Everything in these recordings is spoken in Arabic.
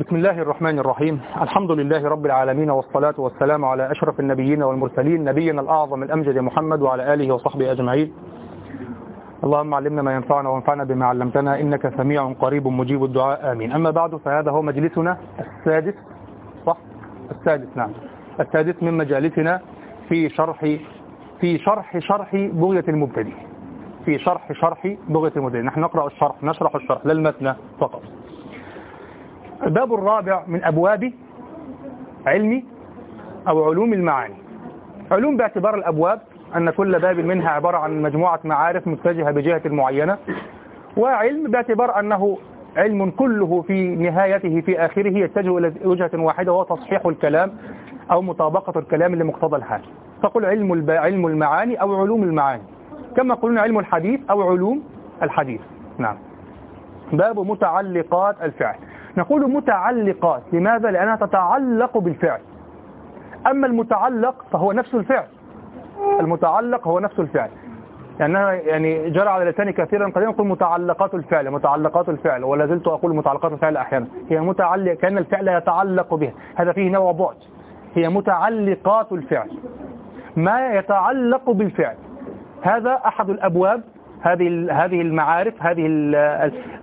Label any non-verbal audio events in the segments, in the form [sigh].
بسم الله الرحمن الرحيم الحمد لله رب العالمين والصلاة والسلام على أشرف النبيين والمرسلين نبينا الأعظم الأمجد محمد وعلى آله وصحبه أجمعين اللهم علمنا ما ينفعنا وانفعنا بما علمتنا إنك سميع قريب مجيب الدعاء آمين أما بعد فهذا هو مجلسنا السادس صح السادس نعم السادس من مجالسنا في شرح في شرح شرح بغية المبتدئ في شرح شرح بغية المبتدئ نحن نقرأ الشرح نشرح الشرح لا المثنى فقط الباب الرابع من أبواب علم أو علوم المعاني. علوم باعتبار الأبواب أن كل باب منها عبارة عن مجموعة معارف متجهة بجهة معينة وعلم باعتبار أنه علم كله في نهايته في آخره يتجه إلى وجهة واحدة وهو تصحيح الكلام أو مطابقة الكلام لمقتضى الحال. فقل علم علم المعاني أو علوم المعاني. كما قلنا علم الحديث أو علوم الحديث. نعم. باب متعلقات الفعل. نقول متعلقات لماذا؟ لأنها تتعلق بالفعل. أما المتعلق فهو نفس الفعل. المتعلق هو نفس الفعل. لأنها يعني جرى على لساني كثيرا قد يقول متعلقات الفعل متعلقات الفعل ولا زلت أقول متعلقات الفعل أحيانا. هي متعلق كأن الفعل يتعلق بها. هذا فيه نوع بعد. هي متعلقات الفعل. ما يتعلق بالفعل. هذا أحد الأبواب هذه هذه المعارف هذه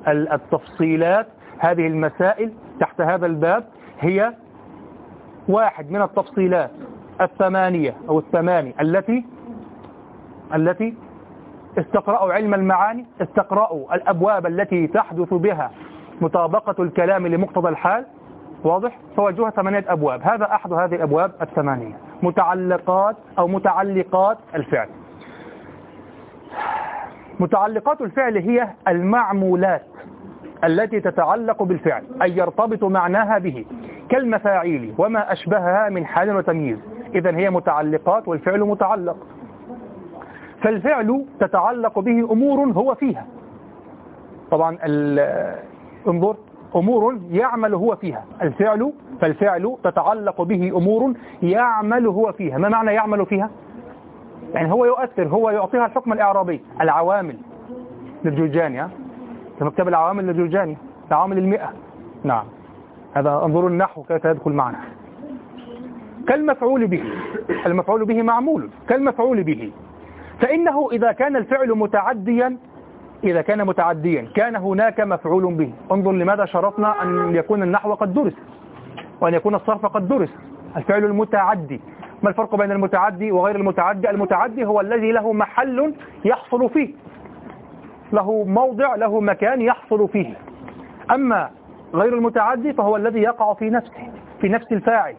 التفصيلات هذه المسائل تحت هذا الباب هي واحد من التفصيلات الثمانية أو الثماني التي التي استقرأوا علم المعاني استقرأوا الأبواب التي تحدث بها مطابقة الكلام لمقتضى الحال. واضح؟ فوجهها ثمانية أبواب. هذا أحد هذه الأبواب الثمانية. متعلقات أو متعلقات الفعل. متعلقات الفعل هي المعمولات. التي تتعلق بالفعل أي يرتبط معناها به كالمفاعيل وما أشبهها من حال وتمييز. إذا هي متعلقات والفعل متعلق. فالفعل تتعلق به أمور هو فيها. طبعا انظر أمور يعمل هو فيها. الفعل فالفعل تتعلق به أمور يعمل هو فيها. ما معنى يعمل فيها؟ يعني هو يؤثر هو يعطيها الحكم الإعرابي العوامل. للجوجاني في مكتب العوامل للجرجاني العوامل المئة. نعم. هذا انظروا النحو كيف يدخل معنا. كالمفعول به. المفعول به معمول. كالمفعول به. فإنه إذا كان الفعل متعديا إذا كان متعديا كان هناك مفعول به. انظر لماذا شرطنا أن يكون النحو قد درس وأن يكون الصرف قد درس. الفعل المتعدي. ما الفرق بين المتعدي وغير المتعدي؟ المتعدي هو الذي له محل يحصل فيه. له موضع له مكان يحصل فيه. أما غير المتعدي فهو الذي يقع في نفسه في نفس الفاعل.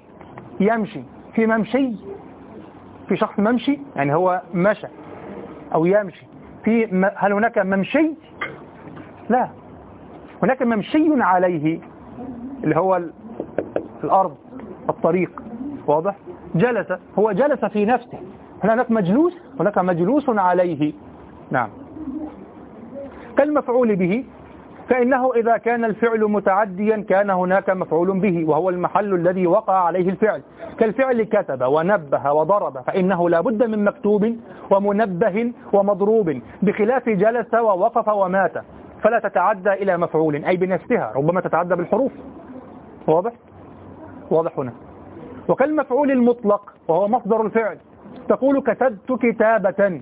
يمشي في ممشي في شخص ممشي يعني هو مشى أو يمشي. في هل هناك ممشي؟ لا. هناك ممشي عليه اللي هو الأرض الطريق. واضح؟ جلس. هو جلس في نفسه. هناك مجلوس؟ هناك مجلوس عليه. نعم. كالمفعول به فإنه إذا كان الفعل متعديا كان هناك مفعول به وهو المحل الذي وقع عليه الفعل. كالفعل كتب ونبه وضرب فإنه لا بد من مكتوب ومنبه ومضروب بخلاف جلس ووقف ومات. فلا تتعدى إلى مفعول أي بنفسها ربما تتعدى بالحروف. واضح؟ واضح هنا. وكالمفعول المطلق وهو مصدر الفعل. تقول كتبت كتابة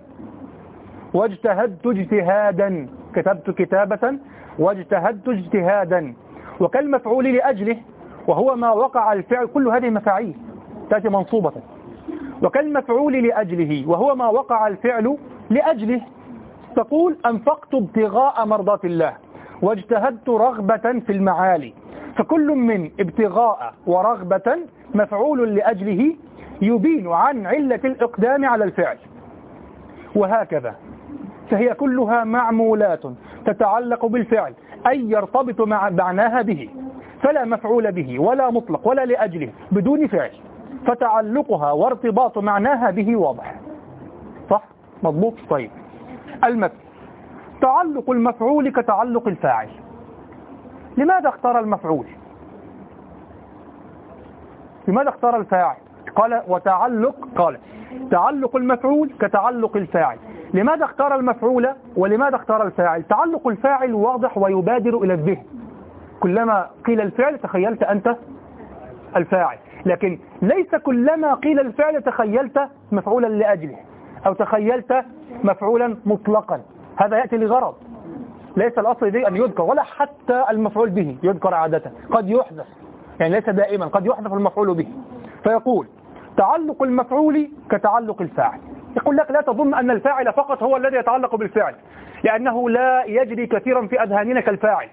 واجتهدت اجتهادا. كتبت كتابة واجتهدت اجتهادا وكالمفعول لأجله وهو ما وقع الفعل كل هذه مفاعيل تأتي منصوبة. وكالمفعول لأجله وهو ما وقع الفعل لأجله. تقول أنفقت ابتغاء مرضات الله واجتهدت رغبة في المعالي فكل من ابتغاء ورغبة مفعول لأجله يبين عن علة الإقدام على الفعل. وهكذا. فهي كلها معمولات تتعلق بالفعل أي يرتبط مع معناها به فلا مفعول به ولا مطلق ولا لأجله بدون فعل فتعلقها وارتباط معناها به واضح. صح؟ مضبوط؟ طيب. المثل تعلق المفعول كتعلق الفاعل. لماذا اختار المفعول؟ لماذا اختار الفاعل؟ قال وتعلق قال تعلق المفعول كتعلق الفاعل. لماذا اختار المفعول ولماذا اختار الفاعل؟ تعلق الفاعل واضح ويبادر إلى الذهن. كلما قيل الفعل تخيلت أنت الفاعل. لكن ليس كلما قيل الفعل تخيلت مفعولا لأجله أو تخيلت مفعولا مطلقا. هذا يأتي لغرض. ليس الأصل دي أن يذكر ولا حتى المفعول به يذكر عادة. قد يحذف يعني ليس دائما قد يحذف المفعول به. فيقول تعلق المفعول كتعلق الفاعل. يقول لك لا تظن أن الفاعل فقط هو الذي يتعلق بالفعل لأنه لا يجري كثيرا في أذهاننا كالفاعل.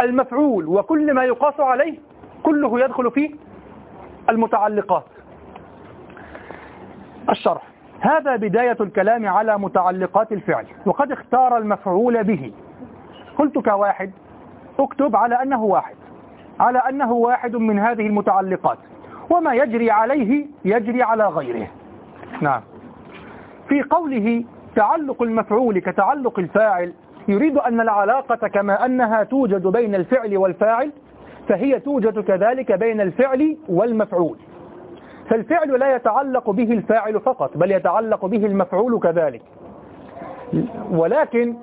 المفعول وكل ما يقاس عليه كله يدخل في المتعلقات. الشرح. هذا بداية الكلام على متعلقات الفعل وقد اختار المفعول به. قلت كواحد اكتب على أنه واحد على أنه واحد من هذه المتعلقات وما يجري عليه يجري على غيره. نعم. في قوله تعلق المفعول كتعلق الفاعل يريد أن العلاقة كما أنها توجد بين الفعل والفاعل فهي توجد كذلك بين الفعل والمفعول. فالفعل لا يتعلق به الفاعل فقط بل يتعلق به المفعول كذلك. ولكن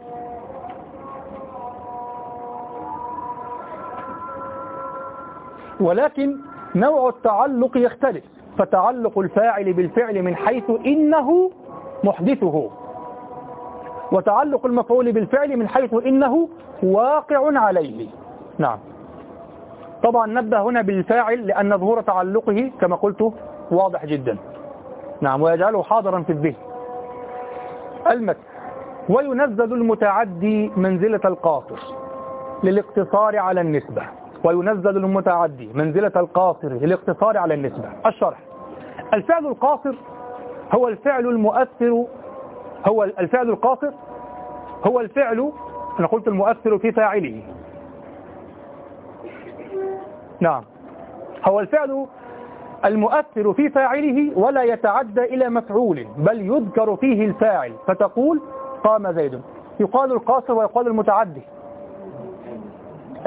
ولكن نوع التعلق يختلف فتعلق الفاعل بالفعل من حيث إنه محدثه. وتعلق المفعول بالفعل من حيث إنه واقع عليه. نعم. طبعا نبدأ هنا بالفاعل لأن ظهور تعلقه كما قلت واضح جدا. نعم ويجعله حاضرا في الذهن. المثل وينزل المتعدي منزلة القاصر للاقتصار على النسبة. وينزل المتعدي منزلة القاصر للاقتصار على النسبة. الشرح. الفعل القاصر هو الفعل المؤثر هو الفعل القاصر هو الفعل أنا قلت المؤثر في فاعله. نعم. هو الفعل المؤثر في فاعله ولا يتعدى إلى مفعول بل يذكر فيه الفاعل. فتقول قام زيد. يقال القاصر ويقال المتعدي.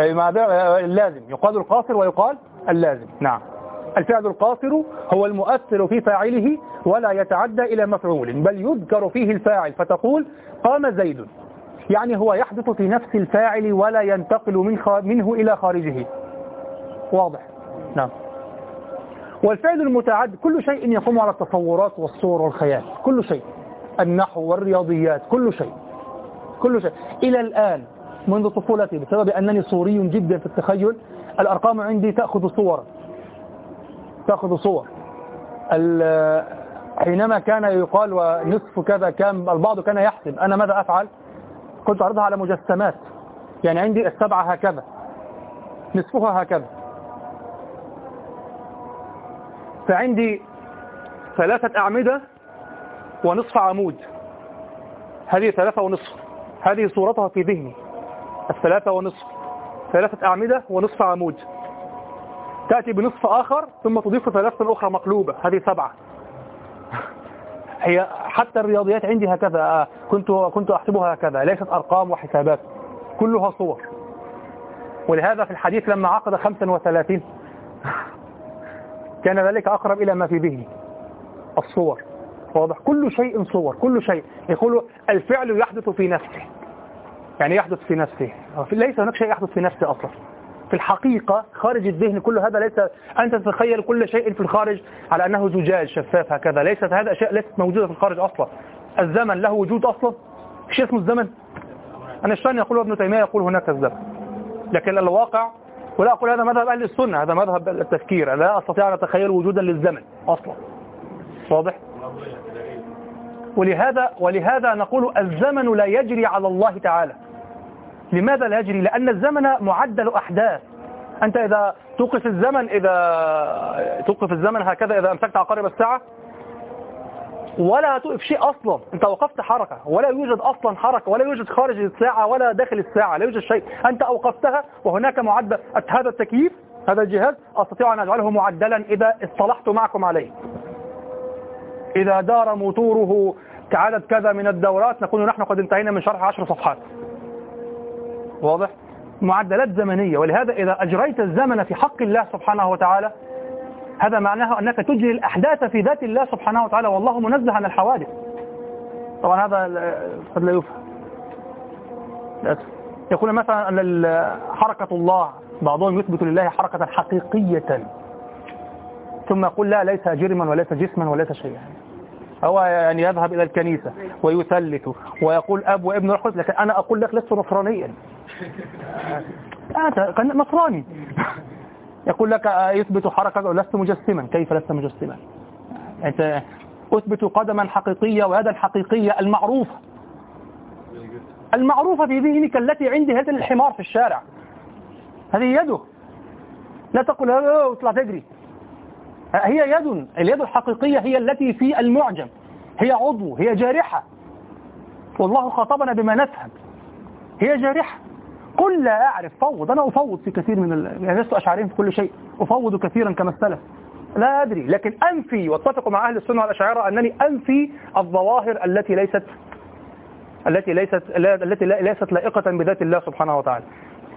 أي مع اللازم. يقال القاصر ويقال اللازم. نعم. الفعل القاصر هو المؤثر في فاعله ولا يتعدى إلى مفعول بل يذكر فيه الفاعل فتقول قام زيد. يعني هو يحدث في نفس الفاعل ولا ينتقل من منه إلى خارجه. واضح؟ نعم. والفعل المتعد كل شيء يقوم على التصورات والصور والخيال كل شيء. النحو والرياضيات كل شيء. كل شيء. إلى الآن منذ طفولتي بسبب أنني صوري جدا في التخيل الأرقام عندي تأخذ صورا تأخذ صور. حينما كان يقال ونصف كذا كان البعض كان يحسب أنا ماذا أفعل؟ كنت أعرضها على مجسمات. يعني عندي السبعة هكذا. نصفها هكذا. فعندي ثلاثة أعمدة ونصف عمود. هذه ثلاثة ونصف. هذه صورتها في ذهني. الثلاثة ونصف. ثلاثة أعمدة ونصف عمود. تأتي بنصف آخر ثم تضيف ثلاثة أخرى مقلوبة. هذه سبعة. هي حتى الرياضيات عندي هكذا. كنت كنت أحسبها هكذا. ليست أرقام وحسابات. كلها صور. ولهذا في الحديث لما عقد 35 كان ذلك أقرب إلى ما في ذهني. الصور. واضح؟ كل شيء صور. كل شيء. يقول الفعل يحدث في نفسه. يعني يحدث في نفسه. ليس هناك شيء يحدث في نفسه أصلا. في الحقيقة خارج الذهن كل هذا ليس أنت تتخيل كل شيء في الخارج على أنه زجاج شفاف هكذا. ليست هذا أشياء ليست موجودة في الخارج أصلا. الزمن له وجود أصلا؟ شيء اسمه الزمن؟ أنا الشان يقول ابن تيمية يقول هناك الزمن. لكن الواقع ولا أقول هذا مذهب أهل السنة هذا مذهب التفكير. لا أستطيع أن أتخيل وجودا للزمن أصلا. واضح؟ ولهذا ولهذا نقول الزمن لا يجري على الله تعالى. لماذا لا يجري؟ لأن الزمن معدل أحداث. أنت إذا توقف الزمن إذا توقف الزمن هكذا إذا أمسكت عقارب الساعة ولا توقف شيء أصلا. أنت وقفت حركة. ولا يوجد أصلا حركة ولا يوجد خارج الساعة ولا داخل الساعة لا يوجد شيء. أنت أوقفتها وهناك معدل. هذا التكييف هذا الجهاز أستطيع أن أجعله معدلا إذا اصطلحت معكم عليه. إذا دار موتوره كعدد كذا من الدورات نكون نحن قد انتهينا من شرح عشر صفحات. واضح؟ معدلات زمنية. ولهذا إذا أجريت الزمن في حق الله سبحانه وتعالى هذا معناه أنك تجري الأحداث في ذات الله سبحانه وتعالى والله منزه عن الحوادث. طبعا هذا قد لا يفهم. للأسف يقول مثلا حركة الله بعضهم يثبت لله حركة حقيقية. ثم يقول لا ليس جرما وليس جسما وليس شيئا. هو يعني يذهب إلى الكنيسة ويثلث ويقول أب وابن روح لكن أنا أقول لك لست نصرانيا. أنت نصراني. يقول لك يثبت حركة لست مجسما. كيف لست مجسما؟ أنت أثبت قدما حقيقية ويدا حقيقية المعروفة المعروفة في ذهنك التي عندي هذا الحمار في الشارع. هذه يده. لا تقول اطلع تجري. هي يد اليد الحقيقية هي التي في المعجم. هي عضو هي جارحة. والله خاطبنا بما نفهم. هي جارحة. قل لا أعرف فوض. أنا أفوض في كثير من ال... يعني لست أشعرين في كل شيء. أفوض كثيرا كما السلف. لا أدري لكن أنفي وأتفق مع أهل السنة والأشاعرة أنني أنفي الظواهر التي ليست التي ليست التي ليست لائقة بذات الله سبحانه وتعالى.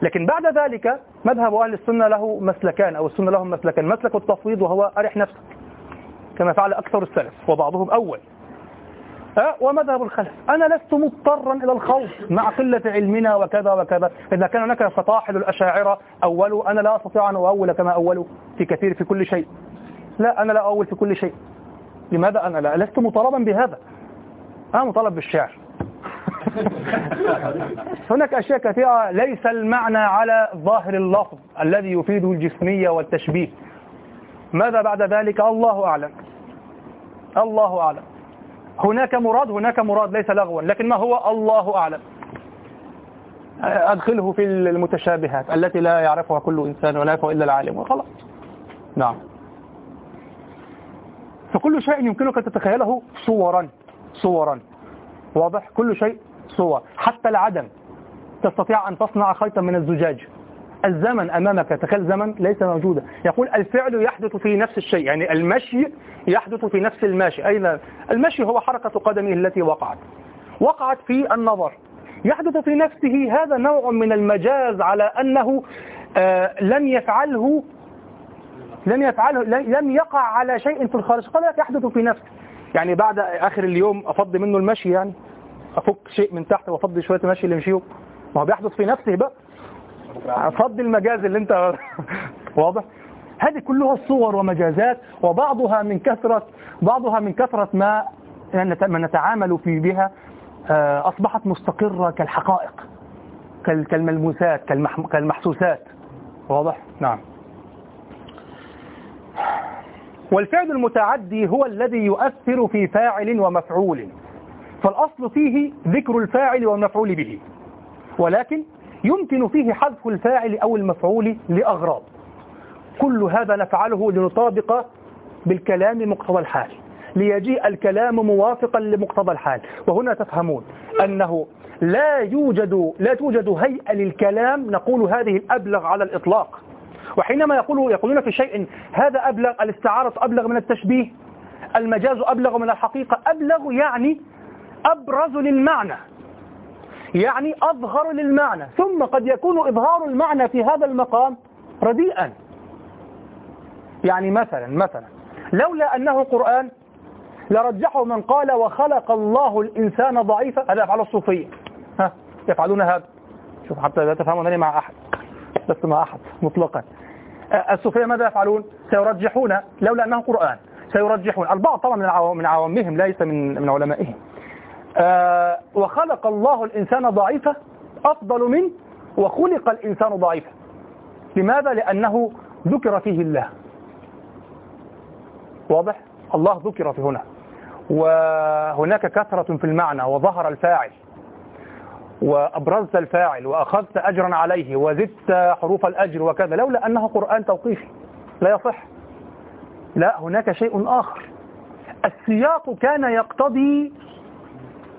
لكن بعد ذلك مذهب أهل السنة له مسلكان أو السنة لهم مسلكان. مسلك التفويض وهو أرح نفسك كما فعل أكثر السلف وبعضهم أول. أه؟ ومذهب الخلف. أنا لست مضطرا إلى الخوف مع قلة علمنا وكذا وكذا. إذا كان هناك فطاحل الأشاعرة أولوا. أنا لا أستطيع أن أول كما أولوا في كثير في كل شيء. لا أنا لا أول في كل شيء. لماذا أنا لا؟ لست مطالبا بهذا. أنا مطالب بالشعر. [laughs] هناك أشياء كثيرة. ليس المعنى على ظاهر اللفظ الذي يفيد الجسمية والتشبيه. ماذا بعد ذلك؟ الله أعلم. الله أعلم. هناك مراد هناك مراد ليس لغوا لكن ما هو؟ الله أعلم. أدخله في المتشابهات التي لا يعرفها كل إنسان ولا يعرفها إلا العالم. وخلاص. نعم. فكل شيء يمكنك أن تتخيله صورا صورا. واضح؟ كل شيء صور حتى العدم تستطيع أن تصنع خيطا من الزجاج. الزمن أمامك تخيل زمن ليس موجودا. يقول الفعل يحدث في نفس الشيء يعني المشي يحدث في نفس الماشي. أين المشي؟ هو حركة قدمه التي وقعت. وقعت في النظر. يحدث في نفسه هذا نوع من المجاز على أنه آه لم يفعله لم يفعله لم يقع على شيء في الخارج. قال يحدث في نفسه. يعني بعد آخر اليوم أفضي منه المشي يعني؟ أفك شيء من تحت وأفضي شوية المشي اللي مشيه ما هو بيحدث في نفسه بقى. أفضي المجاز اللي أنت [laughs] واضح. هذه كلها صور ومجازات وبعضها من كثرة بعضها من كثرة ما ما نتعامل في بها أصبحت مستقرة كالحقائق كالملموسات كالمحسوسات. واضح؟ نعم. والفعل المتعدي هو الذي يؤثر في فاعل ومفعول. فالأصل فيه ذكر الفاعل والمفعول به ولكن يمكن فيه حذف الفاعل أو المفعول لأغراض. كل هذا نفعله لنطابق بالكلام مقتضى الحال ليجيء الكلام موافقا لمقتضى الحال. وهنا تفهمون أنه لا يوجد لا توجد هيئة للكلام نقول هذه الأبلغ على الإطلاق. وحينما يقولوا يقولون في شيء هذا أبلغ الاستعارة أبلغ من التشبيه المجاز أبلغ من الحقيقة. أبلغ يعني أبرز للمعنى. يعني أظهر للمعنى. ثم قد يكون إظهار المعنى في هذا المقام رديئا. يعني مثلا مثلا لولا أنه قرآن لرجحوا من قال وخلق الله الإنسان ضعيفا. هذا يفعل الصوفية ها يفعلون هذا. شوف حتى لا تفهموا مع أحد. لست مع أحد مطلقا. الصوفية ماذا يفعلون؟ سيرجحون لولا أنه قرآن سيرجحون. البعض طبعا من عوامهم ليس من من علمائهم. آه وخلق الله الإنسان ضعيفا أفضل من وخلق الإنسان ضعيفا لماذا؟ لأنه ذكر فيه الله. واضح؟ الله ذكر في هنا. وهناك كثرة في المعنى وظهر الفاعل وأبرزت الفاعل وأخذت أجرا عليه وزدت حروف الأجر وكذا لولا أنه قرآن توقيفي. لا يصح. لا هناك شيء آخر. السياق كان يقتضي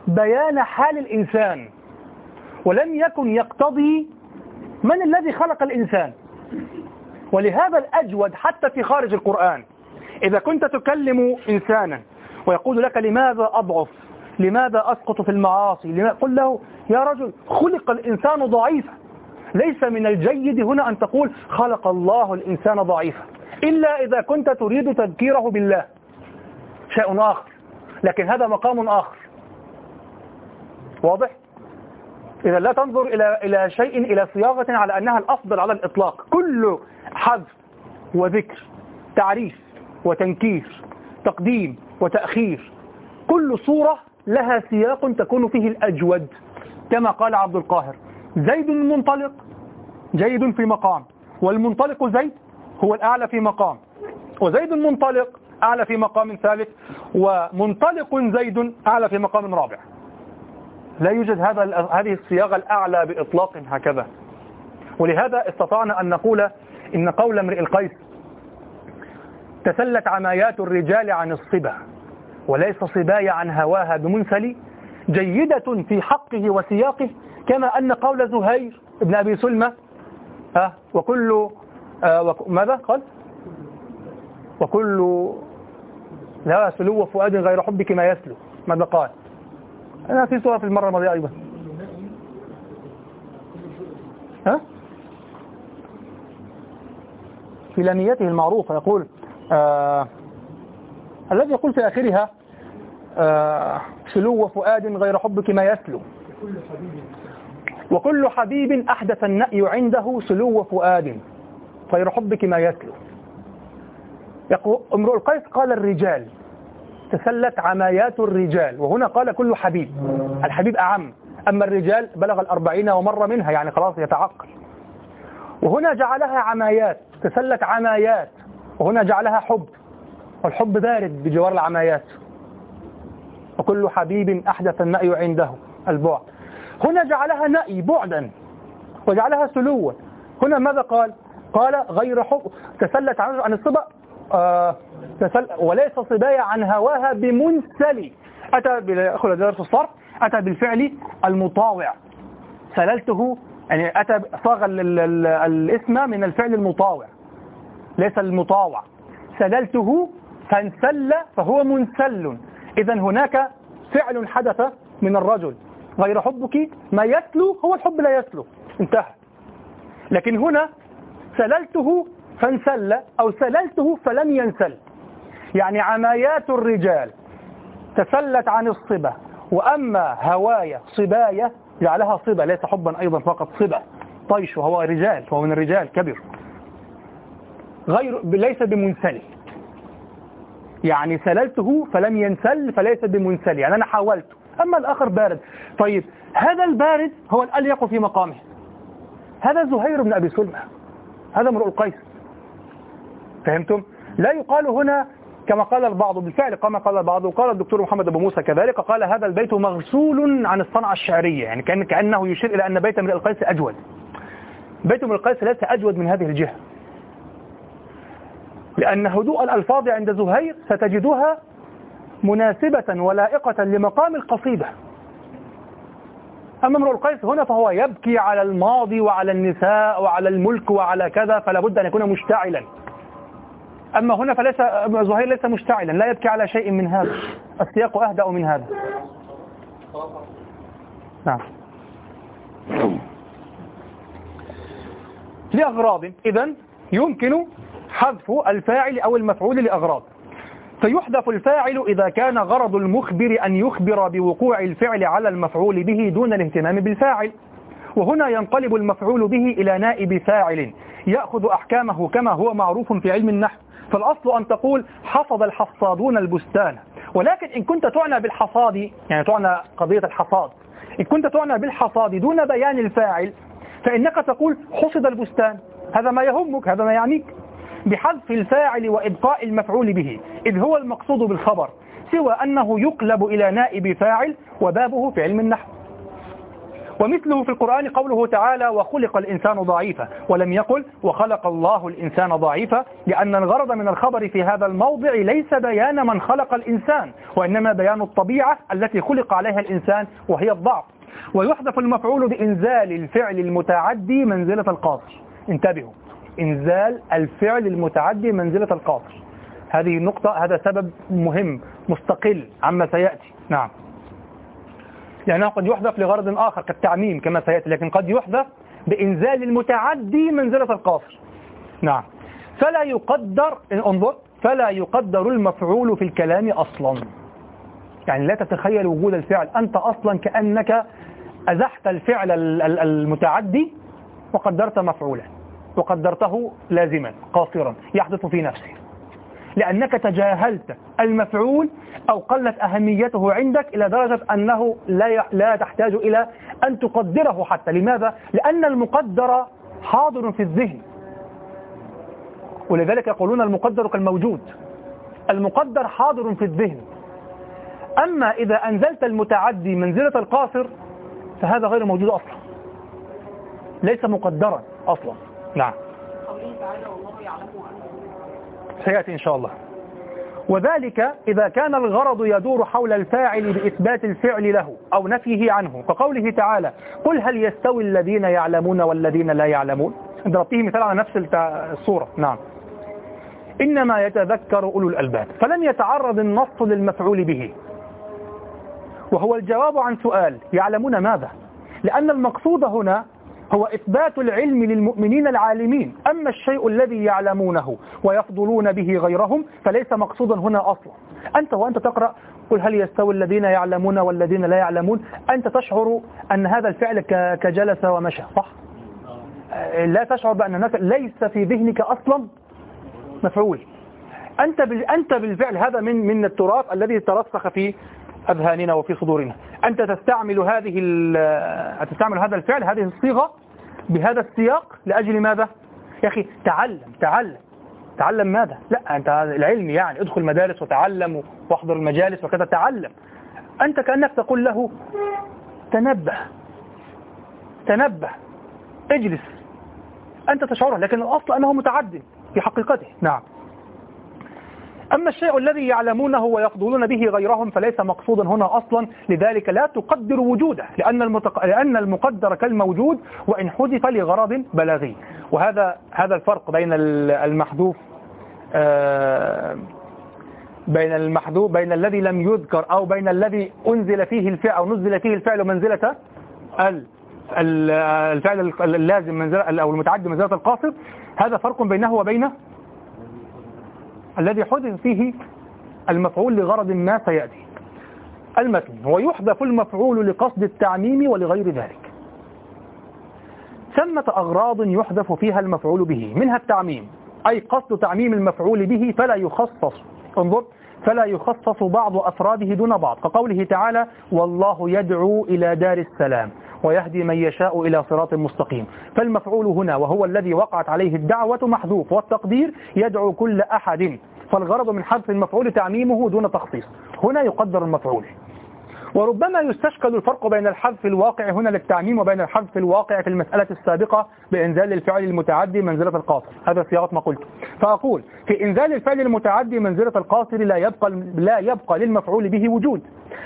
بيان حال الإنسان ولم يكن يقتضي من الذي خلق الإنسان. ولهذا الأجود حتى في خارج القرآن إذا كنت تكلم إنسانا ويقول لك لماذا أضعف؟ لماذا أسقط في المعاصي. قل له يا رجل خلق الإنسان ضعيفا. ليس من الجيد هنا أن تقول خلق الله الإنسان ضعيفا. إلا إذا كنت تريد تذكيره بالله. شيء آخر. لكن هذا مقام آخر. واضح؟ إذا لا تنظر إلى إلى شيء إلى صياغة على أنها الأفضل على الإطلاق. كل حذف وذكر تعريف وتنكير تقديم وتأخير كل صورة لها سياق تكون فيه الأجود كما قال عبد القاهر. زيد المنطلق جيد في مقام والمنطلق زيد هو الأعلى في مقام. وزيد المنطلق أعلى في مقام ثالث ومنطلق زيد أعلى في مقام رابع. لا يوجد هذا هذه الصياغة الأعلى بإطلاق هكذا. ولهذا استطعنا أن نقول إن قول امرئ القيس تسلت عمايات الرجال عن الصبا وليس صبايا عن هواها بمنسل جيدة في حقه وسياقه كما أن قول زهير ابن أبي سلمة ها وكل آه وك ماذا؟ قال؟ وكل لا سلو فؤاد غير حبك ما يسلو ماذا قال؟ أنا في سورة في المرة الماضية أيضا ها؟ في لانيته المعروفة يقول آه الذي يقول في آخرها آه سلو فؤاد غير حبك ما يسلو. وكل حبيب أحدث النأي عنده سلو فؤاد غير حبك ما يسلو. امرؤ القيس قال الرجال تسلت عمايات الرجال. وهنا قال كل حبيب. الحبيب أعم. أما الرجال بلغ الأربعين ومر منها يعني خلاص يتعقل. وهنا جعلها عمايات. تسلت عمايات. وهنا جعلها حب. والحب بارد بجوار العمايات. وكل حبيب أحدث النأي عنده البعد. هنا جعلها نأي بعدا. وجعلها سلوا هنا ماذا قال؟ قال غير حب. تسلت عن الصبا وليس صبايا عن هواها بمنسلي. أتى درس الصرف أتى بالفعل المطاوع. سللته يعني أتى صاغ الاسم من الفعل المطاوع. ليس المطاوع. سللته فانسل فهو منسل. إذا هناك فعل حدث من الرجل. غير حبك ما يسلو هو الحب لا يسلو انتهى. لكن هنا سللته فانسل أو سللته فلم ينسل. يعني عمايات الرجال تسلت عن الصبا وأما هوايا صبايا جعلها صبا ليس حبا أيضا فقط صبا. طيش وهو رجال فهو من الرجال كبير غير ليس بمنسل. يعني سللته فلم ينسل فليس بمنسل. يعني أنا حاولت. أما الآخر بارد. طيب هذا البارد هو الأليق في مقامه. هذا زهير بن أبي سلمة. هذا امرؤ القيس. فهمتم؟ لا يقال هنا كما قال البعض بالفعل كما قال البعض وقال الدكتور محمد أبو موسى كذلك قال هذا البيت مغسول عن الصنعة الشعرية يعني كأن كأنه يشير إلى أن بيت امرئ القيس أجود. بيت امرئ القيس ليس أجود من هذه الجهة. لأن هدوء الألفاظ عند زهير ستجدها مناسبة ولائقة لمقام القصيدة. أما امرؤ القيس هنا فهو يبكي على الماضي وعلى النساء وعلى الملك وعلى كذا فلا بد أن يكون مشتعلا. أما هنا فليس زهير ليس مشتعلا لا يبكي على شيء من هذا. السياق أهدأ من هذا. نعم. لأغراض. إذا يمكن حذف الفاعل أو المفعول لأغراض. فيحذف الفاعل إذا كان غرض المخبر أن يخبر بوقوع الفعل على المفعول به دون الاهتمام بالفاعل. وهنا ينقلب المفعول به إلى نائب فاعل يأخذ أحكامه كما هو معروف في علم النحو. فالأصل أن تقول حصد الحصادون البستان. ولكن إن كنت تعنى بالحصاد يعني تعنى قضية الحصاد إن كنت تعنى بالحصاد دون بيان الفاعل فإنك تقول حصد البستان. هذا ما يهمك هذا ما يعنيك. بحذف الفاعل وإبقاء المفعول به إذ هو المقصود بالخبر سوى أنه يقلب إلى نائب فاعل وبابه في علم النحو. ومثله في القرآن قوله تعالى وخلق الإنسان ضعيفا ولم يقل وخلق الله الإنسان ضعيفا لأن الغرض من الخبر في هذا الموضع ليس بيان من خلق الإنسان وإنما بيان الطبيعة التي خلق عليها الإنسان وهي الضعف ويحذف المفعول بإنزال الفعل المتعدي منزلة القاصر انتبهوا إنزال الفعل المتعدي منزلة القاصر هذه النقطة هذا سبب مهم مستقل عما سيأتي نعم لأنه قد يحذف لغرض آخر كالتعميم كما سيأتي لكن قد يحذف بإنزال المتعدي منزلة القاصر نعم. فلا يقدر انظر فلا يقدر المفعول في الكلام أصلا. يعني لا تتخيل وجود الفعل. أنت أصلا كأنك أزحت الفعل المتعدي وقدرت مفعولا وقدرته لازما قاصرا يحدث في نفسه. لأنك تجاهلت المفعول أو قلت أهميته عندك إلى درجة أنه لا لا تحتاج إلى أن تقدره حتى. لماذا؟ لأن المقدر حاضر في الذهن. ولذلك يقولون المقدر كالموجود. المقدر حاضر في الذهن. أما إذا أنزلت المتعدي منزلة القاصر فهذا غير موجود أصلا. ليس مقدرا أصلا. نعم. سيأتي إن شاء الله. وذلك إذا كان الغرض يدور حول الفاعل بإثبات الفعل له أو نفيه عنه. كقوله تعالى قل هل يستوي الذين يعلمون والذين لا يعلمون ضربته مثال على نفس الصورة. نعم. إنما يتذكر أولو الألباب. فلم يتعرض النص للمفعول به. وهو الجواب عن سؤال يعلمون ماذا؟ لأن المقصود هنا هو إثبات العلم للمؤمنين العالمين. أما الشيء الذي يعلمونه ويفضلون به غيرهم فليس مقصودا هنا أصلا. أنت وأنت تقرأ قل هل يستوي الذين يعلمون والذين لا يعلمون؟ أنت تشعر أن هذا الفعل كجلس ومشى صح؟ لا تشعر بأن ليس في ذهنك أصلا مفعول. أنت أنت بالفعل هذا من من التراث الذي ترسخ في أذهاننا وفي صدورنا. أنت تستعمل هذه تستعمل هذا الفعل هذه الصيغة بهذا السياق لأجل ماذا؟ يا أخي تعلم تعلم. تعلم ماذا؟ لا أنت العلم يعني ادخل مدارس وتعلم واحضر المجالس وكذا تعلم. أنت كأنك تقول له تنبه تنبه اجلس. أنت تشعره لكن الأصل أنه متعد في حقيقته. نعم. أما الشيء الذي يعلمونه ويفضلون به غيرهم فليس مقصودا هنا أصلا لذلك لا تقدر وجوده لأن, المتق... لأن المقدر كالموجود وإن حذف لغرض بلاغي. وهذا هذا الفرق بين المحذوف آه بين المحذوف بين الذي لم يذكر أو بين الذي أنزل فيه الفعل أو نزل فيه الفعل منزلة الفعل اللازم منزلة أو المتعدي منزلة القاصر هذا فرق بينه وبين الذي حدث فيه المفعول لغرض ما سيأتي. المتن ويحذف المفعول لقصد التعميم ولغير ذلك. ثمة أغراض يحذف فيها المفعول به منها التعميم أي قصد تعميم المفعول به فلا يخصص. انظر فلا يخصص بعض أفراده دون بعض. كقوله تعالى والله يدعو إلى دار السلام ويهدي من يشاء إلى صراط مستقيم. فالمفعول هنا وهو الذي وقعت عليه الدعوة محذوف والتقدير يدعو كل أحد. فالغرض من حذف المفعول تعميمه دون تخصيص. هنا يقدر المفعول. وربما يستشكل الفرق بين الحذف الواقع هنا للتعميم وبين الحذف الواقع في المسألة السابقة بإنزال الفعل المتعدي منزلة القاصر. هذا صياغة ما قلت. فأقول في إنزال الفعل المتعدي منزلة القاصر لا يبقى لا يبقى للمفعول به وجود.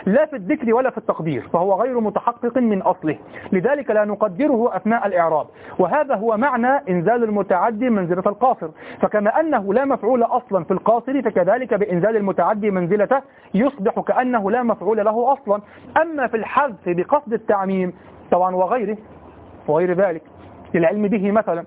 لا في الذكر ولا في التقدير فهو غير متحقق من أصله. لذلك لا نقدره أثناء الإعراب. وهذا هو معنى إنزال المتعدي منزلة القاصر. فكما أنه لا مفعول أصلا في القاصر فكذلك بإنزال المتعدي منزلته يصبح كأنه لا مفعول له أصلا. أما في الحذف بقصد التعميم طبعا وغيره وغير ذلك للعلم به مثلا.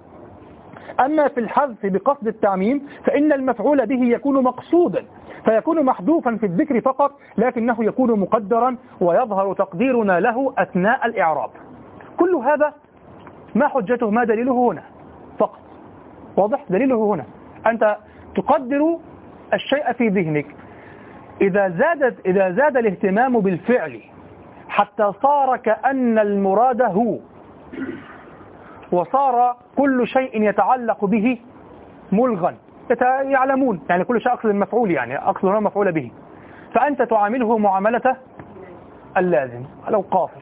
أما في الحذف بقصد التعميم فإن المفعول به يكون مقصودا. فيكون محذوفا في الذكر فقط لكنه يكون مقدرا ويظهر تقديرنا له أثناء الإعراب. كل هذا ما حجته ما دليله هنا فقط. واضح؟ دليله هنا. أنت تقدر الشيء في ذهنك. إذا زادت إذا زاد الاهتمام بالفعل حتى صار كأن المراد هو وصار كل شيء يتعلق به ملغا يعلمون يعني كل شيء أقصد المفعول يعني أقصد هنا مفعول به. فأنت تعامله معاملة اللازم لو قاصر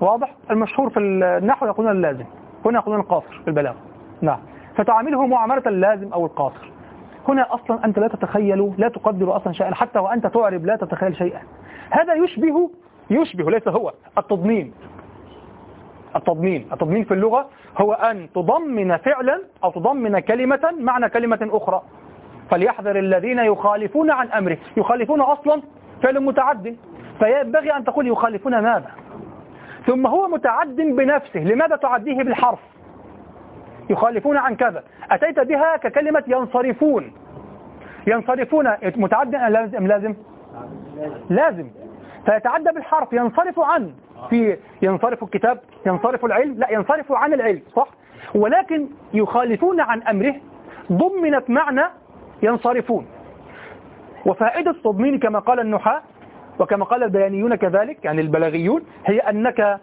واضح؟ المشهور في النحو يقولون اللازم هنا يقولون القاصر في البلاغة نعم. فتعامله معاملة اللازم أو القاصر هنا أصلا أنت لا تتخيل لا تقدر أصلا شيئا حتى وأنت تعرب لا تتخيل شيئا. هذا يشبه يشبه ليس هو التضمين. التضمين. التضمين في اللغة هو أن تضمن فعلا أو تضمن كلمة معنى كلمة أخرى. فليحذر الذين يخالفون عن أمره. يخالفون أصلا فعل متعد. فينبغي أن تقول يخالفون ماذا؟ ثم هو متعد بنفسه. لماذا تعديه بالحرف؟ يخالفون عن كذا. أتيت بها ككلمة ينصرفون. ينصرفون. متعد لازم؟ لازم. لازم. فيتعدى بالحرف. ينصرف عن. في ينصرف الكتاب ينصرف العلم لا ينصرف عن العلم صح؟ ولكن يخالفون عن أمره ضمنت معنى ينصرفون. وفائدة التضمين كما قال النحاة وكما قال البيانيون كذلك يعني البلاغيون هي أنك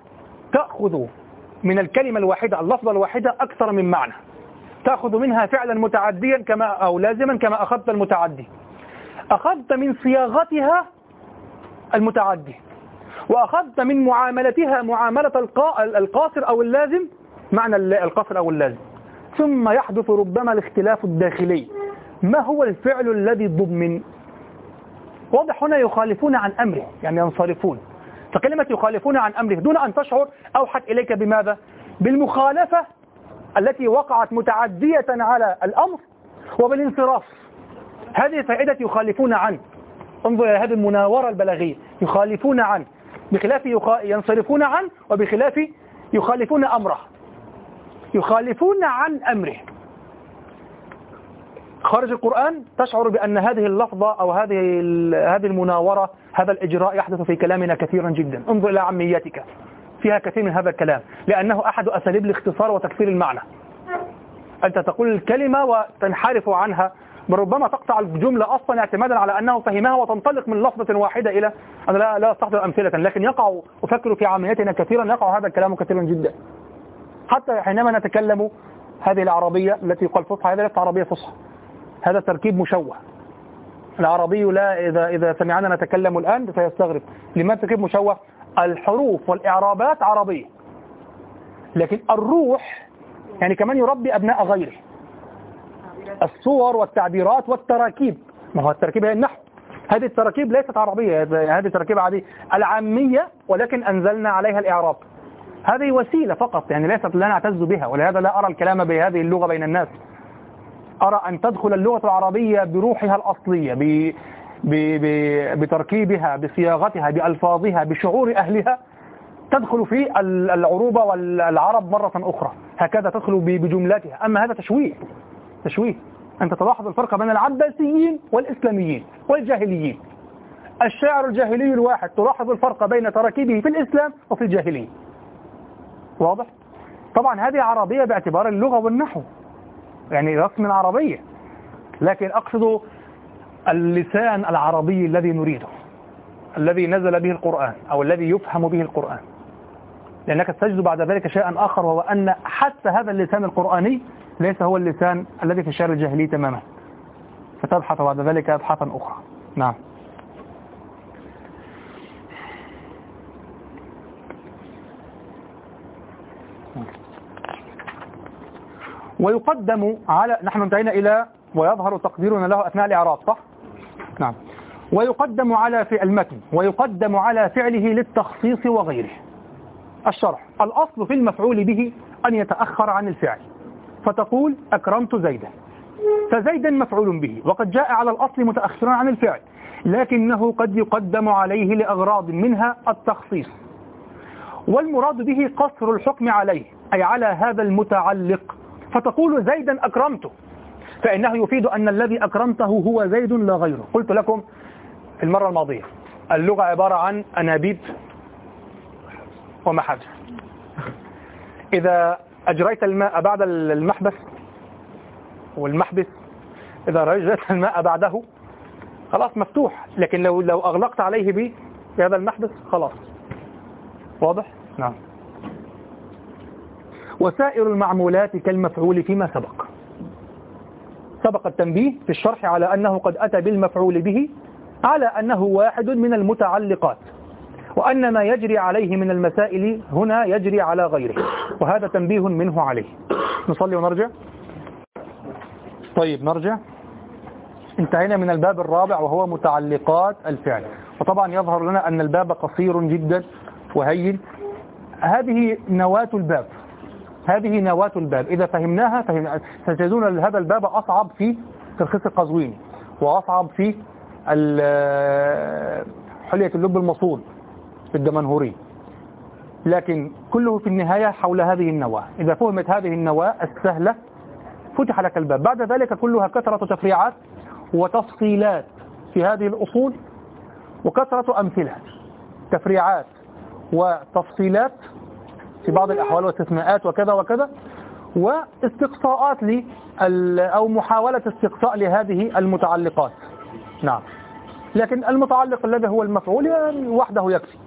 تأخذ من الكلمة الواحدة اللفظة الواحدة أكثر من معنى. تأخذ منها فعلا متعديا كما أو لازما كما أخذت المتعدي. أخذت من صياغتها المتعدي. وأخذت من معاملتها معاملة القاصر أو اللازم معنى القاصر أو اللازم. ثم يحدث ربما الاختلاف الداخلي. ما هو الفعل الذي ضمن؟ واضح هنا يخالفون عن أمره يعني ينصرفون. فكلمة يخالفون عن أمره دون أن تشعر أوحت إليك بماذا؟ بالمخالفة التي وقعت متعدية على الأمر وبالانصراف. هذه فائدة يخالفون عنه انظر إلى هذه المناورة البلاغية. يخالفون عنه بخلاف ينصرفون عنه وبخلاف يخالفون أمره. يخالفون عن أمره. خارج القرآن تشعر بأن هذه اللفظة أو هذه هذه المناورة هذا الإجراء يحدث في كلامنا كثيرا جدا. انظر إلى عميتك فيها كثير من هذا الكلام. لأنه أحد أساليب الاختصار وتكثير المعنى. أنت تقول الكلمة وتنحرف عنها ربما تقطع الجملة أصلا اعتمادا على أنه فهمها وتنطلق من لفظة واحدة إلى أنا لا, لا أستحضر أمثلة لكن يقع أفكر في عاميتنا كثيرا يقع هذا الكلام كثيرا جدا. حتى حينما نتكلم هذه العربية التي يقال فصحى هذه ليست عربية فصحى. هذا تركيب مشوه. العربي لا إذا, إذا سمعنا نتكلم الآن سيستغرب. لماذا تركيب مشوه؟ الحروف والإعرابات عربية. لكن الروح يعني كمان يربي أبناء غيره. الصور والتعبيرات والتراكيب. ما هو التركيب هي النحو. هذه التراكيب ليست عربية هذه تراكيب عادية العامية ولكن أنزلنا عليها الإعراب. هذه وسيلة فقط يعني ليست لا نعتز بها ولهذا لا أرى الكلام بهذه اللغة بين الناس. أرى أن تدخل اللغة العربية بروحها الأصلية ب... ب... ب... بتركيبها بصياغتها بألفاظها بشعور أهلها. تدخل في العروبة والعرب مرة أخرى. هكذا تدخل بجملتها أما هذا تشويه. تشويه أنت تلاحظ الفرق بين العباسيين والإسلاميين والجاهليين. الشاعر الجاهلي الواحد تلاحظ الفرق بين تراكيبه في الإسلام وفي الجاهلية. واضح؟ طبعا هذه عربية باعتبار اللغة والنحو. يعني رسم عربية لكن أقصد اللسان العربي الذي نريده الذي نزل به القرآن أو الذي يفهم به القرآن. لأنك ستجد بعد ذلك شيئا آخر وهو أن حتى هذا اللسان القرآني ليس هو اللسان الذي في الشعر الجاهلي تماما. فتبحث بعد ذلك أبحاثا أخرى. نعم. ويقدم على نحن انتهينا إلى ويظهر تقديرنا له أثناء الإعراب صح؟ نعم. ويقدم على في المتن ويقدم على فعله للتخصيص وغيره. الشرح الأصل في المفعول به أن يتأخر عن الفعل. فتقول أكرمت زيدا. فزيدا مفعول به. وقد جاء على الأصل متأخرا عن الفعل. لكنه قد يقدم عليه لأغراض منها التخصيص. والمراد به قصر الحكم عليه. أي على هذا المتعلق. فتقول زيدا أكرمته فإنه يفيد أن الذي أكرمته هو زيد لا غيره. قلت لكم في المرة الماضية. اللغة عبارة عن أنابيب. ومحاجر إذا أجريت الماء بعد المحبس والمحبس إذا رجت الماء بعده خلاص مفتوح. لكن لو لو أغلقت عليه به بهذا المحبس خلاص. واضح؟ نعم. وسائر المعمولات كالمفعول فيما سبق. سبق التنبيه في الشرح على أنه قد أتى بالمفعول به على أنه واحد من المتعلقات. وأن ما يجري عليه من المسائل هنا يجري على غيره وهذا تنبيه منه عليه. نصلي ونرجع؟ طيب نرجع. انتهينا من الباب الرابع وهو متعلقات الفعل. وطبعا يظهر لنا أن الباب قصير جدا وهين. هذه نواة الباب. هذه نواة الباب. إذا فهمناها فهم... ستجدون هذا الباب أصعب في ترخيص القزويني وأصعب في حلية اللب المصون الدمنهوري. لكن كله في النهاية حول هذه النواة. إذا فهمت هذه النواة السهلة فتح لك الباب. بعد ذلك كلها كثرة تفريعات وتفصيلات في هذه الأصول وكثرة أمثلة. تفريعات وتفصيلات في بعض الأحوال واستثناءات وكذا وكذا واستقصاءات ل أو محاولة استقصاء لهذه المتعلقات. نعم. لكن المتعلق الذي هو المفعول يعني وحده يكفي.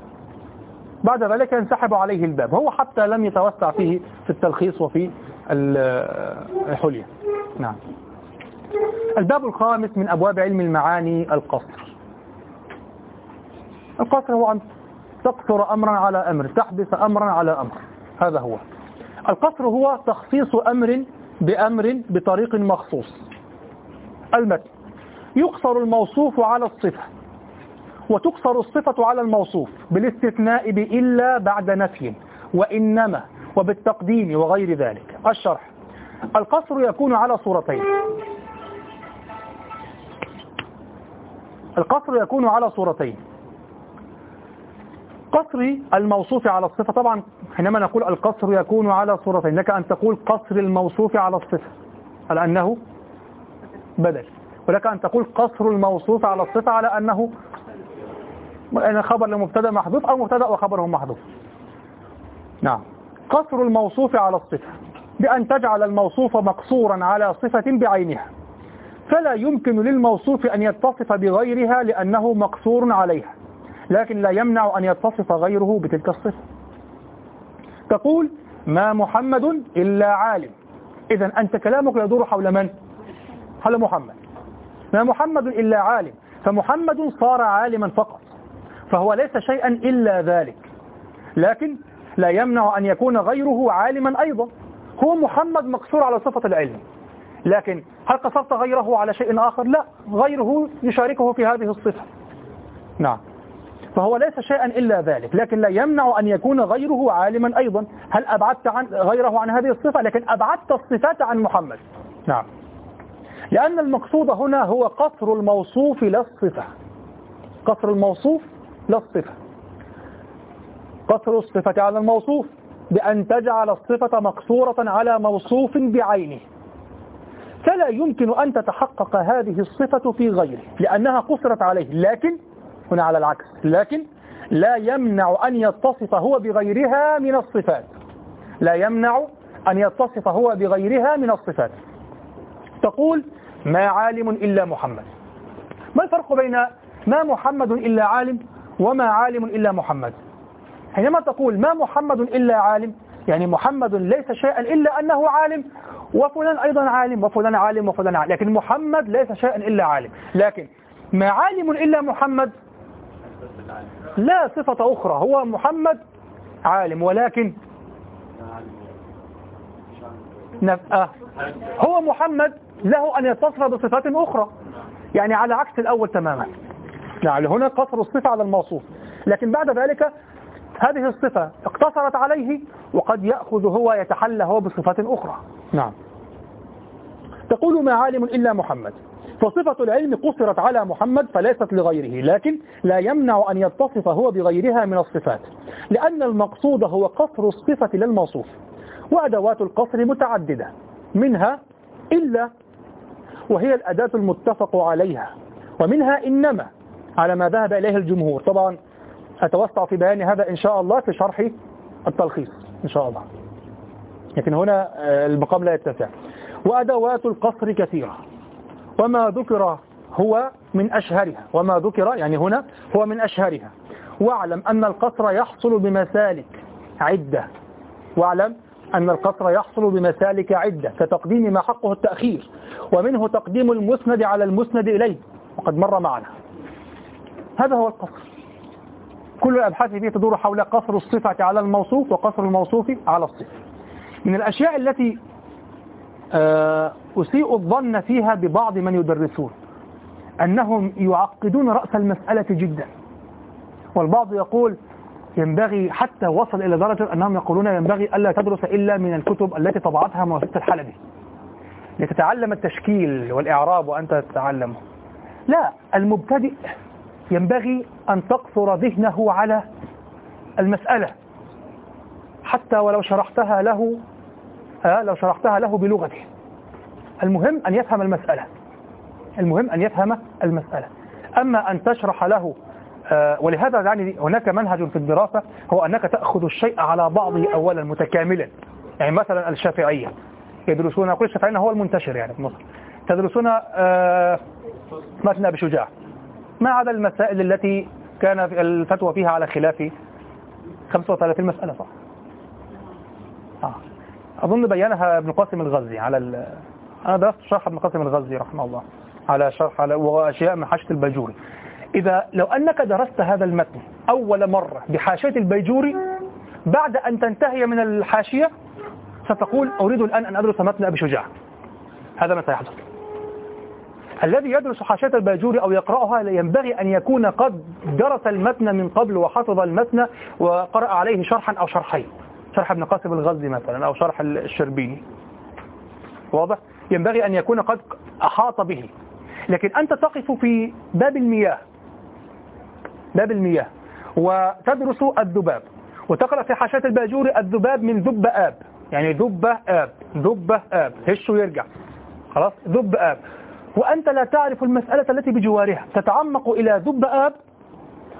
بعد ذلك ينسحب عليه الباب. هو حتى لم يتوسع فيه في التلخيص وفي الحلية. نعم. الباب الخامس من أبواب علم المعاني القصر. القصر هو أن تقصر أمرا على أمر تحبس أمرا على أمر. هذا هو. القصر هو تخصيص أمر بأمر بطريق مخصوص. المتن. يقصر الموصوف على الصفة. وتقصر الصفة على الموصوف بالاستثناء بإلا بعد نفي وإنما وبالتقديم وغير ذلك. الشرح. القصر يكون على صورتين. القصر يكون على صورتين. قصر الموصوف على الصفة طبعا حينما نقول القصر يكون على صورتين لك أن تقول قصر الموصوف على الصفة على أنه بدل. ولك أن تقول قصر الموصوف على الصفة على أنه خبر لمبتدا محذوف أو مبتدأ وخبره محذوف. نعم. قصر الموصوف على الصفة. بأن تجعل الموصوف مقصورا على صفة بعينها. فلا يمكن للموصوف أن يتصف بغيرها لأنه مقصور عليها. لكن لا يمنع أن يتصف غيره بتلك الصفة. تقول ما محمد إلا عالم. إذا أنت كلامك يدور حول من؟ حول محمد. ما محمد إلا عالم. فمحمد صار عالما فقط. فهو ليس شيئا إلا ذلك. لكن لا يمنع أن يكون غيره عالما أيضا. هو محمد مقصور على صفة العلم. لكن هل قصرت غيره على شيء آخر؟ لا غيره يشاركه في هذه الصفة. نعم. فهو ليس شيئا إلا ذلك. لكن لا يمنع أن يكون غيره عالما أيضا. هل أبعدت عن غيره عن هذه الصفة؟ لكن أبعدت الصفات عن محمد. نعم. لأن المقصود هنا هو قصر الموصوف لا الصفة. قصر الموصوف لا الصفة. قصر الصفة على الموصوف بأن تجعل الصفة مقصورة على موصوف بعينه. فلا يمكن أن تتحقق هذه الصفة في غيره لأنها قصرت عليه لكن هنا على العكس لكن لا يمنع أن يتصف هو بغيرها من الصفات. لا يمنع أن يتصف هو بغيرها من الصفات. تقول ما عالم إلا محمد. ما الفرق بين ما محمد إلا عالم وما عالم إلا محمد. حينما تقول ما محمد إلا عالم يعني محمد ليس شيئا إلا أنه عالم وفلان أيضا عالم وفلان عالم وفلان عالم لكن محمد ليس شيئا إلا عالم. لكن ما عالم إلا محمد لا صفة أخرى هو محمد عالم ولكن نفأه هو محمد له أن يتصف بصفات أخرى يعني على عكس الأول تماما. نعم هنا قصر الصفة على الموصوف. لكن بعد ذلك هذه الصفة اقتصرت عليه وقد يأخذ هو يتحلى هو بصفات أخرى. نعم. تقول ما عالم إلا محمد. فصفة العلم قصرت على محمد فليست لغيره لكن لا يمنع أن يتصف هو بغيرها من الصفات لأن المقصود هو قصر الصفة للموصوف وأدوات القصر متعددة منها إلا وهي الأداة المتفق عليها ومنها إنما على ما ذهب إليه الجمهور. طبعا أتوسع في بيان هذا إن شاء الله في شرح التلخيص إن شاء الله. لكن هنا آه، المقام لا يتسع. وأدوات القصر كثيرة. وما ذكر هو من أشهرها. وما ذكر يعني هنا هو من أشهرها. واعلم أن القصر يحصل بمسالك عدة. واعلم أن القصر يحصل بمسالك عدة. كتقديم ما حقه التأخير. ومنه تقديم المسند على المسند إليه. وقد مر معنا. هذا هو القصر. كل الأبحاث فيه تدور حول قصر الصفة على الموصوف وقصر الموصوف على الصفة. من الأشياء التي آه، أسيء الظن فيها ببعض من يدرسون أنهم يعقدون رأس المسألة جدا. والبعض يقول ينبغي حتى وصل إلى درجة أنهم يقولون ينبغي ألا تدرس إلا من الكتب التي طبعتها مؤسسة الحلبي. لتتعلم التشكيل والإعراب وأنت تتعلمه. لا المبتدئ ينبغي أن تقصر ذهنه على المسألة حتى ولو شرحتها له آه لو شرحتها له بلغته. المهم أن يفهم المسألة. المهم أن يفهم المسألة. أما أن تشرح له آه ولهذا يعني هناك منهج في الدراسة هو أنك تأخذ الشيء على بعضه أولا متكاملا. يعني مثلا الشافعية. يدرسون كل الشافعيين هو المنتشر يعني في مصر. تدرسون آه متن أبي شجاع. ما عدا المسائل التي كان الفتوى فيها على خلاف 35 مسألة صح؟ آه. أظن بيانها ابن قاسم الغزي على ال... أنا درست شرح ابن قاسم الغزي رحمه الله على شرح على وأشياء من حاشية الباجوري. إذا لو أنك درست هذا المتن أول مرة بحاشية الباجوري بعد أن تنتهي من الحاشية ستقول أريد الآن أن أدرس متن أبي شجاع. هذا ما سيحدث. الذي يدرس حاشية الباجوري أو يقرأها ينبغي أن يكون قد درس المتن من قبل وحفظ المتن وقرأ عليه شرحا أو شرحين. شرح ابن قاسم الغزي مثلا أو شرح الشربيني. واضح؟ ينبغي أن يكون قد أحاط به. لكن أنت تقف في باب المياه. باب المياه. وتدرس الذباب. وتقرأ في حاشية الباجوري الذباب من ذب آب. يعني ذبة آب. ذبة آب. هش ويرجع. خلاص؟ ذب آب. وأنت لا تعرف المسألة التي بجوارها. تتعمق إلى ذب آب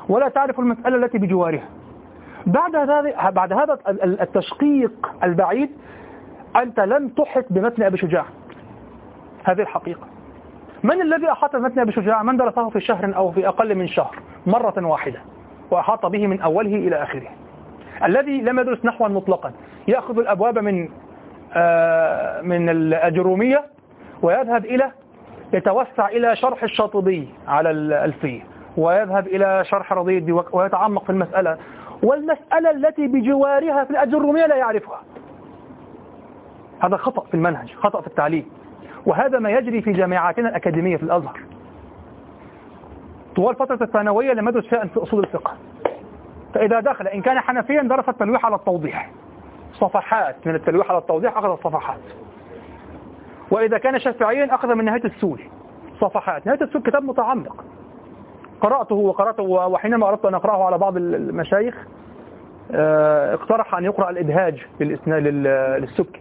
ولا تعرف المسألة التي بجوارها. بعد هذا بعد هذا التشقيق البعيد أنت لم تحط بمتن أبي شجاع. هذه الحقيقة. من الذي أحاط بمتن أبي شجاع؟ من درسه في شهر أو في أقل من شهر مرة واحدة وأحاط به من أوله إلى آخره. الذي لم يدرس نحوا مطلقا. يأخذ الأبواب من آه من الأجرومية ويذهب إلى يتوسع إلى شرح الشاطبي على الألفية ويذهب إلى شرح رضي الديوك ويتعمق في المسألة. والمسألة التي بجوارها في الأجرومية لا يعرفها. هذا خطأ في المنهج خطأ في التعليم. وهذا ما يجري في جامعاتنا الأكاديمية في الأزهر. طوال فترة الثانوية لم يدرس شيئا في أصول الفقه. فإذا دخل إن كان حنفيا درس التلويح على التوضيح. صفحات من التلويح على التوضيح أخذ الصفحات. وإذا كان شافعيا أخذ من نهاية السول صفحات. نهاية السول كتاب متعمق. قرأته وقرأته وحينما أردت أن أقرأه على بعض المشايخ آه، اقترح أن يقرأ الإبهاج للسك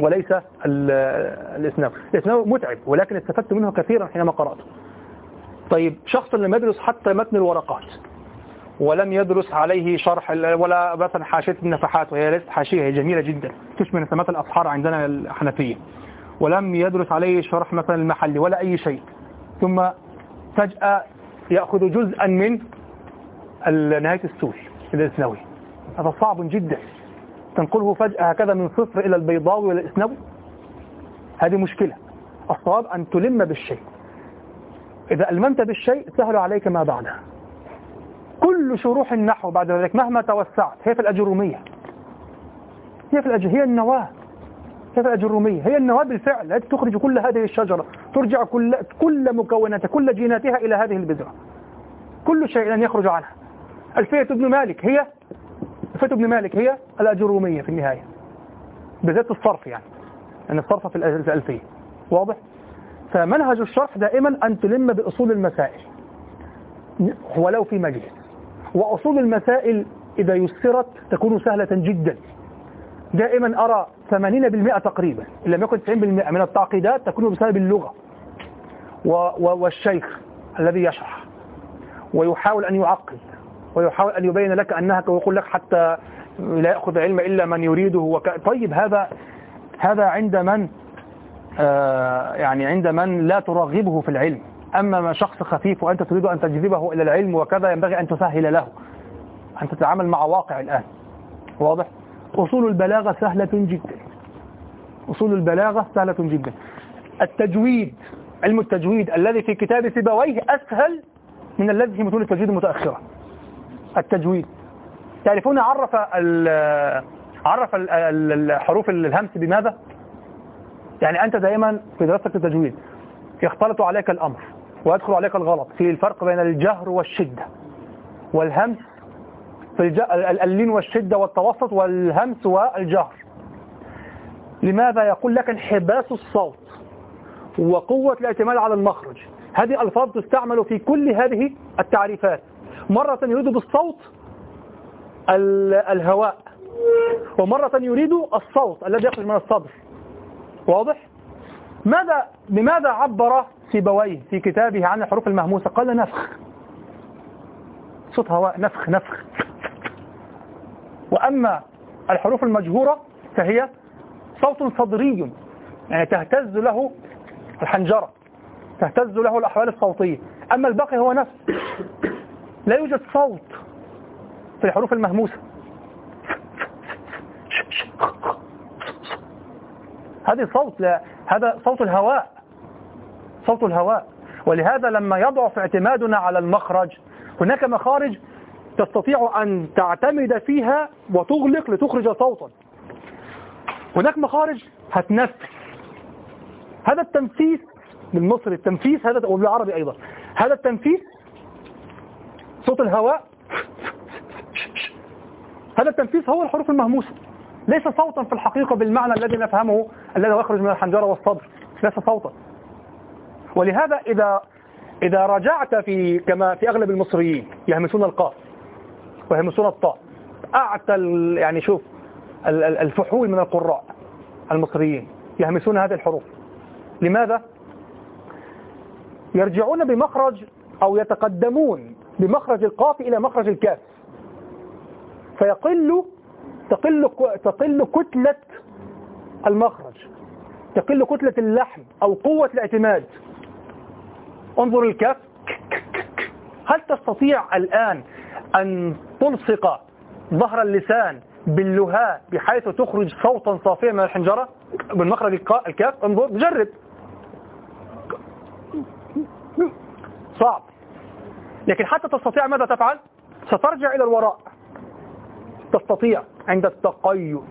وليس الإسناف الإسناف متعب ولكن استفدت منه كثيرا حينما قرأته. طيب شخص لم يدرس حتى متن الورقات ولم يدرس عليه شرح ولا مثلا حاشية النفحات وهي ليست حاشية هي جميلة جدا تشبه نسمات الأصحار عندنا الحنفية. ولم يدرس عليه شرح مثلا المحلي ولا أي شيء. ثم فجأة يأخذ جزءا من نهاية السوش الإسنوي. هذا صعب جدا. تنقله فجأة هكذا من صفر إلى البيضاوي وإلى الإسنوي. هذه مشكلة. الصواب أن تلم بالشيء. إذا ألممت بالشيء سهل عليك ما بعده كل شروح النحو بعد ذلك مهما توسعت هي في الأجرومية. هي في الأجر هي النواة. في الأجرومية هي النواة بالفعل التي تخرج كل هذه الشجرة ترجع كل كل مكوناتها كل جيناتها إلى هذه البذرة. كل شيء لن يخرج عنها. ألفية ابن مالك هي ألفية ابن مالك هي الأجرومية في النهاية. بذات الصرف يعني. أن يعني الصرف في الألفية. واضح؟ فمنهج الشرح دائما أن تلم بأصول المسائل. ولو في مجلس. وأصول المسائل إذا يسرت تكون سهلة جدا. دائما أرى 80% تقريبا. إن لم يكن 90% من التعقيدات تكون بسبب اللغة والشيخ الذي يشرح. ويحاول أن يعقد. ويحاول أن يبين لك أنها ويقول لك حتى لا يأخذ علم إلا من يريده. وك... طيب هذا هذا عند من؟ آه يعني عند من لا ترغبه في العلم. أما ما شخص خفيف وأنت تريد أن تجذبه إلى العلم وكذا ينبغي أن تسهل له. أن تتعامل مع واقع الآن. واضح؟ أصول البلاغة سهلة جدا أصول البلاغة سهلة جدا التجويد علم التجويد الذي في كتاب سيبويه أسهل من الذي في متون التجويد المتأخرة التجويد تعرفون عرف عرف الحروف الهمس بماذا؟ يعني أنت دائما في دراستك التجويد يختلط عليك الأمر ويدخل عليك الغلط في الفرق بين الجهر والشدة والهمس. اللين والشدة والتوسط والهمس والجهر. لماذا يقول لك انحباس الصوت وقوة الاعتماد على المخرج؟ هذه ألفاظ تستعمل في كل هذه التعريفات. مرة يريد بالصوت الهواء ومرة يريد الصوت الذي يخرج من الصدر. واضح؟ ماذا بماذا عبر سيبويه في كتابه عن الحروف المهموسة؟ قال نفخ. صوت هواء نفخ نفخ. وأما الحروف المجهورة فهي صوت صدري يعني تهتز له الحنجرة تهتز له الأحوال الصوتية. أما الباقي هو نفس لا يوجد صوت في الحروف المهموسة. هذه صوت لا هذا صوت الهواء صوت الهواء. ولهذا لما يضعف اعتمادنا على المخرج هناك مخارج تستطيع أن تعتمد فيها وتغلق لتخرج صوتا. هناك مخارج هتنفس هذا التنفيس بالمصري التنفيس هذا وبالعربي أيضا. هذا التنفيس صوت الهواء. هذا التنفيس هو الحروف المهموسة. ليس صوتا في الحقيقة بالمعنى الذي نفهمه الذي يخرج من الحنجرة والصدر. ليس صوتا. ولهذا إذا إذا رجعت في كما في أغلب المصريين يهمسون القاف ويهمسون الطاء. أعتى يعني شوف الفحول من القراء المصريين يهمسون هذه الحروف. لماذا؟ يرجعون بمخرج أو يتقدمون بمخرج القاف إلى مخرج الكاف. فيقل تقل تقل كتلة المخرج. تقل كتلة اللحم أو قوة الاعتماد. انظر الكاف. هل تستطيع الآن أن تلصق ظهر اللسان باللهاء بحيث تخرج صوتا صافيا من الحنجرة من مخرج الكاف انظر جرب. صعب. لكن حتى تستطيع ماذا تفعل؟ سترجع إلى الوراء. تستطيع عند التقيؤ.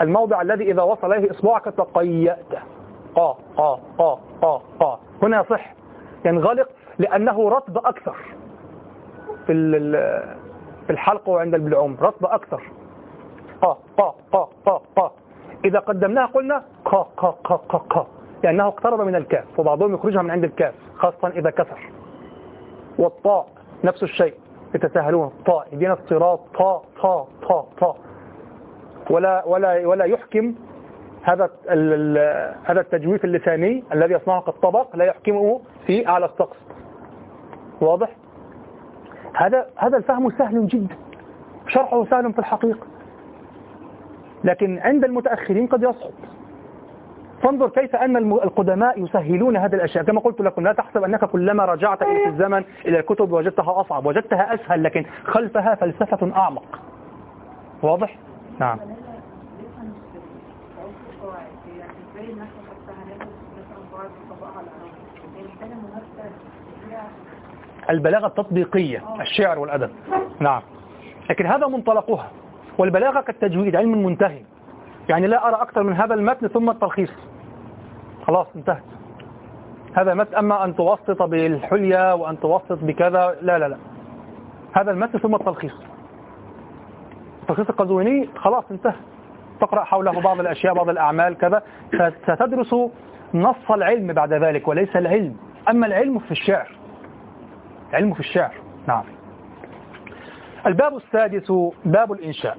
الموضع الذي إذا وصل إليه إصبعك تقيأت. آه آه آه آه آه. هنا يصح. ينغلق لأنه رطب أكثر. في في الحلق وعند البلعوم رطب أكثر. قا قا قا قا قا. إذا قدمناها قلنا قا قا قا قا قا. لأنه اقترب من الكاف وبعضهم يخرجها من عند الكاف خاصة إذا كسر. والطاء نفس الشيء يتساهلون. طاء يدينا الصراط طاء طاء طاء طاء. ولا ولا ولا يحكم هذا هذا التجويف اللساني الذي يصنعه كالطبق لا يحكمه في أعلى السقف واضح؟ هذا هذا الفهم سهل جدا. شرحه سهل في الحقيقة. لكن عند المتأخرين قد يصعب. فانظر كيف أن القدماء يسهلون هذه الأشياء. كما قلت لكم لا تحسب أنك كلما رجعت إلى الزمن إلى الكتب وجدتها أصعب وجدتها أسهل لكن خلفها فلسفة أعمق. واضح؟ نعم. البلاغة التطبيقية الشعر والأدب. نعم. لكن هذا منطلقها. والبلاغة كالتجويد علم منتهي. يعني لا أرى أكثر من هذا المتن ثم التلخيص. خلاص انتهت. هذا متن أما أن توسط بالحلية وأن توسط بكذا لا لا لا. هذا المتن ثم التلخيص. التلخيص القزويني خلاص انتهى. تقرأ حوله بعض الأشياء بعض الأعمال كذا. ستدرس نص العلم بعد ذلك وليس العلم. أما العلم في الشعر. علم في الشعر. نعم. الباب السادس باب الإنشاء.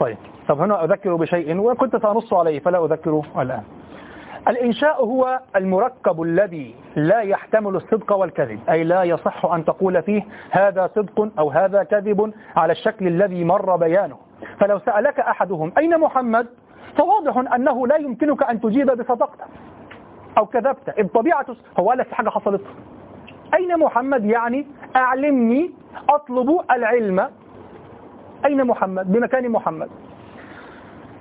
طيب طب هنا أذكر بشيء وكنت سأنص عليه فلا أذكره الآن. الإنشاء هو المركب الذي لا يحتمل الصدق والكذب أي لا يصح أن تقول فيه هذا صدق أو هذا كذب على الشكل الذي مر بيانه. فلو سألك أحدهم أين محمد فواضح أنه لا يمكنك أن تجيب بصدقته أو كذبت إذ طبيعة هو قال لك حاجة حصلت. أين محمد يعني؟ أعلمني أطلب العلم. أين محمد؟ بمكان محمد.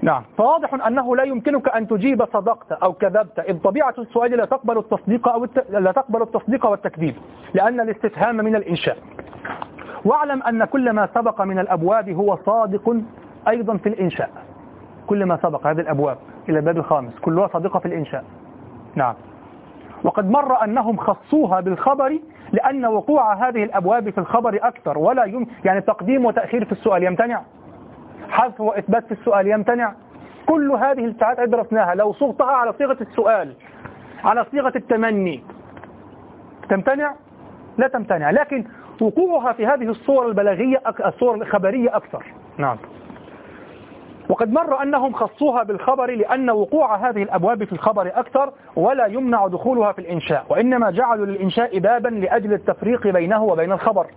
نعم. فواضح أنه لا يمكنك أن تجيب صدقت أو كذبت. إذ طبيعة السؤال لا تقبل التصديق أو الت... لا تقبل التصديق والتكذيب لأن الاستفهام من الإنشاء. واعلم أن كل ما سبق من الأبواب هو صادق أيضا في الإنشاء. كل ما سبق هذه الأبواب إلى الباب الخامس كلها صادقة في الإنشاء. نعم. وقد مر أنهم خصوها بالخبر لأن وقوع هذه الأبواب في الخبر أكثر ولا يم يعني تقديم وتأخير في السؤال يمتنع حذف وإثبات في السؤال يمتنع. كل هذه الساعات درسناها لو صغتها على صيغة السؤال على صيغة التمني تمتنع؟ لا تمتنع لكن وقوعها في هذه الصور البلاغية الصور الخبرية أكثر. نعم. وقد مر أنهم خصوها بالخبر لأن وقوع هذه الأبواب في الخبر أكثر ولا يمنع دخولها في الإنشاء وإنما جعلوا للإنشاء بابا لأجل التفريق بينه وبين الخبر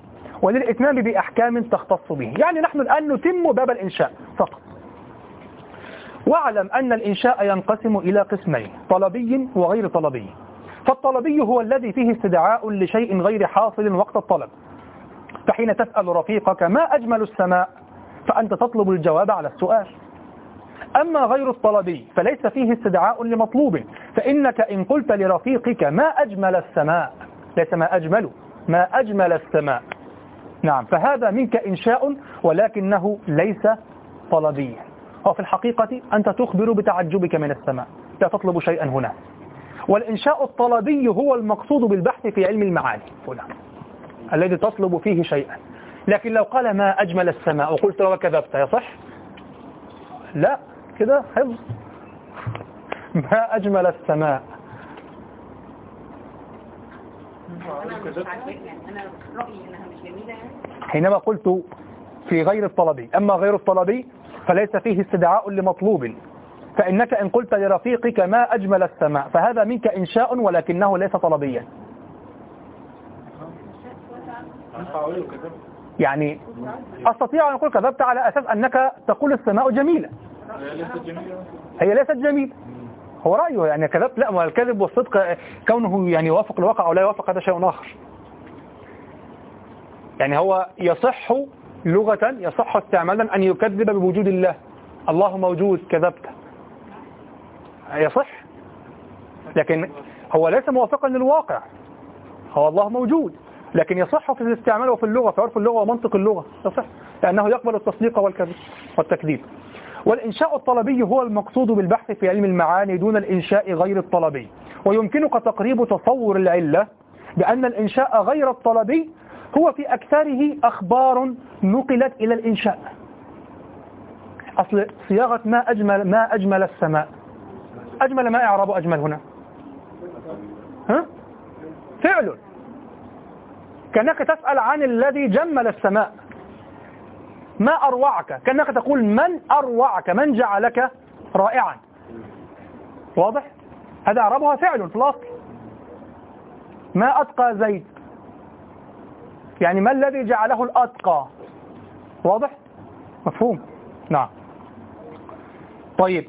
وللإتمام بأحكام تختص به. يعني نحن الآن نتم باب الإنشاء فقط. واعلم أن الإنشاء ينقسم إلى قسمين طلبي وغير طلبي. فالطلبي هو الذي فيه استدعاء لشيء غير حاصل وقت الطلب. فحين تسأل رفيقك ما أجمل السماء؟ فأنت تطلب الجواب على السؤال. أما غير الطلبي فليس فيه استدعاء لمطلوب. فإنك إن قلت لرفيقك ما أجمل السماء ليس ما أجمل ما أجمل السماء. نعم فهذا منك إنشاء ولكنه ليس طلبيا وفي الحقيقة أنت تخبر بتعجبك من السماء لا تطلب شيئا هنا. والإنشاء الطلبي هو المقصود بالبحث في علم المعاني هنا الذي تطلب فيه شيئا. لكن لو قال ما أجمل السماء وقلت له كذبت يصح لا كده حفظ. ما أجمل السماء؟ حينما قلت في غير الطلبي. أما غير الطلبي فليس فيه استدعاء لمطلوب. فإنك إن قلت لرفيقك ما أجمل السماء فهذا منك إنشاء ولكنه ليس طلبيا. يعني أستطيع أن أقول كذبت على أساس أنك تقول السماء جميلة. هي ليست جميلة. هو رأيه يعني كذبت؟ لا ما الكذب والصدق كونه يعني يوافق الواقع أو لا يوافق هذا شيء آخر. يعني هو يصح لغة يصح استعمالا أن يكذب بوجود الله. الله موجود كذبت. يصح؟ لكن هو ليس موافقا للواقع. هو الله موجود. لكن يصح في الاستعمال وفي اللغة في عرف اللغة ومنطق اللغة يصح لأنه يقبل التصديق والكذب والتكذيب. والإنشاء الطلبي هو المقصود بالبحث في علم المعاني دون الإنشاء غير الطلبي. ويمكنك تقريب تصور العلة بأن الإنشاء غير الطلبي هو في أكثره أخبار نقلت إلى الإنشاء. أصل صياغة ما أجمل ما أجمل السماء. أجمل ما إعراب أجمل هنا. ها؟ فعل. كأنك تسأل عن الذي جمل السماء. ما أروعك؟ كأنك تقول من أروعك؟ من جعلك رائعا؟ واضح؟ هذا أعرابها فعل في الأصل. ما أتقى زيد؟ يعني ما الذي جعله الأتقى؟ واضح؟ مفهوم. نعم. طيب.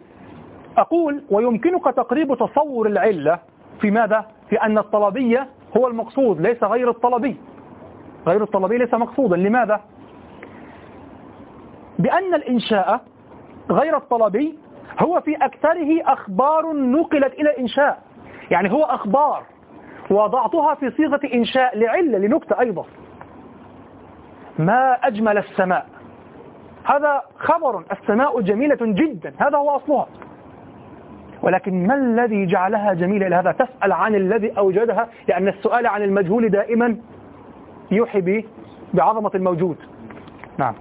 أقول ويمكنك تقريب تصور العلة في ماذا؟ في أن الطلبية هو المقصود ليس غير الطلبي. غير الطلبي ليس مقصودا. لماذا؟ بأن الإنشاء غير الطلبي هو في أكثره أخبار نقلت إلى الإنشاء يعني هو أخبار وضعتها في صيغة إنشاء لعلة لنكتة أيضا. ما أجمل السماء. هذا خبر السماء جميلة جدا. هذا هو أصلها. ولكن ما الذي جعلها جميلة إلى هذا؟ تسأل عن الذي أوجدها لأن السؤال عن المجهول دائما يوحي بعظمة الموجود. نعم.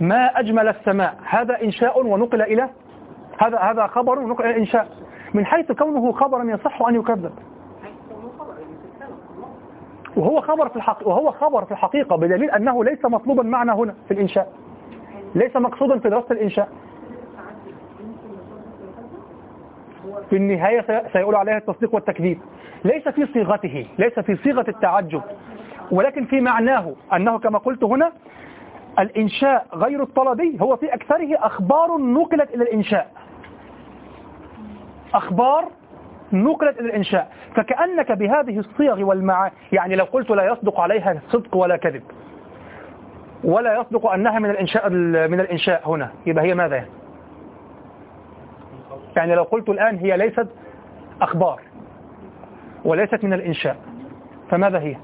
ما أجمل السماء؟ هذا إنشاء ونقل إلى هذا هذا خبر ونقل إلى إنشاء. من حيث كونه خبرا يصح أن يكذب. وهو خبر في الحق وهو خبر في الحقيقة بدليل أنه ليس مطلوبا معنا هنا في الإنشاء. ليس مقصودا في دراسة الإنشاء. في النهاية سيقول عليها التصديق والتكذيب. ليس في صيغته ليس في صيغة التعجب ولكن في معناه أنه كما قلت هنا الإنشاء غير الطلبي هو في أكثره أخبار نقلت إلى الإنشاء. أخبار نقلت إلى الإنشاء. فكأنك بهذه الصيغ والمعاني يعني لو قلت لا يصدق عليها صدق ولا كذب. ولا يصدق أنها من الإنشاء من الإنشاء هنا. يبقى هي ماذا يعني؟ يعني لو قلت الآن هي ليست أخبار وليست من الإنشاء فماذا هي؟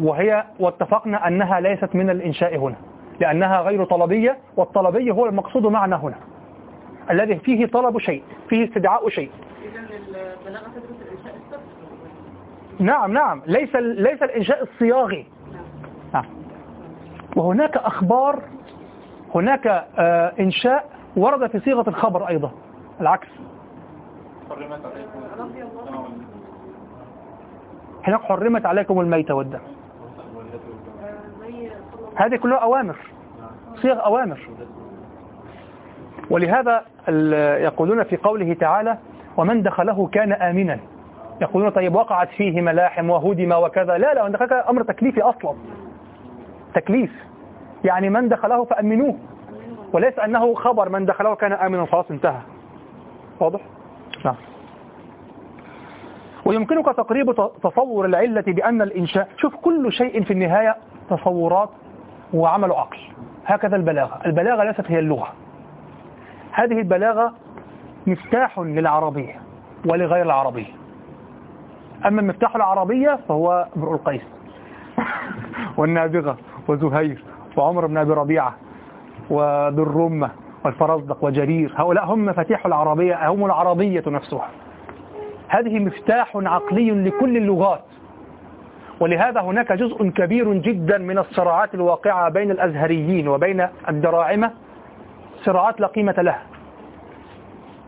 وهي واتفقنا أنها ليست من الإنشاء هنا لأنها غير طلبية والطلبية هو المقصود معنا هنا. الذي فيه طلب شيء فيه استدعاء شيء. نعم نعم ليس ليس الإنشاء الصياغي. نعم. وهناك أخبار هناك آه إنشاء ورد في صيغة الخبر أيضا العكس. هناك حرمت عليكم الميتة والدم. هذه كلها أوامر صيغ أوامر. ولهذا يقولون في قوله تعالى ومن دخله كان آمنا. يقولون طيب وقعت فيه ملاحم وهدم وكذا. لا لا دخلك أمر تكليفي أصلا. تكليف. يعني من دخله فأمنوه. وليس أنه خبر من دخله كان آمنا خلاص انتهى. واضح؟ نعم. ويمكنك تقريب تصور العلة بأن الإنشاء شوف كل شيء في النهاية تصورات وعمل عقل. هكذا البلاغة. البلاغة ليست هي اللغة. هذه البلاغة مفتاح للعربية ولغير العربية. أما مفتاح العربية فهو امرؤ القيس والنابغة وزهير وعمر بن أبي ربيعة وذو الرمة والفرزدق وجرير. هؤلاء هم مفاتيح العربية هم العربية نفسها. هذه مفتاح عقلي لكل اللغات. ولهذا هناك جزء كبير جدا من الصراعات الواقعة بين الأزهريين وبين الدراعمة صراعات لا قيمة لها.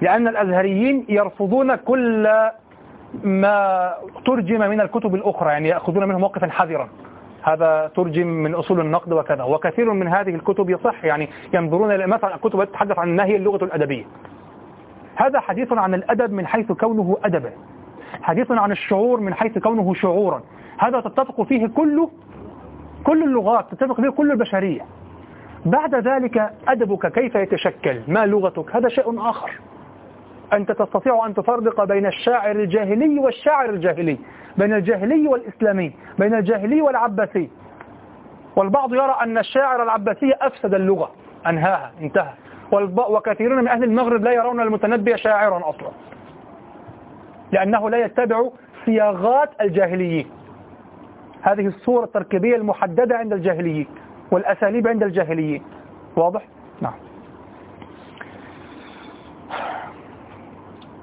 لأن الأزهريين يرفضون كل ما ترجم من الكتب الأخرى يعني يأخذون منه موقفا حذرا. هذا ترجم من أصول النقد وكذا. وكثير من هذه الكتب يصح يعني ينظرون إلى مثلا الكتب تتحدث عن ما هي اللغة الأدبية. هذا حديث عن الأدب من حيث كونه أدبا. حديث عن الشعور من حيث كونه شعورا. هذا تتفق فيه كل كل اللغات تتفق فيه كل البشرية. بعد ذلك أدبك كيف يتشكل؟ ما لغتك؟ هذا شيء آخر. أنت تستطيع أن تفرق بين الشاعر الجاهلي والشاعر الجاهلي بين الجاهلي والإسلامي بين الجاهلي والعباسي. والبعض يرى أن الشاعر العباسي أفسد اللغة أنهاها انتهى. وكثيرون من أهل المغرب لا يرون المتنبي شاعرا أصلا. لأنه لا يتبع صياغات الجاهليين. هذه الصورة التركيبية المحددة عند الجاهليين والأساليب عند الجاهليين. واضح؟ نعم.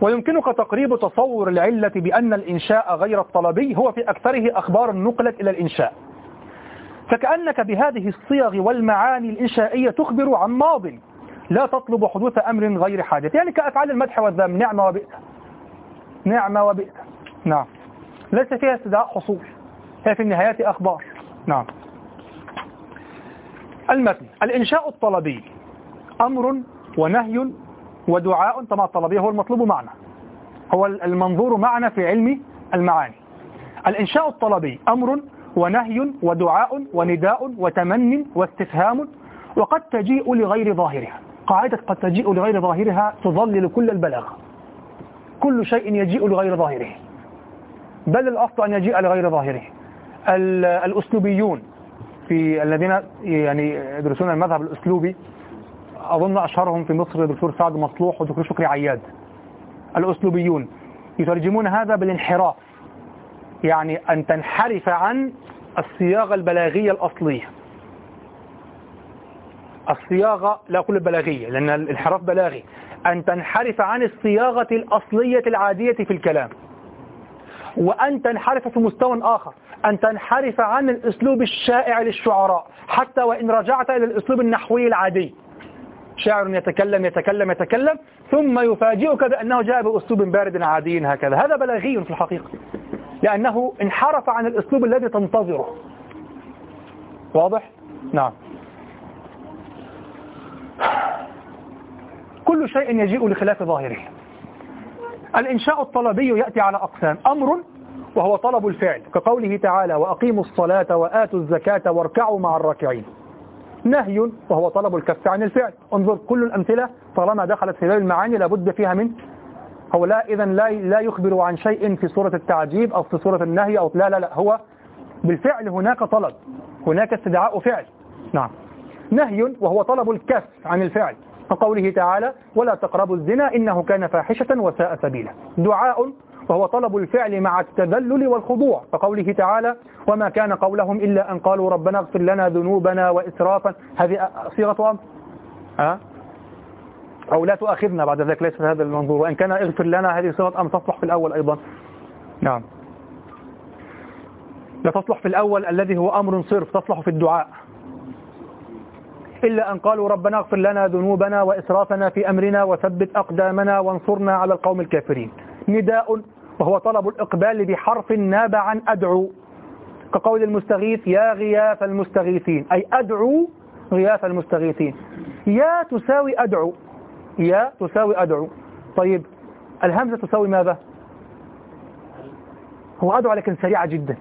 ويمكنك تقريب تصور العلة بأن الإنشاء غير الطلبي هو في أكثره أخبار نقلت إلى الإنشاء. فكأنك بهذه الصيغ والمعاني الإنشائية تخبر عن ماض لا تطلب حدوث أمر غير حادث يعني كأفعال المدح والذم نعمة وبئس. نعمة وبئس. نعم. ليس فيها استدعاء حصول. هي في النهايات أخبار. نعم. المتن. الإنشاء الطلبي أمر ونهي ودعاء طبعا الطلبية هو المطلوب معنا. هو المنظور معنا في علم المعاني. الإنشاء الطلبي أمر ونهي ودعاء ونداء وتمن واستفهام وقد تجيء لغير ظاهرها. قاعدة قد تجيء لغير ظاهرها تظلل كل البلاغة. كل شيء يجيء لغير ظاهره. بل الأصل أن يجيء لغير ظاهره. الأسلوبيون في الذين يعني يدرسون المذهب الأسلوبي أظن أشهرهم في مصر الدكتور سعد مصلوح والدكتور شكري عياد الأسلوبيون. يترجمون هذا بالانحراف يعني أن تنحرف عن الصياغة البلاغية الأصلية. الصياغة لا أقول البلاغية لأن الانحراف بلاغي. أن تنحرف عن الصياغة الأصلية العادية في الكلام. وأن تنحرف في مستوى آخر. أن تنحرف عن الأسلوب الشائع للشعراء. حتى وإن رجعت إلى الأسلوب النحوي العادي. شاعر يتكلم يتكلم يتكلم ثم يفاجئك بأنه جاء بأسلوب بارد عادي هكذا. هذا بلاغي في الحقيقة لأنه انحرف عن الأسلوب الذي تنتظره. واضح؟ نعم. كل شيء يجيء لخلاف ظاهره. الإنشاء الطلبي يأتي على أقسام. أمر وهو طلب الفعل كقوله تعالى وأقيموا الصلاة وآتوا الزكاة واركعوا مع الراكعين. نهي وهو طلب الكف عن الفعل. انظر كل الأمثلة طالما دخلت في باب المعاني لابد فيها من هو لا إذا لا لا يخبر عن شيء في صورة التعجيب أو في صورة النهي أو لا لا لا. هو بالفعل هناك طلب هناك استدعاء فعل. نعم. نهي وهو طلب الكف عن الفعل. كقوله تعالى ولا تقربوا الزنا إنه كان فاحشة وساء سبيلا. دعاء وهو طلب الفعل مع التذلل والخضوع. كقوله تعالى وما كان قولهم إلا أن قالوا ربنا اغفر لنا ذنوبنا وإسرافا. هذه صيغة أمر أه؟ أو لا تؤاخذنا بعد ذلك ليس هذا المنظور. وإن كان اغفر لنا هذه صيغة أمر تصلح في الأول أيضا؟ نعم. لا تصلح في الأول الذي هو أمر صرف تصلح في الدعاء. إلا أن قالوا ربنا اغفر لنا ذنوبنا وإسرافنا في أمرنا وثبت أقدامنا وانصرنا على القوم الكافرين. نداء وهو طلب الإقبال بحرف ناب عن أدعو. كقول المستغيث يا غياث المستغيثين. أي أدعو غياث المستغيثين. يا تساوي أدعو. يا تساوي أدعو. طيب الهمزة تساوي ماذا؟ هو أدعو لكن سريعة جدا.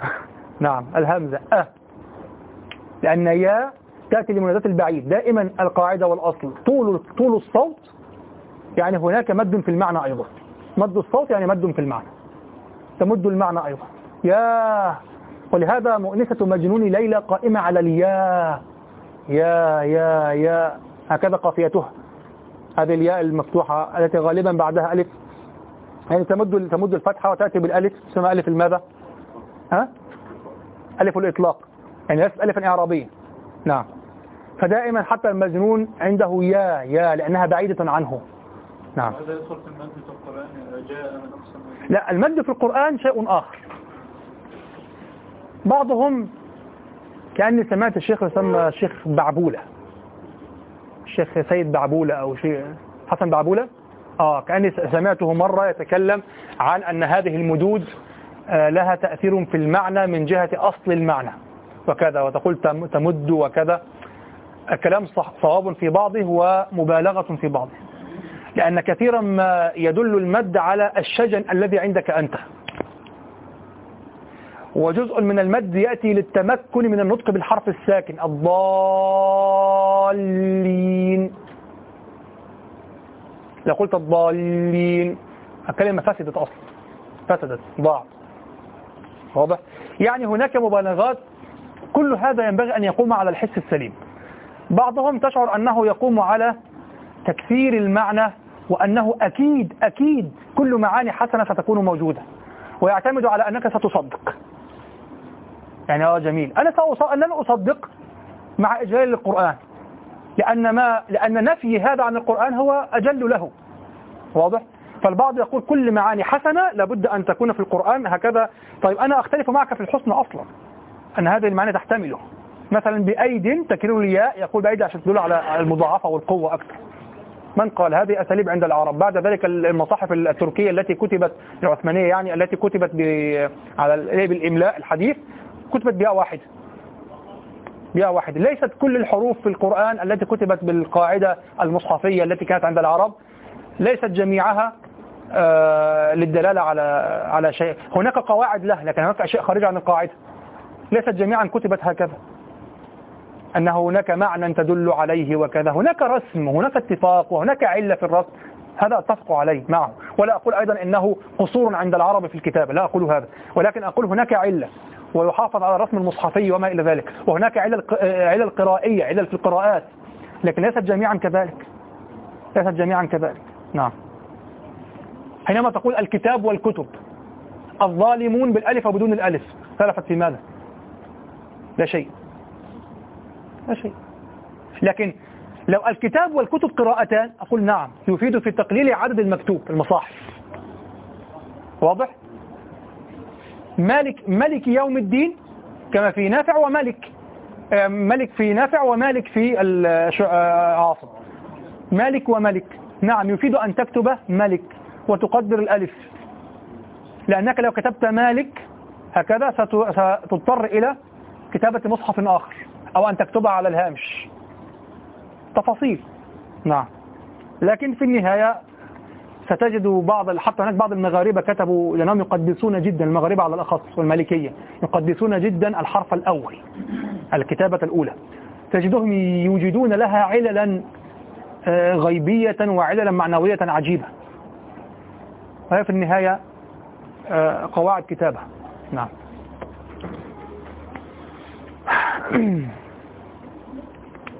[laughs] نعم الهمزة. أه. لأن يا تأتي لمنادات البعيد. دائما القاعدة والأصل. طول طول الصوت يعني هناك مد في المعنى أيضا. مد الصوت يعني مد في المعنى. تمد المعنى أيضا. يا ولهذا مؤنسة مجنون ليلى قائمة على اليا يا يا يا. هكذا قافيتها. هذه الياء المفتوحة التي غالبا بعدها ألف. يعني تمد تمد الفتحة وتأتي بالألف. تسمى ألف الماذا؟ ها؟ ألف الإطلاق. يعني ليست ألفا إعرابية نعم. فدائما حتى المجنون عنده يا يا لأنها بعيدة عنه. نعم. هذا يدخل في المد لا المد في القرآن شيء آخر. بعضهم كأني سمعت الشيخ يسمى الشيخ بعبولة. الشيخ سيد بعبولة أو شيء حسن بعبولة. آه كأني سمعته مرة يتكلم عن أن هذه المدود آه، لها تأثير في المعنى من جهة أصل المعنى. وكذا وتقول تم- تمد وكذا. الكلام صواب في بعضه ومبالغة في بعضه. لأن كثيرا ما يدل المد على الشجن الذي عندك أنت. وجزء من المد يأتي للتمكن من النطق بالحرف الساكن الضالين. لو قلت الضالين الكلمة فسدت أصلا. فسدت ضاعت واضح؟ يعني هناك مبالغات كل هذا ينبغي أن يقوم على الحس السليم. بعضهم تشعر أنه يقوم على تكثير المعنى وأنه أكيد أكيد كل معاني حسنة ستكون موجودة. ويعتمد على أنك ستصدق. يعني آه جميل. أنا سأص- لن أصدق مع إجلال القرآن. لأن ما لأن نفي هذا عن القرآن هو أجل له. واضح؟ فالبعض يقول كل معاني حسنة لابد أن تكون في القرآن هكذا. طيب أنا أختلف معك في الحسن أصلا. أن هذه المعاني تحتمله. مثلا بأيد تكرير الياء يقول بأيد عشان تدل على المضاعفة والقوة أكثر. من قال هذه أساليب عند العرب بعد ذلك المصاحف التركية التي كتبت العثمانية يعني التي كتبت. على ال- بالإملاء الحديث كتبت بياء واحد. بياء واحد. ليست كل الحروف في القرآن التي كتبت بالقاعدة المصحفية التي كانت عند العرب ليست جميعها آه، للدلالة على على شيء. هناك قواعد له لكن هناك أشياء خارجة عن القاعدة. ليست جميعا كتبت هكذا. أن هناك معنى تدل عليه وكذا. هناك رسم هناك اتفاق وهناك علة في الرسم. هذا أتفق عليه معه ولا أقول أيضا أنه قصور عند العرب في الكتابة لا أقول هذا. ولكن أقول هناك علة ويحافظ على الرسم المصحفي وما إلى ذلك. وهناك علل علل قرائية علل في القراءات. لكن ليست جميعا كذلك. ليست جميعا كذلك. نعم. حينما تقول الكتاب والكتب الظالمون بالألف وبدون الألف اختلفت في ماذا؟ لا شيء. لا شيء. لكن لو الكتاب والكتب قراءتان أقول نعم يفيد في تقليل عدد المكتوب المصاحف. واضح؟ مالك ملك يوم الدين كما في نافع ومالك آه، ملك في نافع ومالك في ال- ش- آه، مالك وملك. نعم يفيد أن تكتب ملك وتقدر الألف. لأنك لو كتبت مالك هكذا ست- ستضطر إلى كتابة مصحف آخر. أو أن تكتبها على الهامش. تفاصيل. نعم. لكن في النهاية ستجد بعض حتى هناك بعض المغاربة كتبوا لأنهم يقدسون جدا المغاربة على الأخص والمالكية يقدسون جدا الحرف الأول الكتابة الأولى. تجدهم يوجدون لها عللا آه، غيبية وعللا معنوية عجيبة. وهي في النهاية آه، قواعد كتابة. نعم. [coughs]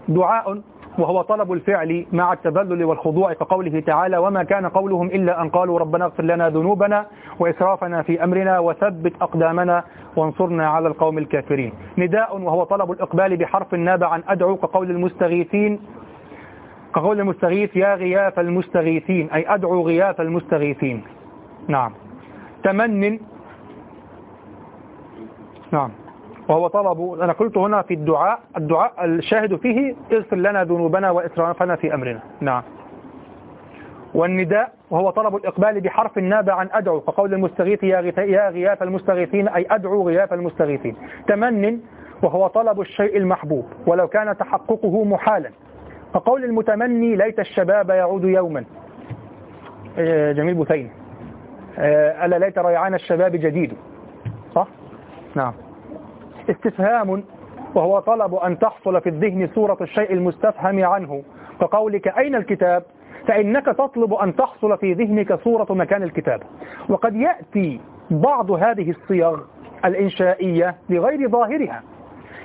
دعاء وهو طلب الفعل مع التذلل والخضوع كقوله تعالى وما كان قولهم إلا أن قالوا ربنا اغفر لنا ذنوبنا وإسرافنا في أمرنا وثبت أقدامنا وانصرنا على القوم الكافرين. نداء وهو طلب الإقبال بحرف ناب عن أدعو كقول المستغيثين كقول المستغيث يا غياث المستغيثين أي أدعو غياث المستغيثين. نعم. تمن نعم. وهو طلب أنا قلت هنا في الدعاء الدعاء الشاهد فيه اغفر لنا ذنوبنا وإسرافنا في أمرنا. نعم. والنداء وهو طلب الإقبال بحرف النابع عن أدعو فقول المستغيث يا, يا غياث المستغيثين أي أدعو غياث المستغيثين. تمن وهو طلب الشيء المحبوب ولو كان تحققه محالا. فقول المتمني ليت الشباب يعود يوما. آه، جميل بثين آه، ألا ليت ريعان الشباب جديد. صح؟ نعم. استفهام وهو طلب أن تحصل في الذهن صورة الشيء المستفهم عنه. كقولك أين الكتاب؟ فإنك تطلب أن تحصل في ذهنك صورة مكان الكتاب. وقد يأتي بعض هذه الصيغ الإنشائية بغير ظاهرها.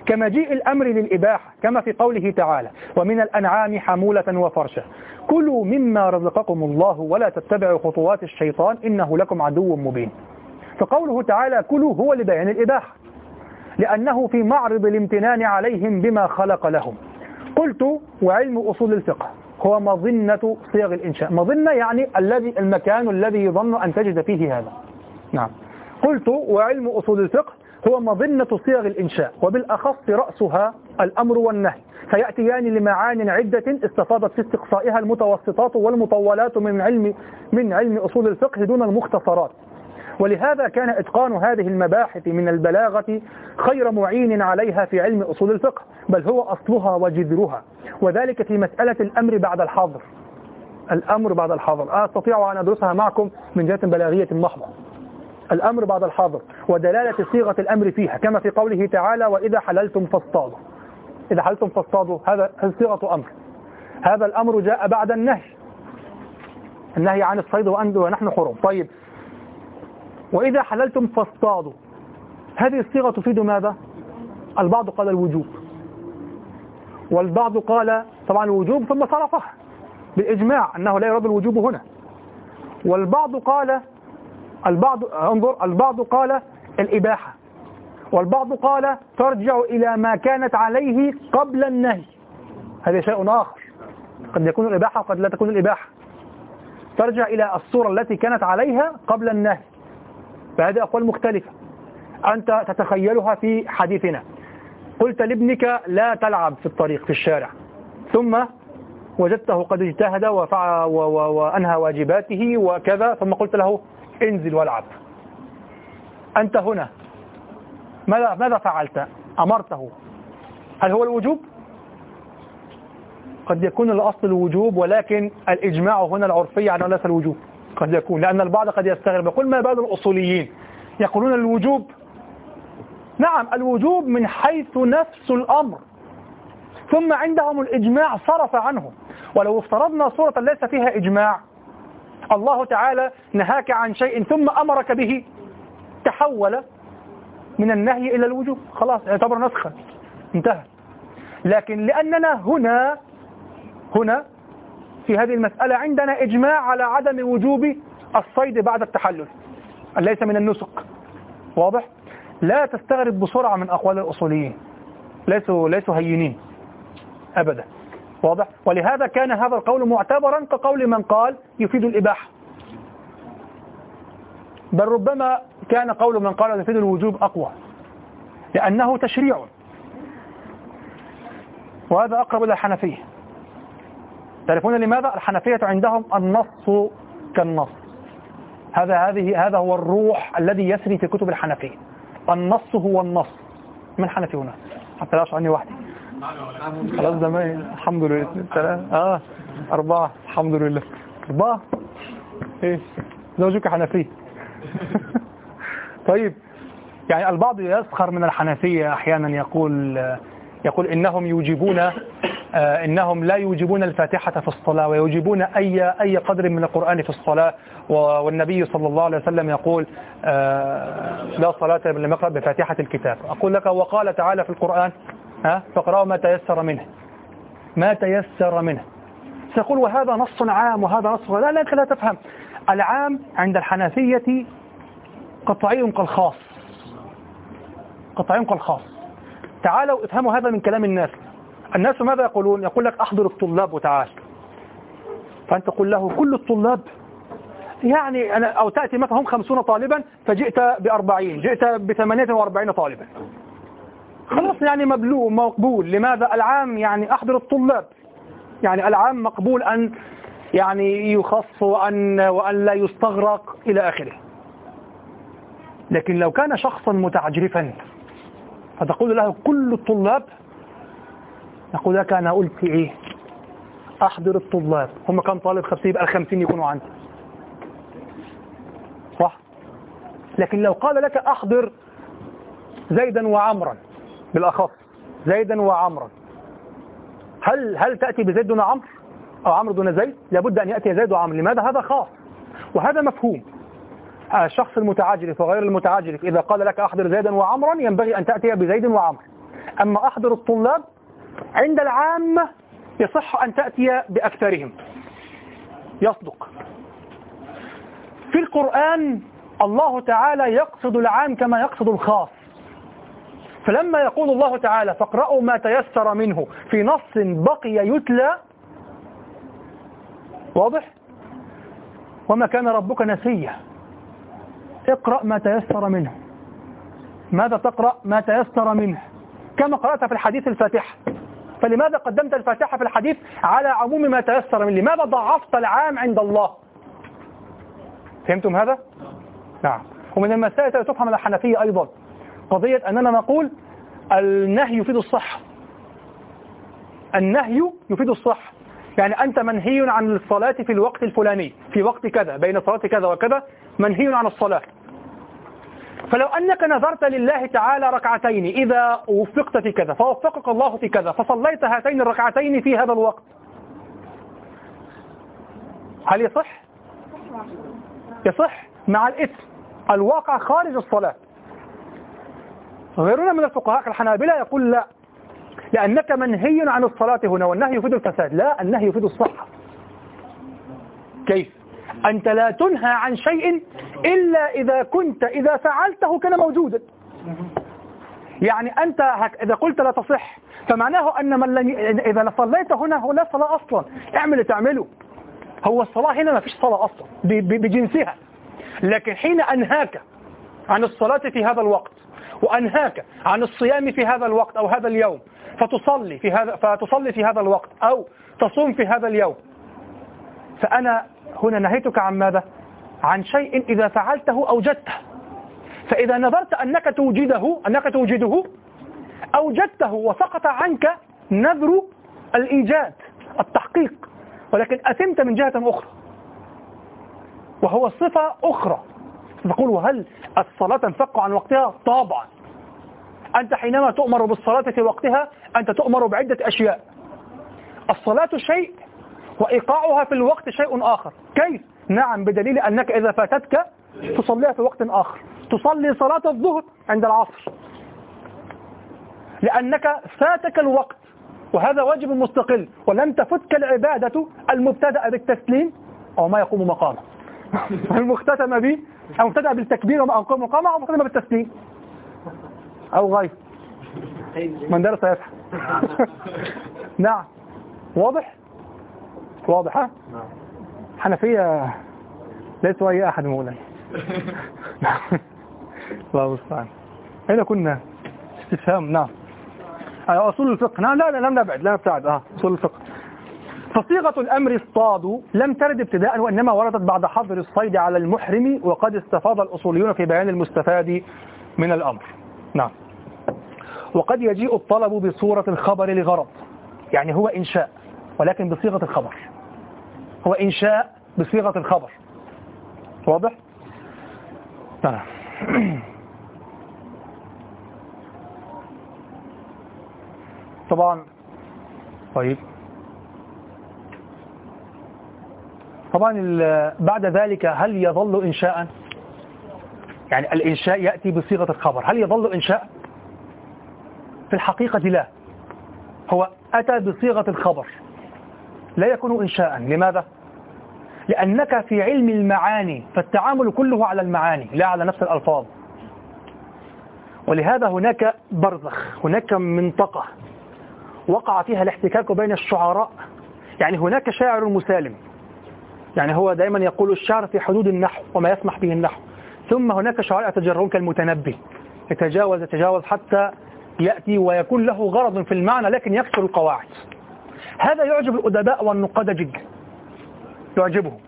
كمجيء الأمر للإباحة كما في قوله تعالى ومن الأنعام حمولة وفرشة كلوا مما رزقكم الله ولا تتبعوا خطوات الشيطان إنه لكم عدو مبين. فقوله تعالى كلوا هو لبيان الإباحة لأنه في معرض الامتنان عليهم بما خلق لهم. قلت وعلم أصول الفقه هو مظنة صيغ الإنشاء. مظنة يعني الذي المكان الذي يظن أن تجد فيه هذا. نعم. قلت وعلم أصول الفقه هو مظنة صيغ الإنشاء وبالأخص رأسها الأمر والنهي. فيأتيان لمعان عدة استفاضت في استقصائها المتوسطات والمطولات من علم من علم أصول الفقه دون المختصرات. ولهذا كان إتقان هذه المباحث من البلاغة خير معين عليها في علم أصول الفقه بل هو أصلها وجذرها. وذلك في مسألة الأمر بعد الحظر. الأمر بعد الحظر. أستطيع أن أدرسها معكم من جهة بلاغية محضة. الأمر بعد الحظر ودلالة صيغة الأمر فيها كما في قوله تعالى وإذا حللتم فاصطادوا. إذا حللتم فاصطادوا هذا صيغة أمر؟ هذا الأمر جاء بعد النهي. النهي عن الصيد ونحن حرم. طيب وإذا حللتم فاصطادوا. هذه الصيغة تفيد ماذا؟ البعض قال الوجوب. والبعض قال طبعا الوجوب ثم صرفها بالإجماع أنه لا يراد الوجوب هنا. والبعض قال البعض انظر البعض قال الإباحة. والبعض قال ترجع إلى ما كانت عليه قبل النهي. هذا شيء آخر. قد يكون الإباحة وقد لا تكون الإباحة. ترجع إلى الصورة التي كانت عليها قبل النهي. فهذه أقوال مختلفة. أنت تتخيلها في حديثنا. قلت لابنك لا تلعب في الطريق في الشارع. ثم وجدته قد اجتهد وفع وأنهى واجباته وكذا ثم قلت له انزل والعب. أنت هنا. ماذا, ماذا فعلت؟ أمرته. هل هو الوجوب؟ قد يكون الأصل الوجوب ولكن الإجماع هنا العرفي أنه ليس الوجوب. قد يكون لأن البعض قد يستغرب يقول ما بال الأصوليين؟ يقولون الوجوب. نعم الوجوب من حيث نفس الأمر. ثم عندهم الإجماع صرف عنه. ولو افترضنا صورة ليس فيها إجماع. الله تعالى نهاك عن شيء ثم أمرك به. تحول من النهي إلى الوجوب. خلاص يعتبر نسخة. انتهى. لكن لأننا هنا هنا في هذه المسألة عندنا إجماع على عدم وجوب الصيد بعد التحلل. ليس من النسك. واضح؟ لا تستغرب بسرعة من أقوال الأصوليين. ليسوا, ليسوا هينين. أبدا. واضح؟ ولهذا كان هذا القول معتبرا كقول من قال يفيد الإباحة. بل ربما كان قول من قال يفيد الوجوب أقوى. لأنه تشريع. وهذا أقرب إلى الحنفية. تعرفون لماذا؟ الحنفية عندهم النص كالنص. هذا هذه هذا هو الروح الذي يسري في كتب الحنفية. النص هو النص. من حنفي هنا؟ حتى لا عني وحدي. خلاص زمان الحمد لله. ثلاثة آه أربعة. الحمد لله. أربعة؟ إيه؟ زوجك حنفي. [laughs] طيب. يعني البعض يسخر من الحنفية أحيانا يقول يقول إنهم يوجبون آه، إنهم لا يوجبون الفاتحة في الصلاة ويوجبون أي أي قدر من القرآن في الصلاة. والنبي صلى الله عليه وسلم يقول آه، لا صلاة لم يقرأ بفاتحة الكتاب. أقول لك وقال تعالى في القرآن ها فاقرأوا ما تيسر منه. ما تيسر منه. سيقول وهذا نص عام وهذا نص لا لا لا تفهم. العام عند الحنفية قطعي كالخاص. قطعي كالخاص. تعالوا افهموا هذا من كلام الناس. الناس ماذا يقولون؟ يقول لك أحضر الطلاب وتعال. فأنت تقول له كل الطلاب. يعني أنا أو تأتي مثلا هم خمسون طالبا فجئت بأربعين جئت بثمانية وأربعين طالبا. خلاص يعني مبلوغ مقبول. لماذا؟ العام يعني أحضر الطلاب. يعني العام مقبول أن يعني يخص وأن, وأن لا يستغرق إلى آخره. لكن لو كان شخصا متعجرفا فتقول له كل الطلاب يقول لك أنا قلت إيه؟ أحضر الطلاب. هم كم طالب؟ خمسين يبقى الخمسين يكونوا عندي. صح؟ لكن لو قال لك أحضر زيدا وعمرا بالأخص زيدا وعمرا هل هل تأتي بزيد دون عمرو؟ أو عمرو دون زيد؟ لابد أن يأتي زيد وعمرو. لماذا؟ هذا خاص. وهذا مفهوم. الشخص المتعجرف وغير المتعجرف إذا قال لك أحضر زيدا وعمرا ينبغي أن تأتي بزيد وعمر. أما أحضر الطلاب عند العامة يصح أن تأتي بأكثرهم. يصدق. في القرآن الله تعالى يقصد العام كما يقصد الخاص. فلما يقول الله تعالى فاقرأوا ما تيسر منه في نص بقي يتلى. واضح؟ وما كان ربك نسيا. اقرأ ما تيسر منه. ماذا تقرأ ما تيسر منه؟ كما قرأت في الحديث الفاتحة فلماذا قدمت الفاتحة في الحديث على عموم ما تيسر منه؟ لماذا ضعفت العام عند الله؟ فهمتم هذا؟ نعم. ومن المسائل التي تفهم الحنفية أيضا. قضية أننا نقول النهي يفيد الصحة النهي يفيد الصحة يعني أنت منهي عن الصلاة في الوقت الفلاني في وقت كذا بين صلاة كذا وكذا منهي عن الصلاة. فلو أنك نذرت لله تعالى ركعتين إذا وفقت في كذا فوفقك الله في كذا فصليت هاتين الركعتين في هذا الوقت. هل يصح؟ يصح. مع الإثم. الواقع خارج الصلاة. غيرنا من الفقهاء الحنابلة يقول لا. لأنك منهي عن الصلاة هنا والنهي يفيد الفساد. لا النهي يفيد الصحة. كيف؟ أنت لا تنهى عن شيء إلا إذا كنت إذا فعلته كان موجودا. يعني أنت إذا قلت لا تصح فمعناه أن من لن إذا صليت هنا هو لا صلاة أصلا. اعمل تعمله. هو الصلاة هنا ما فيش صلاة أصلا بجنسها. لكن حين أنهاك عن الصلاة في هذا الوقت وأنهاك عن الصيام في هذا الوقت أو هذا اليوم. فتصلي في هذا فتصلي في هذا الوقت أو تصوم في هذا اليوم. فأنا هنا نهيتك عن ماذا؟ عن شيء إذا فعلته أوجدته فإذا نظرت أنك توجده أنك توجده أوجدته وسقط عنك نذر الإيجاد التحقيق. ولكن أثمت من جهة أخرى. وهو صفة أخرى. تقول وهل الصلاة تنفق عن وقتها؟ طبعا. أنت حينما تؤمر بالصلاة في وقتها أنت تؤمر بعدة أشياء. الصلاة شيء وإيقاعها في الوقت شيء آخر. كيف؟ نعم بدليل أنك إذا فاتتك تصليها في وقت آخر. تصلي صلاة الظهر عند العصر. لأنك فاتك الوقت وهذا واجب مستقل. ولم تفتك العبادة المبتدأ بالتسليم أو ما يقوم مقامه. [laughs] المختتم به أو مبتدأ بالتكبير أو مقامه أو مختتم بالتسليم. أو غير. من درس يفهم [laughs] نعم. واضح؟ واضح ها؟ حنفية. ليس أي أحد مولا [laughs] الله المستعان. أين كنا؟ استفهام. نعم. أصول الفقه. نعم لا لا لم نبعد لا نبتعد. آه أصول الفقه. فصيغة الأمر اصطادوا لم ترد ابتداء وإنما وردت بعد حظر الصيد على المحرم وقد استفاض الأصوليون في بيان المستفاد من الأمر. نعم. وقد يجيء الطلب بصورة الخبر لغرض يعني هو إنشاء ولكن بصيغة الخبر. هو إنشاء بصيغة الخبر. واضح؟ نعم. طبعا. طيب. طبعا بعد ذلك هل يظل إنشاء؟ يعني الإنشاء يأتي بصيغة الخبر. هل يظل إنشاء؟ في الحقيقة لا. هو أتى بصيغة الخبر. لا يكون إنشاء. لماذا؟ لأنك في علم المعاني فالتعامل كله على المعاني لا على نفس الألفاظ. ولهذا هناك برزخ هناك منطقة وقع فيها الاحتكاك بين الشعراء. يعني هناك شاعر مسالم. يعني هو دائما يقول الشعر في حدود النحو وما يسمح به النحو. ثم هناك شعراء يتجرون كالمتنبي. يتجاوز يتجاوز حتى يأتي ويكون له غرض في المعنى لكن يكسر القواعد. هذا يعجب الأدباء والنقاد جدا. يعجبهم.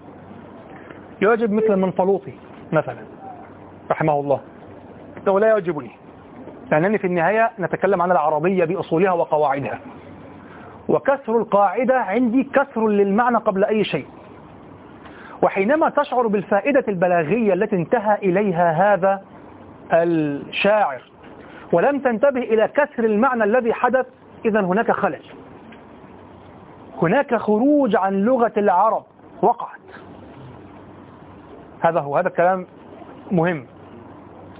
يعجب مثل المنفلوطي مثلا رحمه الله. لا يعجبني لأنني في النهاية نتكلم عن العربية بأصولها وقواعدها. وكسر القاعدة عندي كسر للمعنى قبل أي شيء. وحينما تشعر بالفائدة البلاغية التي انتهى إليها هذا الشاعر ولم تنتبه إلى كسر المعنى الذي حدث إذا هناك خلل. هناك خروج عن لغة العرب وقعت. هذا هو هذا الكلام مهم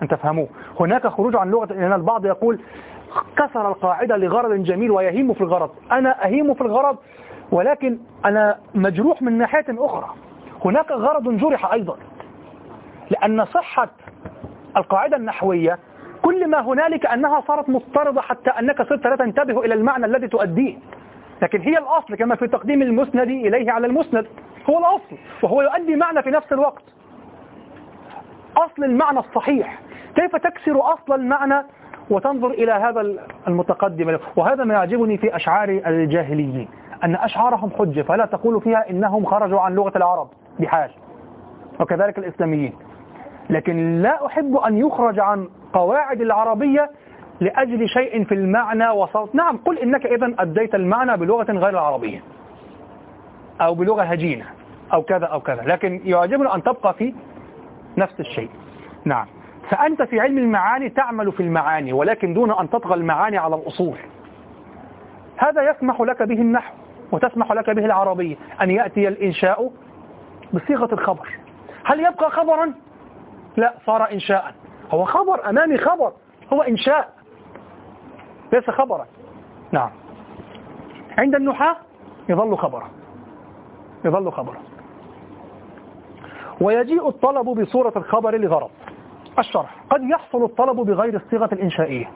أن تفهموه. هناك خروج عن لغة لأن البعض يقول كسر القاعدة لغرض جميل ويهيم في الغرض. أنا أهيم في الغرض ولكن أنا مجروح من ناحية أخرى. هناك غرض جرح أيضا. لأن صحة القاعدة النحوية كل ما هنالك أنها صارت مضطردة حتى أنك صرت لا تنتبه إلى المعنى الذي تؤديه. لكن هي الأصل كما في تقديم المسند إليه على المسند هو الأصل وهو يؤدي معنى في نفس الوقت. أصل المعنى الصحيح. كيف تكسر أصل المعنى؟ وتنظر إلى هذا المتقدم. وهذا ما يعجبني في أشعار الجاهليين أن أشعارهم حجة فلا تقول فيها إنهم خرجوا عن لغة العرب. بحال. وكذلك الإسلاميين. لكن لا أحب أن يخرج عن قواعد العربية لأجل شيء في المعنى وصوت نعم قل إنك إذا أديت المعنى بلغة غير العربية. أو بلغة هجينة. أو كذا أو كذا. لكن يعجبنا أن تبقى في نفس الشيء. نعم. فأنت في علم المعاني تعمل في المعاني ولكن دون أن تطغى المعاني على الأصول. هذا يسمح لك به النحو وتسمح لك به العربية. أن يأتي الإنشاء بصيغة الخبر. هل يبقى خبرا؟ لا صار إنشاء هو خبر أمامي خبر. هو إنشاء. ليس خبرا. نعم. عند النحاة يظل خبرا. يظل خبرا. ويجيء الطلب بصورة الخبر لغرض. الشرح. قد يحصل الطلب بغير الصيغة الإنشائية.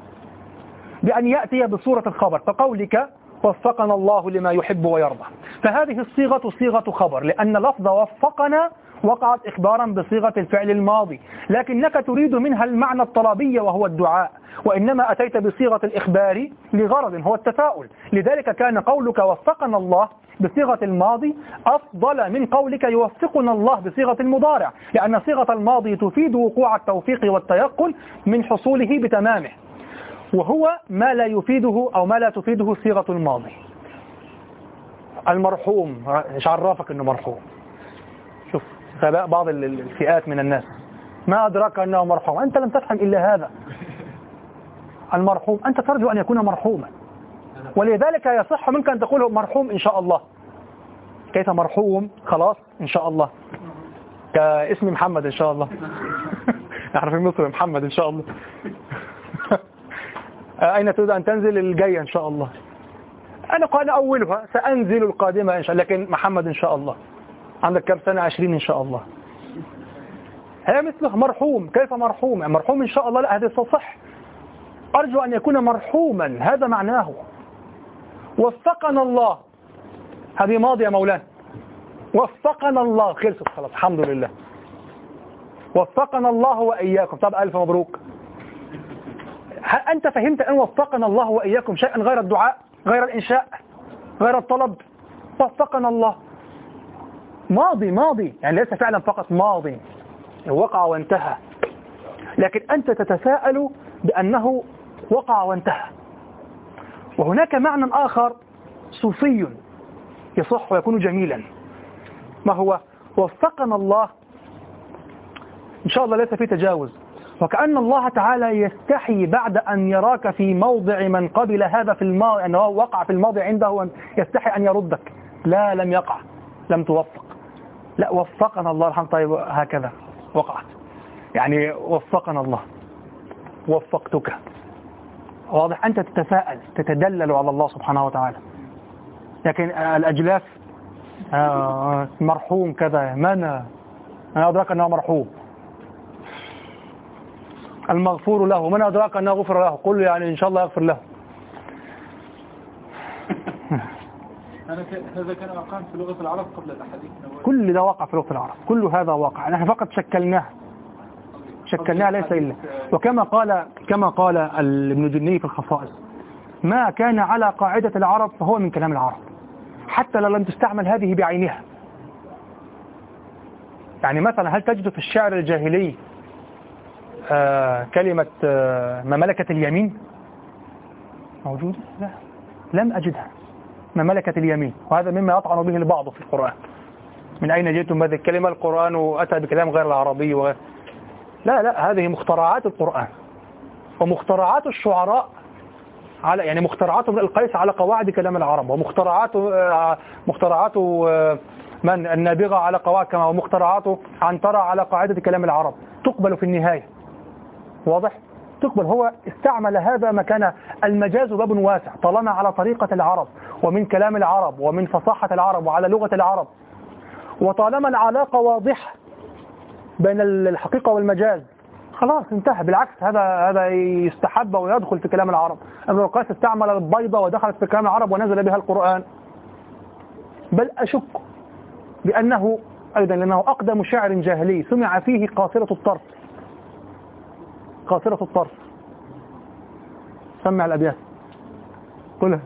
بأن يأتي بصورة الخبر. كقولك وفقنا الله لما يحب ويرضى. فهذه الصيغة صيغة خبر لأن لفظ وفقنا وقعت إخبارا بصيغة الفعل الماضي. لكنك تريد منها المعنى الطلبي وهو الدعاء وإنما أتيت بصيغة الإخبار لغرض هو التفاؤل. لذلك كان قولك وفقنا الله بصيغة الماضي أفضل من قولك يوفقنا الله بصيغة المضارع لأن صيغة الماضي تفيد وقوع التوفيق والتيقن من حصوله بتمامه. وهو ما لا يفيده أو ما لا تفيده صيغة الماضي. المرحوم إيش عرفك إنه مرحوم. شوف غباء بعض الفئات من الناس. ما أدراك أنه مرحوم. أنت لم تفهم إلا هذا. المرحوم أنت ترجو أن يكون مرحوما. ولذلك يصح منك أن تقول مرحوم إن شاء الله. كيف مرحوم؟ خلاص إن شاء الله. كاسم محمد إن شاء الله. [laughs] نحن في مصر محمد إن شاء الله. أين تريد أن تنزل؟ الجاية إن شاء الله. أنا قال أولها سأنزل القادمة إن شاء الله لكن محمد إن شاء الله. عندك كم سنة؟ عشرين إن شاء الله. هي مثله مرحوم. كيف مرحوم؟ يعني مرحوم إن شاء الله لا هذا صح أرجو أن يكون مرحوما هذا معناه. وفقنا الله. هذه ماضية يا مولانا. وفقنا الله. خلصت خلاص الحمد لله. وفقنا الله وإياكم. طب ألف مبروك. أنت فهمت أن وفقنا الله وإياكم شيئا غير الدعاء غير الإنشاء غير الطلب؟ وفقنا الله. ماضي ماضي. يعني ليس فعلا فقط ماضي. وقع وانتهى. لكن أنت تتساءل بأنه وقع وانتهى. وهناك معنى آخر صوفي يصح ويكون جميلا. ما هو؟ وفقنا الله. إن شاء الله ليس في تجاوز. وكأن الله تعالى يستحي بعد أن يراك في موضع من قبل هذا في الماضي أنه وقع في الماضي عنده يستحي أن يردك. لا لم يقع. لم توفق. لا وفقنا الله. الحمد طيب هكذا. وقعت. يعني وفقنا الله. وفقتك. واضح؟ أنت تتساءل تتدلل على الله سبحانه وتعالى. لكن الأجلاف آه، مرحوم كذا. من؟ أنا أدراك أنه مرحوم. المغفور له. من أدراك أنه غفر له؟ قل يعني إن شاء الله يغفر له. [laughs] هذا كان في لغة العرب قبل الأحاديث كل ده وقع في لغة العرب. كل هذا وقع. نحن فقط شكلناه. شكلناها ليس إلا. وكما قال كما قال ابن جني في الخصائص ما كان على قاعدة العرب فهو من كلام العرب. حتى لو لم تستعمل هذه بعينها. يعني مثلا هل تجد في الشعر الجاهلي كلمة آه مملكة اليمين. موجودة؟ لا. لم أجدها. مملكة اليمين. وهذا مما يطعن به البعض في القرآن. من أين جئتم بهذه الكلمة؟ القرآن أتى بكلام غير العربي وغير. لا لا هذه مخترعات القرآن. ومخترعات الشعراء على يعني مخترعات ابن القيس على قواعد كلام العرب. ومخترعات آه، مخترعات آه، من النابغة على قواعد كما ومخترعاته عنترة على قاعدة كلام العرب. تقبل في النهاية. واضح؟ تقبل هو استعمل هذا مكان المجاز باب واسع طالما على طريقة العرب ومن كلام العرب ومن فصاحة العرب وعلى لغة العرب. وطالما العلاقة واضحة بين الحقيقة والمجاز خلاص انتهى. بالعكس هذا هذا يستحب ويدخل في كلام العرب. ابن القيس استعمل البيضة ودخلت في كلام العرب ونزل بها القرآن. بل أشك بأنه أيضا لأنه أقدم شعر جاهلي سمع فيه قاصرة الطرف. قاصرة الطرف. سمع الأبيات. قلها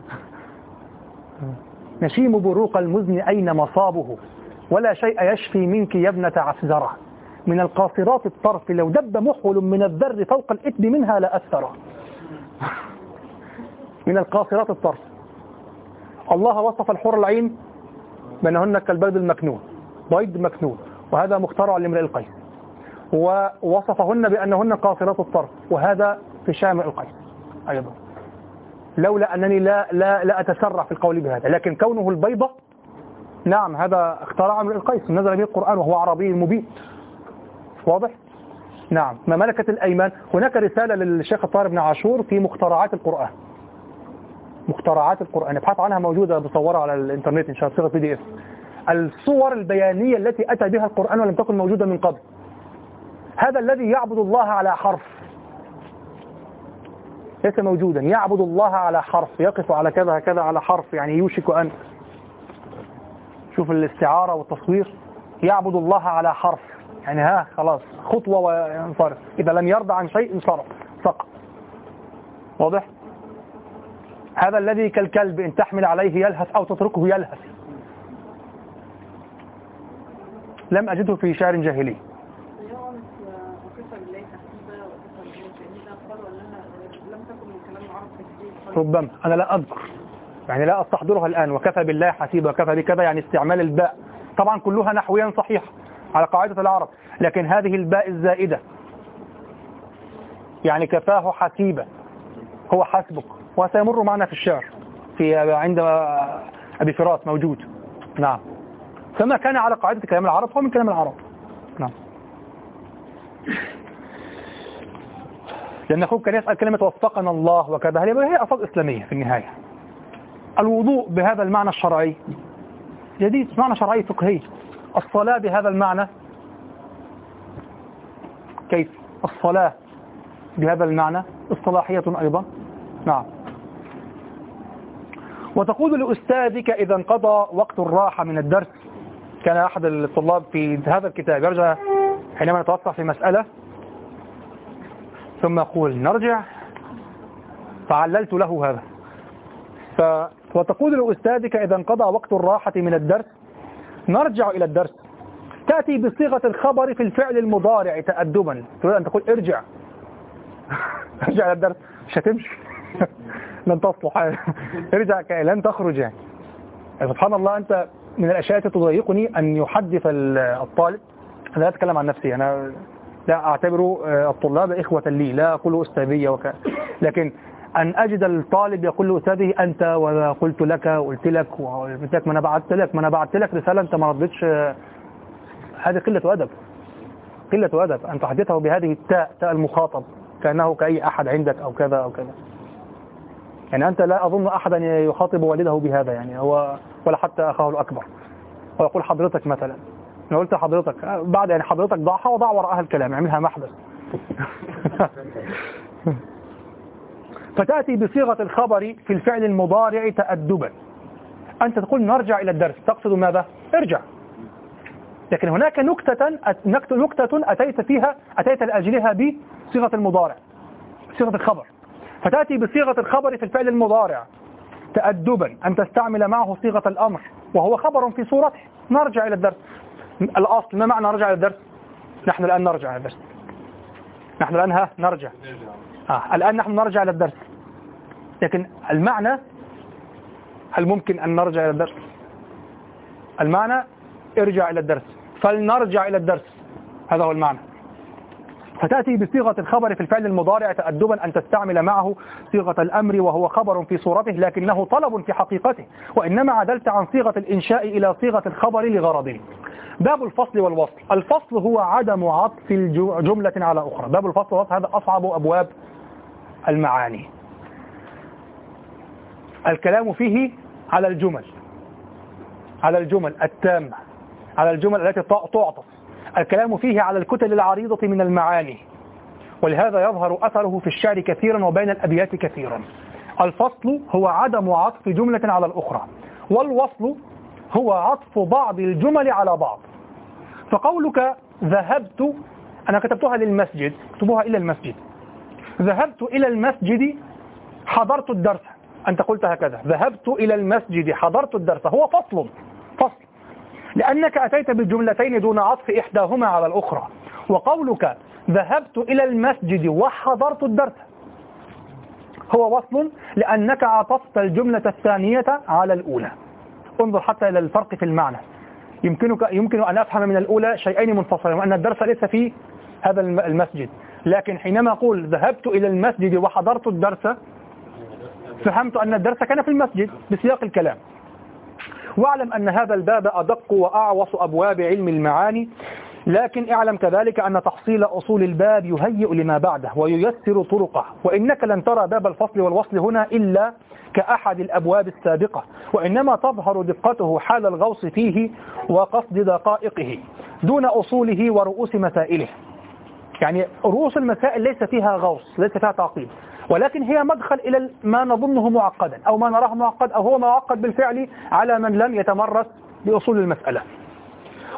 [laughs] نشيم بروق المزن أين مصابه؟ ولا شيء يشفي منك يا ابنة عفزرة. من القاصرات الطرف لو دب محول من الذر فوق الإثم منها لأثر [laughs] من القاصرات الطرف. الله وصف الحور العين بأنهن كالبلد المكنون. بيض مكنون. وهذا مخترع لامرئ القيس. ووصفهن بأنهن قاصرات الطرف وهذا في شام القيس أيضا. لولا أنني لا, لا, لا أتسرع في القول بهذا لكن كونه البيضة نعم هذا اخترع امرئ القيس نزل به القرآن وهو عربي مبين. واضح؟ نعم. ما ملكة الأيمان؟ هناك رسالة للشيخ الطاهر بن عاشور في مخترعات القرآن. مخترعات القرآن ابحث عنها موجودة بصورها على الإنترنت إن شاء الله صيغة بي دي اف الصور البيانية التي أتى بها القرآن ولم تكن موجودة من قبل. هذا الذي يعبد الله على حرف. ليس موجودا. يعبد الله على حرف. يقف على كذا كذا على حرف. يعني يوشك أن. شوف الاستعارة والتصوير. يعبد الله على حرف. يعني ها خلاص. خطوة وينصرف إذا لم يرضى عن شيء انصرف. سقط واضح؟ هذا الذي كالكلب إن تحمل عليه يلهث أو تتركه يلهث. لم أجده في شعر جاهلي. ربما. أنا لا أذكر. يعني لا أستحضرها الآن. وكفى بالله حسيبا وكفى بكذا يعني استعمال الباء. طبعا كلها نحويا صحيح على قاعدة العرب. لكن هذه الباء الزائدة. يعني كفاه حسيبا هو حسبك. وسيمر معنا في الشعر. في عند أبي فراس موجود. نعم. فما كان على قاعدة كلام العرب هو من كلام العرب. نعم. لأن أخوك كان يسأل كلمة وفقنا الله وكذا. هي ألفاظ إسلامية في النهاية؟ الوضوء بهذا المعنى الشرعي. جديد معنى شرعي فقهي. الصلاة بهذا المعنى. كيف؟ الصلاة بهذا المعنى. اصطلاحية أيضا. نعم. وتقول لأستاذك إذا انقضى وقت الراحة من الدرس. كان أحد الطلاب في هذا الكتاب. يرجع حينما نتوسع في مسألة. ثم يقول نرجع. فعللت له هذا. ف وتقول لأستاذك إذا انقضى وقت الراحة من الدرس نرجع إلى الدرس. تأتي بصيغة الخبر في الفعل المضارع تأدبا. تريد أن تقول ارجع. [laughs] ارجع إلى الدرس. مش هتمشي. [laughs] لن تصلح. [laughs] ارجع لن تخرج. يعني سبحان الله أنت من الأشياء التي تضايقني أن يحدث الطالب. أنا لا أتكلم عن نفسي. أنا لا أعتبر الطلاب إخوة لي لا أقول أستاذية وك... لكن أن أجد الطالب يقول لأستاذه أنت وقلت لك وقلت لك وقلت لك ما أنا بعت لك ما أنا بعت لك رسالة أنت ما ردتش هذه قلة أدب قلة أدب أن تحدثه بهذه التاء تاء المخاطب كأنه كأي أحد عندك أو كذا أو كذا. يعني أنت لا أظن أحدا يخاطب والده بهذا يعني هو ولا حتى أخاه الأكبر ويقول حضرتك مثلا. أنا قلت حضرتك بعد يعني حضرتك ضعها وضع وراءها الكلام يعملها محدث [laughs] فتأتي بصيغة الخبر في الفعل المضارع تأدبا. أنت تقول نرجع إلى الدرس تقصد ماذا؟ ارجع. لكن هناك نكتة نكتة أتيت فيها أتيت لأجلها بصيغة المضارع صيغة الخبر. فتأتي بصيغة الخبر في الفعل المضارع تأدبا أن تستعمل معه صيغة الأمر وهو خبر في صورته. نرجع إلى الدرس. الأصل ما معنى نرجع إلى الدرس؟ نحن الآن نرجع إلى الدرس. نحن الآن ها نرجع. آه. الآن نحن نرجع إلى الدرس. لكن المعنى هل ممكن أن نرجع إلى الدرس. المعنى ارجع إلى الدرس. فلنرجع إلى الدرس. هذا هو المعنى. فتأتي بصيغة الخبر في الفعل المضارع تأدبا أن تستعمل معه صيغة الأمر وهو خبر في صورته لكنه طلب في حقيقته وإنما عدلت عن صيغة الإنشاء إلى صيغة الخبر لغرض باب الفصل والوصل الفصل هو عدم عطف جملة على أخرى. باب الفصل والوصل هذا أصعب أبواب المعاني. الكلام فيه على الجمل على الجمل التامة على الجمل التي تعطف. الكلام فيه على الكتل العريضة من المعاني ولهذا يظهر أثره في الشعر كثيرا وبين الأبيات كثيرا. الفصل هو عدم عطف جملة على الأخرى والوصل هو عطف بعض الجمل على بعض. فقولك ذهبت أنا كتبتها للمسجد كتبوها إلى المسجد. ذهبت إلى المسجد حضرت الدرس. أنت قلت هكذا ذهبت إلى المسجد حضرت الدرس. هو فصل فصل. لأنك أتيت بالجملتين دون عطف إحداهما على الأخرى. وقولك ذهبت إلى المسجد وحضرت الدرس. هو وصل لأنك عطفت الجملة الثانية على الأولى. انظر حتى إلى الفرق في المعنى. يمكنك يمكن أن أفهم من الأولى شيئين منفصلين وأن الدرس ليس في هذا المسجد. لكن حينما أقول ذهبت إلى المسجد وحضرت الدرس فهمت أن الدرس كان في المسجد بسياق الكلام. واعلم أن هذا الباب أدق وأعوص أبواب علم المعاني لكن اعلم كذلك أن تحصيل أصول الباب يهيئ لما بعده وييسر طرقه وإنك لن ترى باب الفصل والوصل هنا إلا كأحد الأبواب السابقة وإنما تظهر دقته حال الغوص فيه وقصد دقائقه دون أصوله ورؤوس مسائله. يعني رؤوس المسائل ليس فيها غوص ليس فيها تعقيد. ولكن هي مدخل إلى ما نظنه معقدا أو ما نراه معقد أو هو معقد بالفعل على من لم يتمرس بأصول المسألة.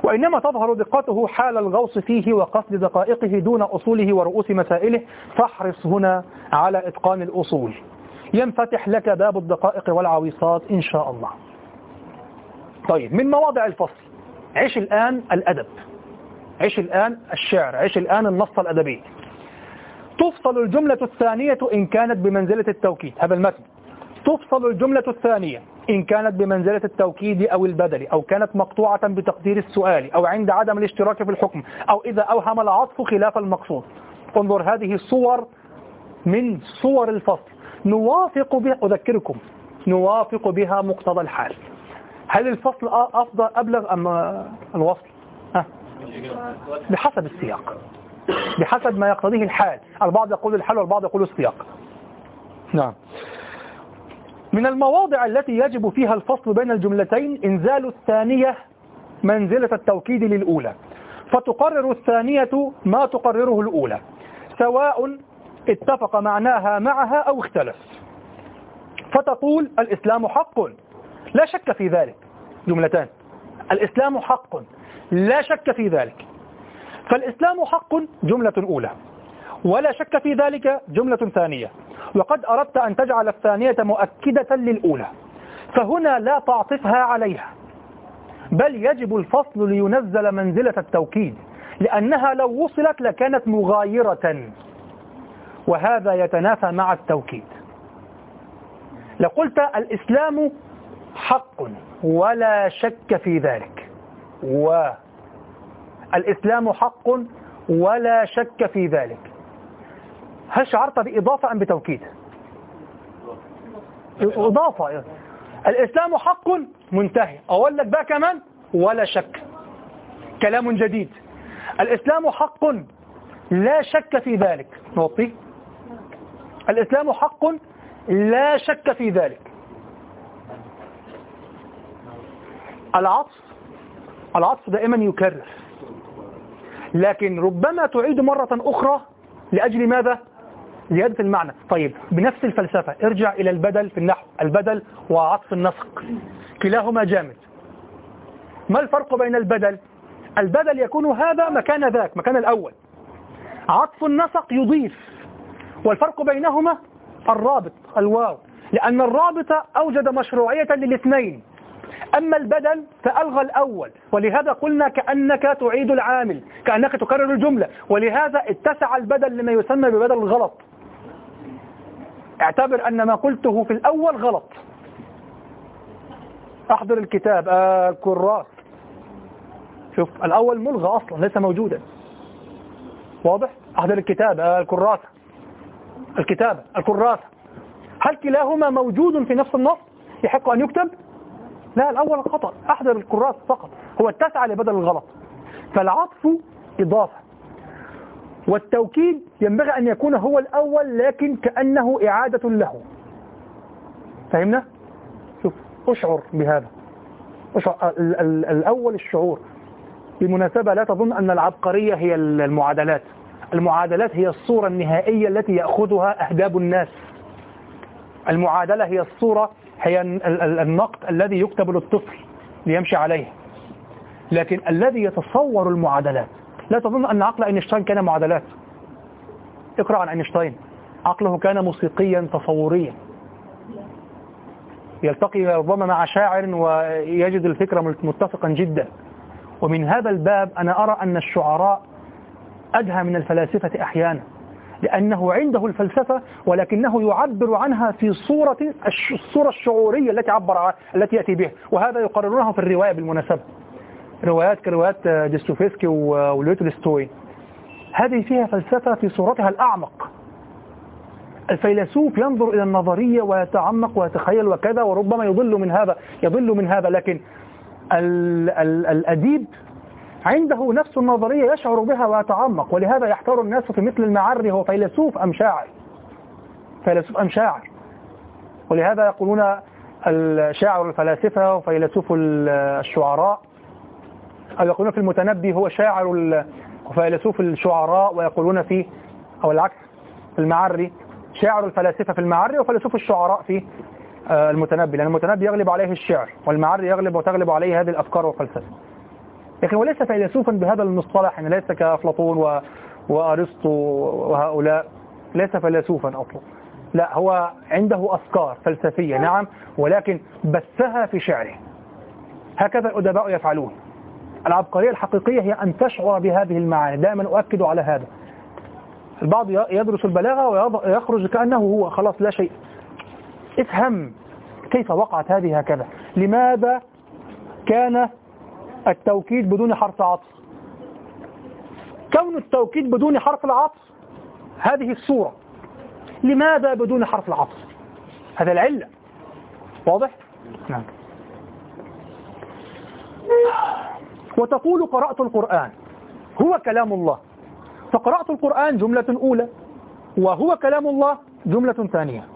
وإنما تظهر دقته حال الغوص فيه وقصد دقائقه دون أصوله ورؤوس مسائله. فاحرص هنا على إتقان الأصول. ينفتح لك باب الدقائق والعويصات إن شاء الله. طيب من مواضع الفصل. عيش الآن الأدب. عيش الآن الشعر. عيش الآن النص الأدبي. تفصل الجملة الثانية إن كانت بمنزلة التوكيد. هذا المتن. تفصل الجملة الثانية إن كانت بمنزلة التوكيد أو البدل أو كانت مقطوعة بتقدير السؤال أو عند عدم الاشتراك في الحكم أو إذا أوهم العطف خلاف المقصود. انظر هذه الصور من صور الفصل. نوافق بها أذكركم نوافق بها مقتضى الحال. هل الفصل أفضل أبلغ أم الوصل؟ بحسب السياق. بحسب ما يقتضيه الحال. البعض يقول الحال والبعض يقول السياق. نعم. من المواضع التي يجب فيها الفصل بين الجملتين إنزال الثانية منزلة التوكيد للأولى. فتقرر الثانية ما تقرره الأولى. سواء اتفق معناها معها أو اختلف. فتقول الإسلام حق. لا شك في ذلك. جملتان. الإسلام حق. لا شك في ذلك. فالإسلام حق جملة أولى ولا شك في ذلك جملة ثانية. وقد أردت أن تجعل الثانية مؤكدة للأولى فهنا لا تعطفها عليها بل يجب الفصل لينزل منزلة التوكيد لأنها لو وصلت لكانت مغايرة وهذا يتنافى مع التوكيد. لو قلت الإسلام حق ولا شك في ذلك و الإسلام حق ولا شك في ذلك. هل شعرت بإضافة أم بتوكيد؟ إضافة. الإسلام حق منتهي. أقول لك بقى كمان ولا شك. كلام جديد. الإسلام حق لا شك في ذلك. نوطيه الإسلام حق لا شك في ذلك. العطف. العطف دائما يكرر. لكن ربما تعيد مرة أخرى لأجل ماذا؟ زيادة المعنى. طيب بنفس الفلسفة ارجع إلى البدل في النحو. البدل وعطف النسق. كلاهما جامد. ما الفرق بين البدل؟ البدل يكون هذا مكان ذاك مكان الأول. عطف النسق يضيف. والفرق بينهما الرابط الواو. لأن الرابط أوجد مشروعية للاثنين. أما البدل فألغى الأول ولهذا قلنا كأنك تعيد العامل كأنك تكرر الجملة ولهذا اتسع البدل لما يسمى ببدل الغلط اعتبر أن ما قلته في الأول غلط. أحضر الكتاب آه كراس شوف الأول ملغى أصلا ليس موجودا. واضح؟ أحضر الكتاب الكراسة الكتابة الكراسة هل كلاهما موجود في نفس النص؟ يحق أن يكتب؟ لا الأول خطأ. أحضر الكراسة فقط. هو اتسع لبدل الغلط. فالعطف إضافة. والتوكيد ينبغي أن يكون هو الأول لكن كأنه إعادة له. فهمنا؟ شوف أشعر بهذا. أشعر ال ال الأول الشعور. بالمناسبة لا تظن أن العبقرية هي المعادلات. المعادلات هي الصورة النهائية التي يأخذها أهداب الناس. المعادلة هي الصورة هي النقط الذي يكتب للطفل ليمشي عليه. لكن الذي يتصور المعادلات لا تظن أن عقل أينشتاين كان معادلات اقرأ عن أينشتاين. عقله كان موسيقيا تصوريا. يلتقي ربما مع شاعر ويجد الفكرة متفقا جدا. ومن هذا الباب أنا أرى أن الشعراء أدهى من الفلاسفة أحيانا. لأنه عنده الفلسفة ولكنه يعبر عنها في صورة الصورة الشعورية التي عبر عنها التي يأتي بها. وهذا يقررونه في الرواية بالمناسبة. روايات كروايات دوستويفسكي وليو هذه فيها فلسفة في صورتها الأعمق. الفيلسوف ينظر إلى النظرية ويتعمق ويتخيل وكذا وربما يضل من هذا يضل من هذا لكن ال ال الأديب عنده نفس النظرية يشعر بها ويتعمق ولهذا يحتار الناس في مثل المعري هو فيلسوف أم شاعر. فيلسوف أم شاعر. ولهذا يقولون الشاعر الفلاسفة وفيلسوف الشعراء أو يقولون في المتنبي هو شاعر وفيلسوف الشعراء ويقولون في أو العكس في المعري شاعر الفلاسفة في المعري وفيلسوف الشعراء في آه، المتنبي. لأن المتنبي يغلب عليه الشعر والمعري يغلب وتغلب عليه هذه الأفكار والفلسفة. لكن وليس فيلسوفا بهذا المصطلح يعني ليس كأفلاطون. وأرسطو وهؤلاء ليس فيلسوفا أصلا. لا هو عنده أفكار فلسفية نعم ولكن بثها في شعره. هكذا الأدباء يفعلون. العبقرية الحقيقية هي أن تشعر بهذه المعاني. دائما أؤكد على هذا. البعض يدرس البلاغة ويخرج كأنه هو خلاص لا شيء. افهم كيف وقعت هذه هكذا. لماذا كان التوكيد بدون حرف عطف. كون التوكيد بدون حرف العطف هذه الصورة. لماذا بدون حرف العطف؟ هذا العلة. واضح؟ نعم. وتقول قرأت القرآن. هو كلام الله. فقرأت القرآن جملة أولى وهو كلام الله جملة ثانية.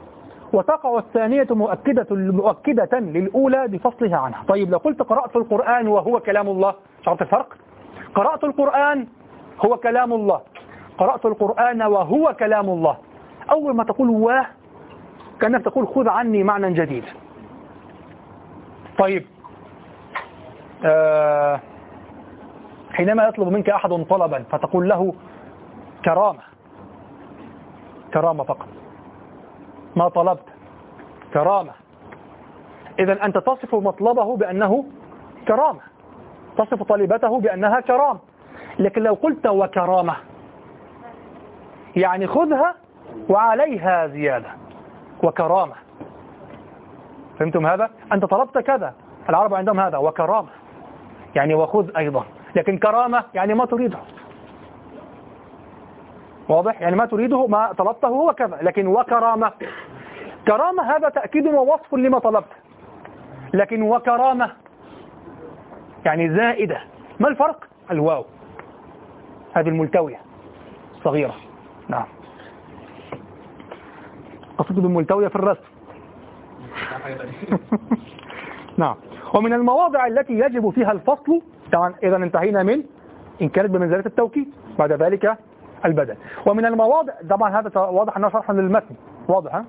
وتقع الثانية مؤكدة مؤكدة للأولى بفصلها عنها. طيب لو قلت قرأت القرآن وهو كلام الله شعرت الفرق. قرأت القرآن هو كلام الله. قرأت القرآن وهو كلام الله. أول ما تقول واه كأنك تقول خذ عني معنى جديد. طيب آه حينما يطلب منك أحد طلبا فتقول له كرامة. كرامة فقط. ما طلبت. كرامة. إذا أنت تصف مطلبه بأنه كرامة. تصف طالبته بأنها كرامة. لكن لو قلت وكرامة يعني خذها وعليها زيادة. وكرامة. فهمتم هذا؟ أنت طلبت كذا. العرب عندهم هذا. وكرامة. يعني وخذ أيضا. لكن كرامة يعني ما تريده. واضح؟ يعني ما تريده ما طلبته هو كذا لكن وكرامة. كرامة هذا تأكيد ووصف لما طلبت لكن وكرامة يعني زائدة. ما الفرق؟ الواو. هذه الملتوية. صغيرة. نعم. قصد بالملتوية في الرسم. [laughs] نعم. ومن المواضع التي يجب فيها الفصل طبعا إذا انتهينا من إن كانت بمنزلة التوكيد. بعد ذلك البدل ومن المواضع طبعا هذا واضح أنه شرح للمتن. واضح ها؟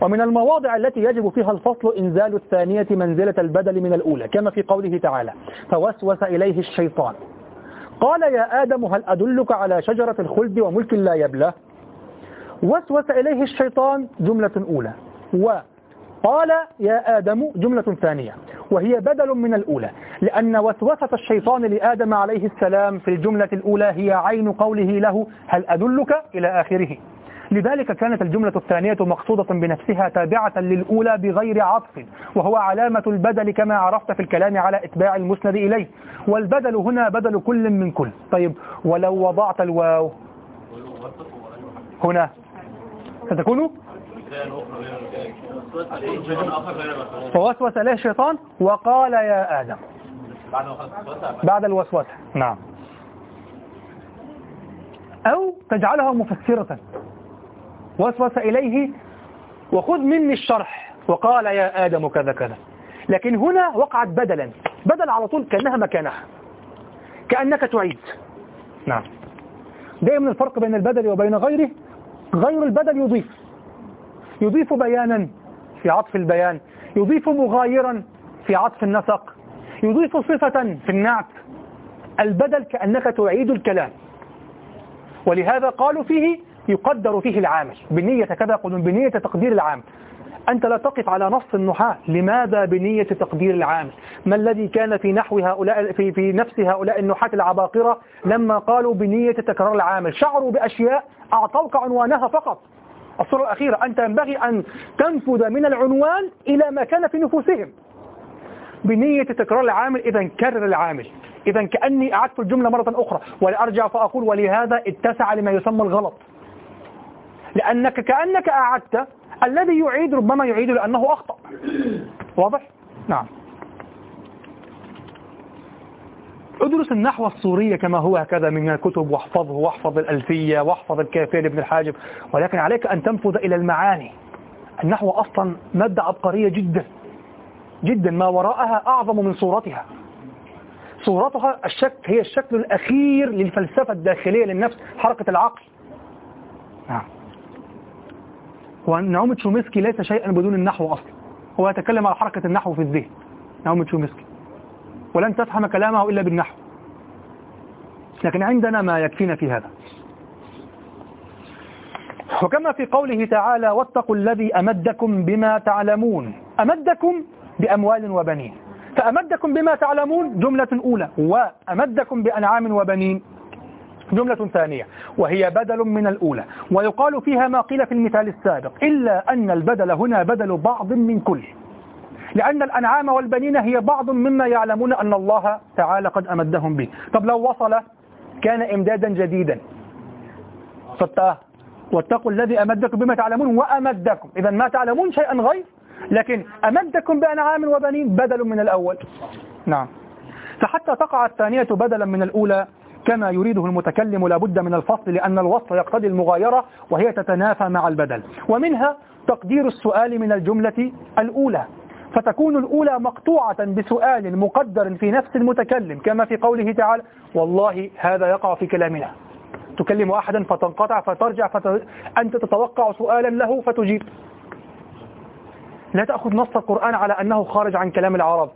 ومن المواضع التي يجب فيها الفصل إنزال الثانية منزلة البدل من الأولى كما في قوله تعالى فوسوس إليه الشيطان قال يا آدم هل أدلك على شجرة الخلد وملك لا يبلى؟ وسوس إليه الشيطان جملة أولى. وقال يا آدم جملة ثانية وهي بدل من الأولى لأن وسوسة الشيطان لآدم عليه السلام في الجملة الأولى هي عين قوله له هل أدلك إلى آخره. لذلك كانت الجملة الثانية مقصودة بنفسها تابعة للأولى بغير عطف وهو علامة البدل كما عرفت في الكلام على إتباع المسند إليه. والبدل هنا بدل كل من كل. طيب ولو وضعت الواو هنا ستكون؟ فوسوس له الشيطان وقال يا آدم. بعد الوسوسة. نعم. أو تجعلها مفسرة. وسوس إليه وخذ مني الشرح. وقال يا آدم كذا كذا. لكن هنا وقعت بدلا. بدل على طول كأنها مكانها. كأنك تعيد. نعم. دائما الفرق بين البدل وبين غيره. غير البدل يضيف. يضيف بيانا. في عطف البيان. يضيف مغايرا في عطف النسق. يضيف صفة في النعت. البدل كأنك تعيد الكلام. ولهذا قالوا فيه يقدر فيه العامل. بنية كذا يقولون بنية تقدير العامل. أنت لا تقف على نص النحاة. لماذا بنية تقدير العامل؟ ما الذي كان في نحو هؤلاء في, في نفس هؤلاء النحاة العباقرة لما قالوا بنية تكرار العامل؟ شعروا بأشياء أعطوك عنوانها فقط. الصورة الأخيرة أنت ينبغي أن تنفذ من العنوان إلى ما كان في نفوسهم. بنية تكرار العامل إذا كرر العامل. إذا كأني أعدت الجملة مرة أخرى ولأرجع فأقول ولهذا اتسع لما يسمى الغلط. لأنك كأنك أعدت الذي يعيد ربما يعيد لأنه أخطأ. واضح؟ نعم. ادرس النحو الصوري كما هو هكذا من الكتب واحفظه واحفظ الألفية واحفظ الكافية لابن الحاجب. ولكن عليك أن تنفذ إلى المعاني. النحو أصلا مادة عبقرية جدا جدا. ما وراءها أعظم من صورتها. صورتها الشك هي الشكل الأخير للفلسفة الداخلية للنفس حركة العقل. نعم. تشومسكي ليس شيئا بدون النحو أصلا. هو يتكلم على حركة النحو في الذهن. نعوم تشومسكي ولن تفهم كلامه إلا بالنحو. لكن عندنا ما يكفينا في هذا. وكما في قوله تعالى واتقوا الذي أمدكم بما تعلمون. أمدكم بأموال وبنين. فأمدكم بما تعلمون جملة أولى وأمدكم بأنعام وبنين جملة ثانية وهي بدل من الأولى. ويقال فيها ما قيل في المثال السابق إلا أن البدل هنا بدل بعض من كل. لأن الأنعام والبنين هي بعض مما يعلمون أن الله تعالى قد أمدهم به. طب لو وصل كان إمدادا جديدا. فتاه واتقوا الذي أمدكم بما تعلمون وأمدكم. إذا ما تعلمون شيئا غير لكن أمدكم بأنعام وبنين بدل من الأول. نعم. فحتى تقع الثانية بدلا من الأولى كما يريده المتكلم لابد من الفصل لأن الوصف يقتضي المغايرة وهي تتنافى مع البدل. ومنها تقدير السؤال من الجملة الأولى. فتكون الأولى مقطوعة بسؤال مقدر في نفس المتكلم كما في قوله تعالى والله هذا يقع في كلامنا. تكلم أحدا فتنقطع فترجع فت... أنت تتوقع سؤالا له فتجيب. لا تأخذ نص القرآن على أنه خارج عن كلام العرب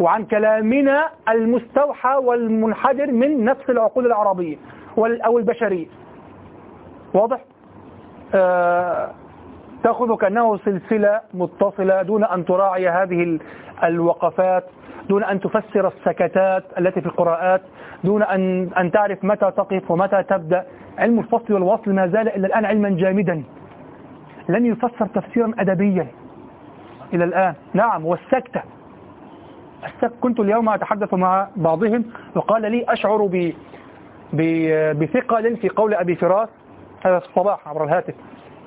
وعن كلامنا المستوحى والمنحدر من نفس العقول العربية أو البشرية. واضح؟ آه تأخذ كأنه سلسلة متصلة دون أن تراعي هذه الوقفات دون أن تفسر السكتات التي في القراءات دون أن, أن تعرف متى تقف ومتى تبدأ. علم الفصل والوصل ما زال إلى الآن علما جامدا. لن يفسر تفسيرا أدبيا إلى الآن. نعم والسكتة. السكت كنت اليوم أتحدث مع بعضهم وقال لي أشعر ب بثقل في قول أبي فراس هذا الصباح عبر الهاتف.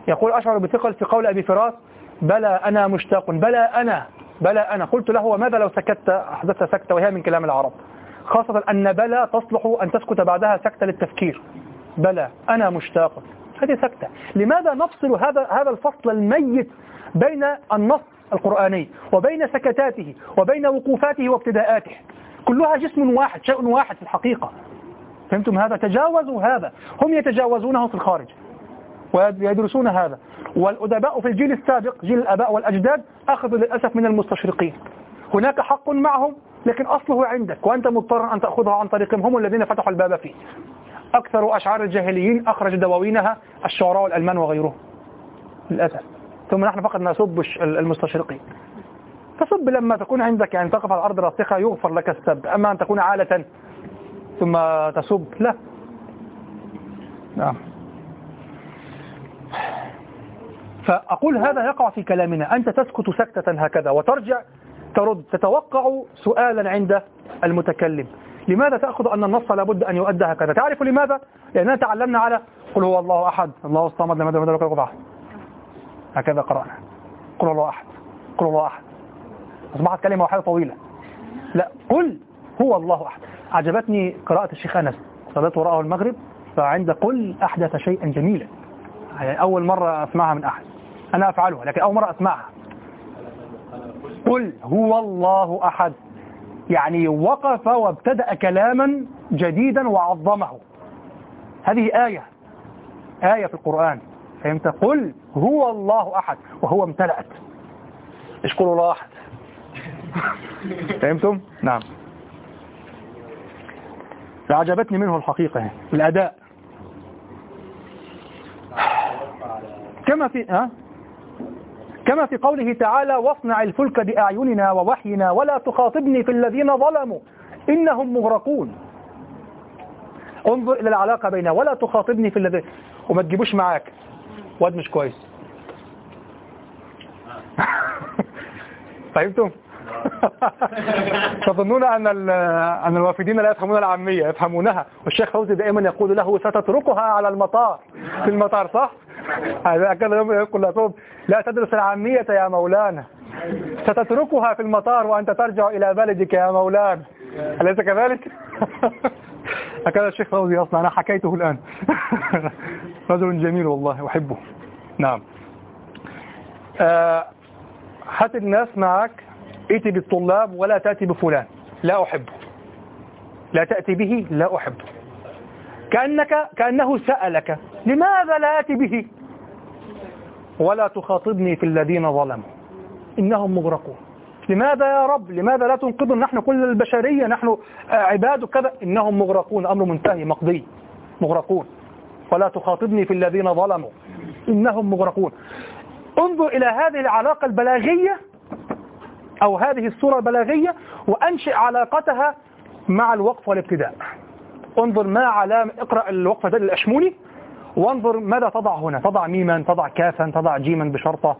يقول أشعر بثقل في قول أبي فراس بلى أنا مشتاق بلى أنا بلى أنا. قلت له وماذا لو سكت أحدثت سكتة وهي من كلام العرب؟ خاصة أن بلى تصلح أن تسكت بعدها سكتة للتفكير. بلى أنا مشتاق. هذه سكتة. لماذا نفصل هذا هذا الفصل الميت بين النص القرآني وبين سكتاته وبين وقوفاته وابتداءاته؟ كلها جسم واحد شيء واحد في الحقيقة. فهمتم هذا؟ تجاوزوا هذا. هم يتجاوزونه في الخارج. ويدرسون هذا. والأدباء في الجيل السابق جيل الأباء والأجداد أخذوا للأسف من المستشرقين. هناك حق معهم لكن أصله عندك وأنت مضطر أن تأخذه عن طريقهم هم الذين فتحوا الباب فيه. أكثر أشعار الجاهليين أخرج دواوينها الشعراء الألمان وغيرهم. للأسف. ثم نحن فقط نسب المستشرقين. فسب لما تكون عندك يعني تقف على الأرض راسخة يغفر لك السب. أما أن تكون عالة ثم تسب لا. نعم. فأقول هذا يقع في كلامنا. أنت تسكت سكتة هكذا وترجع ترد. تتوقع سؤالا عند المتكلم. لماذا تأخذ أن النص لابد أن يؤدى هكذا؟ تعرف لماذا؟ لأننا تعلمنا على قل هو الله أحد. الله الصمد لم ولم يولد ولم هكذا قرأنا. قل الله أحد. قل الله أحد. أصبحت كلمة واحدة طويلة. لا قل هو الله أحد. أعجبتني قراءة الشيخ أنس. صليت وراءه المغرب فعند قل أحدث شيئا جميلا. يعني أول مرة أسمعها من أحد. أنا أفعلها لكن أول مرة أسمعها. قل هو الله أحد. يعني وقف وابتدأ كلاما جديدا وعظمه. هذه آية. آية في القرآن. فهمت؟ قل هو الله أحد. وهو امتلأت. إيش قولوا الله أحد؟ [laughs] فهمتم؟ نعم. فعجبتني منه الحقيقة. الأداء. كما في ها؟ كما في قوله تعالى واصنع الفلك بأعيننا ووحينا ولا تخاطبني في الذين ظلموا إنهم مغرقون. انظر إلى العلاقة بين ولا تخاطبني في الذين وما تجيبوش معاك. واد مش كويس. [laughs] فهمتم؟ [laughs] تظنون أن أن الوافدين لا يفهمون العامية يفهمونها. والشيخ فوزي دائما يقول له ستتركها على المطار. في المطار صح؟ هذا كان يقول لهم لا تدرس العامية يا مولانا. ستتركها في المطار وأنت ترجع إلى بلدك يا مولانا. أليس كذلك؟ [laughs] هكذا الشيخ فوزي أصلا أنا حكيته الآن. [laughs] رجل جميل والله أحبه. نعم. آه، هات الناس معك. ائتي بالطلاب ولا تأتي بفلان. لا أحبه لا تأتي به لا أحبه كأنك كأنه سألك. لماذا لا أتي به؟ ولا تخاطبني في الذين ظلموا. إنهم مغرقون. لماذا يا رب؟ لماذا لا تنقذنا؟ نحن كل البشرية نحن عباد كذا. إنهم مغرقون. أمر منتهي مقضي. مغرقون. ولا تخاطبني في الذين ظلموا. إنهم مغرقون. انظر إلى هذه العلاقة البلاغية أو هذه الصورة البلاغية وأنشئ علاقتها مع الوقف والابتداء. انظر ما علامة اقرأ الوقفة الأشموني وانظر ماذا تضع هنا. تضع ميما تضع كافا تضع جيما بشرطة.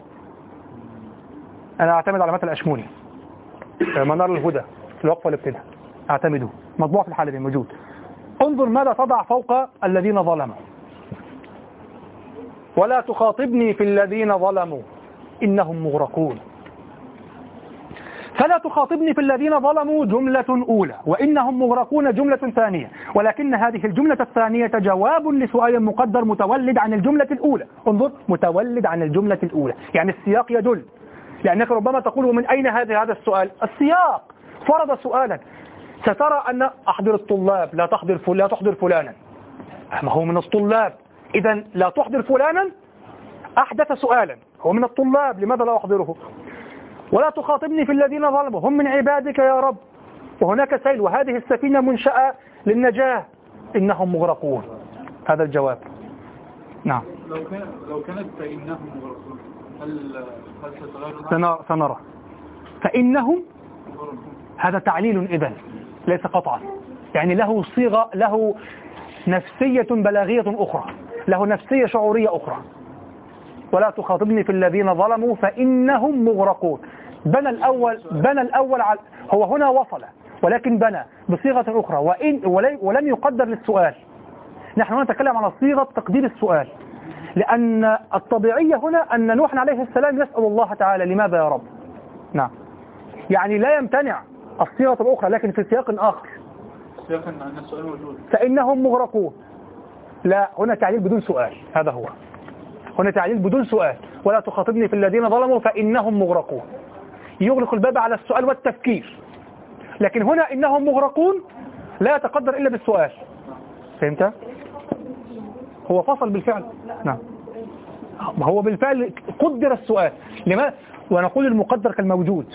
أنا أعتمد على مثل الأشموني منار الهدى في الوقفة والابتداء أعتمده. مطبوع في الحالة موجود. انظر ماذا تضع فوق الذين ظلموا. ولا تخاطبني في الذين ظلموا. إنهم مغرقون. فلا تخاطبني في الذين ظلموا جملة أولى وإنهم مغرقون جملة ثانية ولكن هذه الجملة الثانية جواب لسؤال مقدر متولد عن الجملة الأولى. انظر متولد عن الجملة الأولى. يعني السياق يدل. لأنك ربما تقول من أين هذا هذا السؤال؟ السياق. فرض سؤالا. سترى أن أحضر الطلاب لا تحضر فل... لا تحضر فلانا. ما هو من الطلاب؟ إذا لا تحضر فلانا؟ أحدث سؤالا. هو من الطلاب لماذا لا أحضره؟ ولا تخاطبني في الذين ظلموا هم من عبادك يا رب. وهناك سيل وهذه السفينة منشأة للنجاة. إنهم مغرقون. هذا الجواب. نعم. لو كان لو كانت فإنهم مغرقون هل هل سنرى, سنرى. فإنهم هذا تعليل إذن ليس قطعا. يعني له صيغة له نفسية بلاغية أخرى له نفسية شعورية أخرى. ولا تخاطبني في الذين ظلموا فإنهم مغرقون. بنى الأول بنى الأول على هو هنا وصل ولكن بنى بصيغة أخرى. وإن ولم يقدر للسؤال. نحن نتكلم على صيغة تقدير السؤال. لأن الطبيعية هنا أن نوح عليه السلام يسأل الله تعالى لماذا يا رب؟ نعم. يعني لا يمتنع الصيغة الأخرى لكن في سياق آخر. سياق أن السؤال موجود. فإنهم مغرقون. لا هنا تعليل بدون سؤال. هذا هو. هنا تعليل بدون سؤال. ولا تخاطبني في الذين ظلموا فإنهم مغرقون. يغلق الباب على السؤال والتفكير. لكن هنا إنهم مغرقون لا يتقدر إلا بالسؤال. فهمت؟ هو فصل بالفعل. نعم. هو بالفعل قدر السؤال. لماذا؟ ونقول المقدر كالموجود.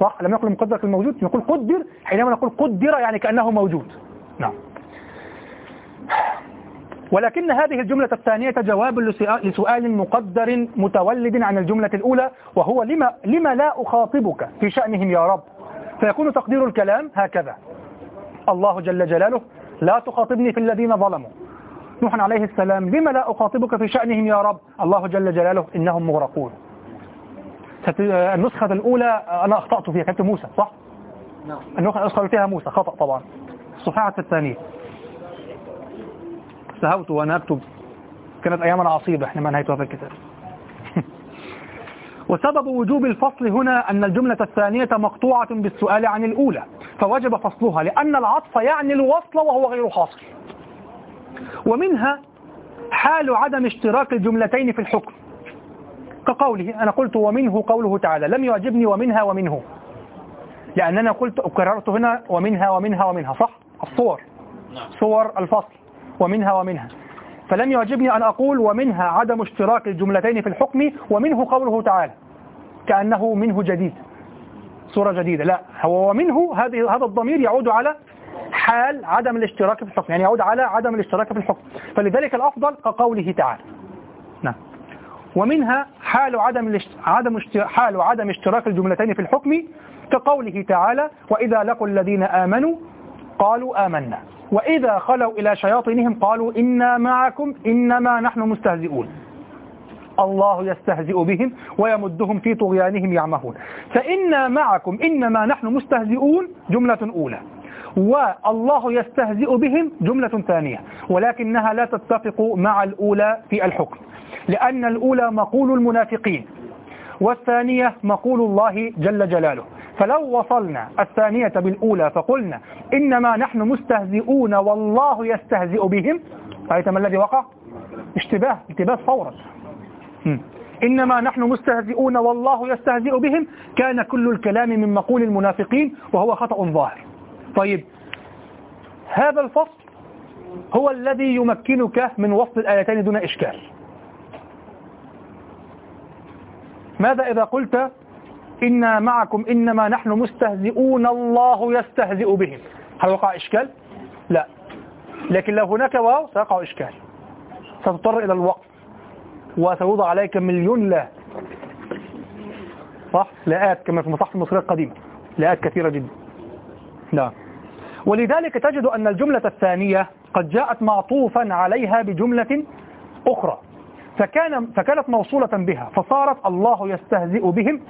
صح؟ لم يقل مقدر في الموجود نقول قدر حينما نقول قدر يعني كأنه موجود. نعم. ولكن هذه الجملة الثانية جواب لسؤال- مقدر متولد عن الجملة الأولى وهو لما, لما لا أخاطبك في شأنهم يا رب؟ فيكون تقدير الكلام هكذا. الله جل جلاله لا تخاطبني في الذين ظلموا. نوح عليه السلام لما لا أخاطبك في شأنهم يا رب؟ الله جل جلاله إنهم مغرقون. النسخة الأولى أنا أخطأت فيها كتبت موسى صح؟ نعم. النسخة فيها موسى خطأ طبعا. الصفحة الثانية. سهوت وأنا أكتب. كانت أياما عصيبة حينما نهيتها في الكتاب. [laughs] وسبب وجوب الفصل هنا أن الجملة الثانية مقطوعة بالسؤال عن الأولى فوجب فصلها لأن العطف يعني الوصل وهو غير حاصل. ومنها حال عدم اشتراك الجملتين في الحكم. كقوله أنا قلت ومنه قوله تعالى لم يعجبني ومنها ومنه. لأننا قلت كررت هنا ومنها ومنها ومنها صح؟ الصور. صور الفصل. ومنها ومنها فلم يعجبني أن أقول ومنها عدم اشتراك الجملتين في الحكم ومنه قوله تعالى كأنه منه جديد صورة جديدة لا هو ومنه هذه هذا الضمير يعود على حال عدم الاشتراك في الحكم يعني يعود على عدم الاشتراك في الحكم فلذلك الأفضل كقوله تعالى نعم ومنها حال عدم. عدم. حال عدم اشتراك الجملتين في الحكم كقوله تعالى وإذا لقوا الذين آمنوا قالوا آمنا. وإذا خلوا إلى شياطينهم قالوا إنا معكم إنما نحن مستهزئون. الله يستهزئ بهم ويمدهم في طغيانهم يعمهون. فإنا معكم إنما نحن مستهزئون جملة أولى. والله يستهزئ بهم جملة ثانية. ولكنها لا تتفق مع الأولى في الحكم. لأن الأولى مقول المنافقين. والثانية مقول الله جل جلاله. فلو وصلنا الثانية بالأولى فقلنا إنما نحن مستهزئون والله يستهزئ بهم. رأيت ما الذي وقع؟ اشتباه التباس فورا. إنما نحن مستهزئون والله يستهزئ بهم. كان كل الكلام من مقول المنافقين وهو خطأ ظاهر. طيب هذا الفصل هو الذي يمكنك من وصل الآيتين دون إشكال. ماذا إذا قلت إنا معكم إنما نحن مستهزئون الله يستهزئ بهم؟ هل وقع إشكال؟ لا. لكن لو هناك واو سيقع إشكال. ستضطر إلى الوقت وسيوضع عليك مليون لا. صح؟ لاءات كما في مصحف المصرية القديمة لاءات كثيرة جدا. نعم. ولذلك تجد أن الجملة الثانية قد جاءت معطوفا عليها بجملة أخرى. فكان فكانت موصولة بها فصارت الله يستهزئ بهم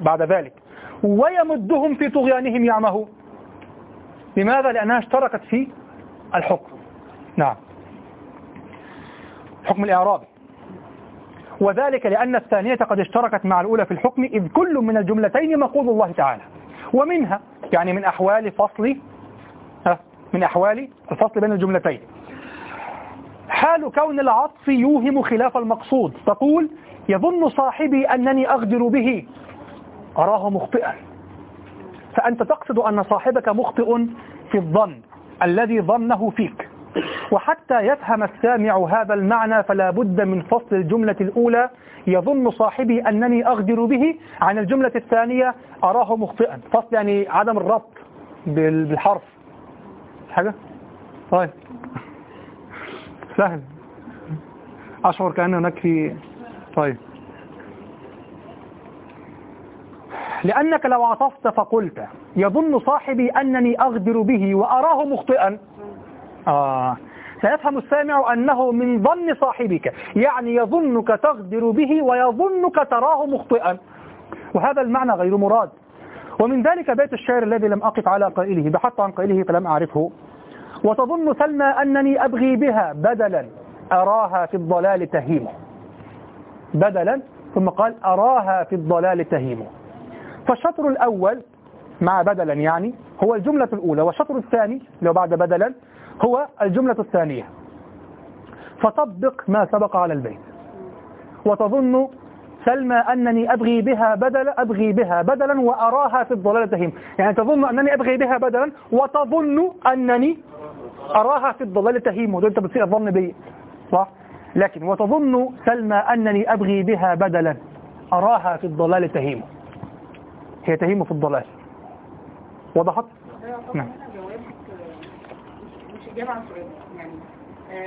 بعد ذلك ويمدهم في طغيانهم يعمهون. لماذا؟ لأنها اشتركت في الحكم. نعم. حكم الإعرابي. وذلك لأن الثانية قد اشتركت مع الأولى في الحكم إذ كل من الجملتين مقول الله تعالى. ومنها يعني من أحوال فصل من أحوال الفصل بين الجملتين. حال كون العطف يوهم خلاف المقصود. تقول يظن صاحبي أنني أغدر به. أراه مخطئا. فأنت تقصد أن صاحبك مخطئ في الظن الذي ظنه فيك. وحتى يفهم السامع هذا المعنى فلا بد من فصل الجملة الأولى. يظن صاحبي أنني أغدر به. عن الجملة الثانية أراه مخطئا. فصل يعني عدم الربط بالحرف. حاجة؟ طيب. سهل. أشعر كأن هناك في طيب. لأنك لو عطفت فقلت يظن صاحبي أنني أغدر به وأراه مخطئا. آه. سيفهم السامع أنه من ظن صاحبك يعني يظنك تغدر به ويظنك تراه مخطئا. وهذا المعنى غير مراد. ومن ذلك بيت الشعر الذي لم أقف على قائله بحثت عن قائله فلم أعرفه. وتظن سلمى أنني أبغي بها بدلا أراها في الضلال تهيم بدلا ثم قال أراها في الضلال تهيم فالشطر الأول مع بدلا يعني هو الجملة الأولى والشطر الثاني لو بعد بدلا هو الجملة الثانية. فطبق ما سبق على البيت. وتظن سلمى أنني أبغي بها بدلا أبغي بها بدلا وأراها في الضلال تهيم يعني تظن أنني أبغي بها بدلا وتظن أنني أراها في الضلال تهيم ودول أنت بتصير الظن بي صح؟ لكن وتظن سلمى أنني أبغي بها بدلا. أراها في الضلال تهيم. هي تهيم في الضلال وضحت؟ نعم.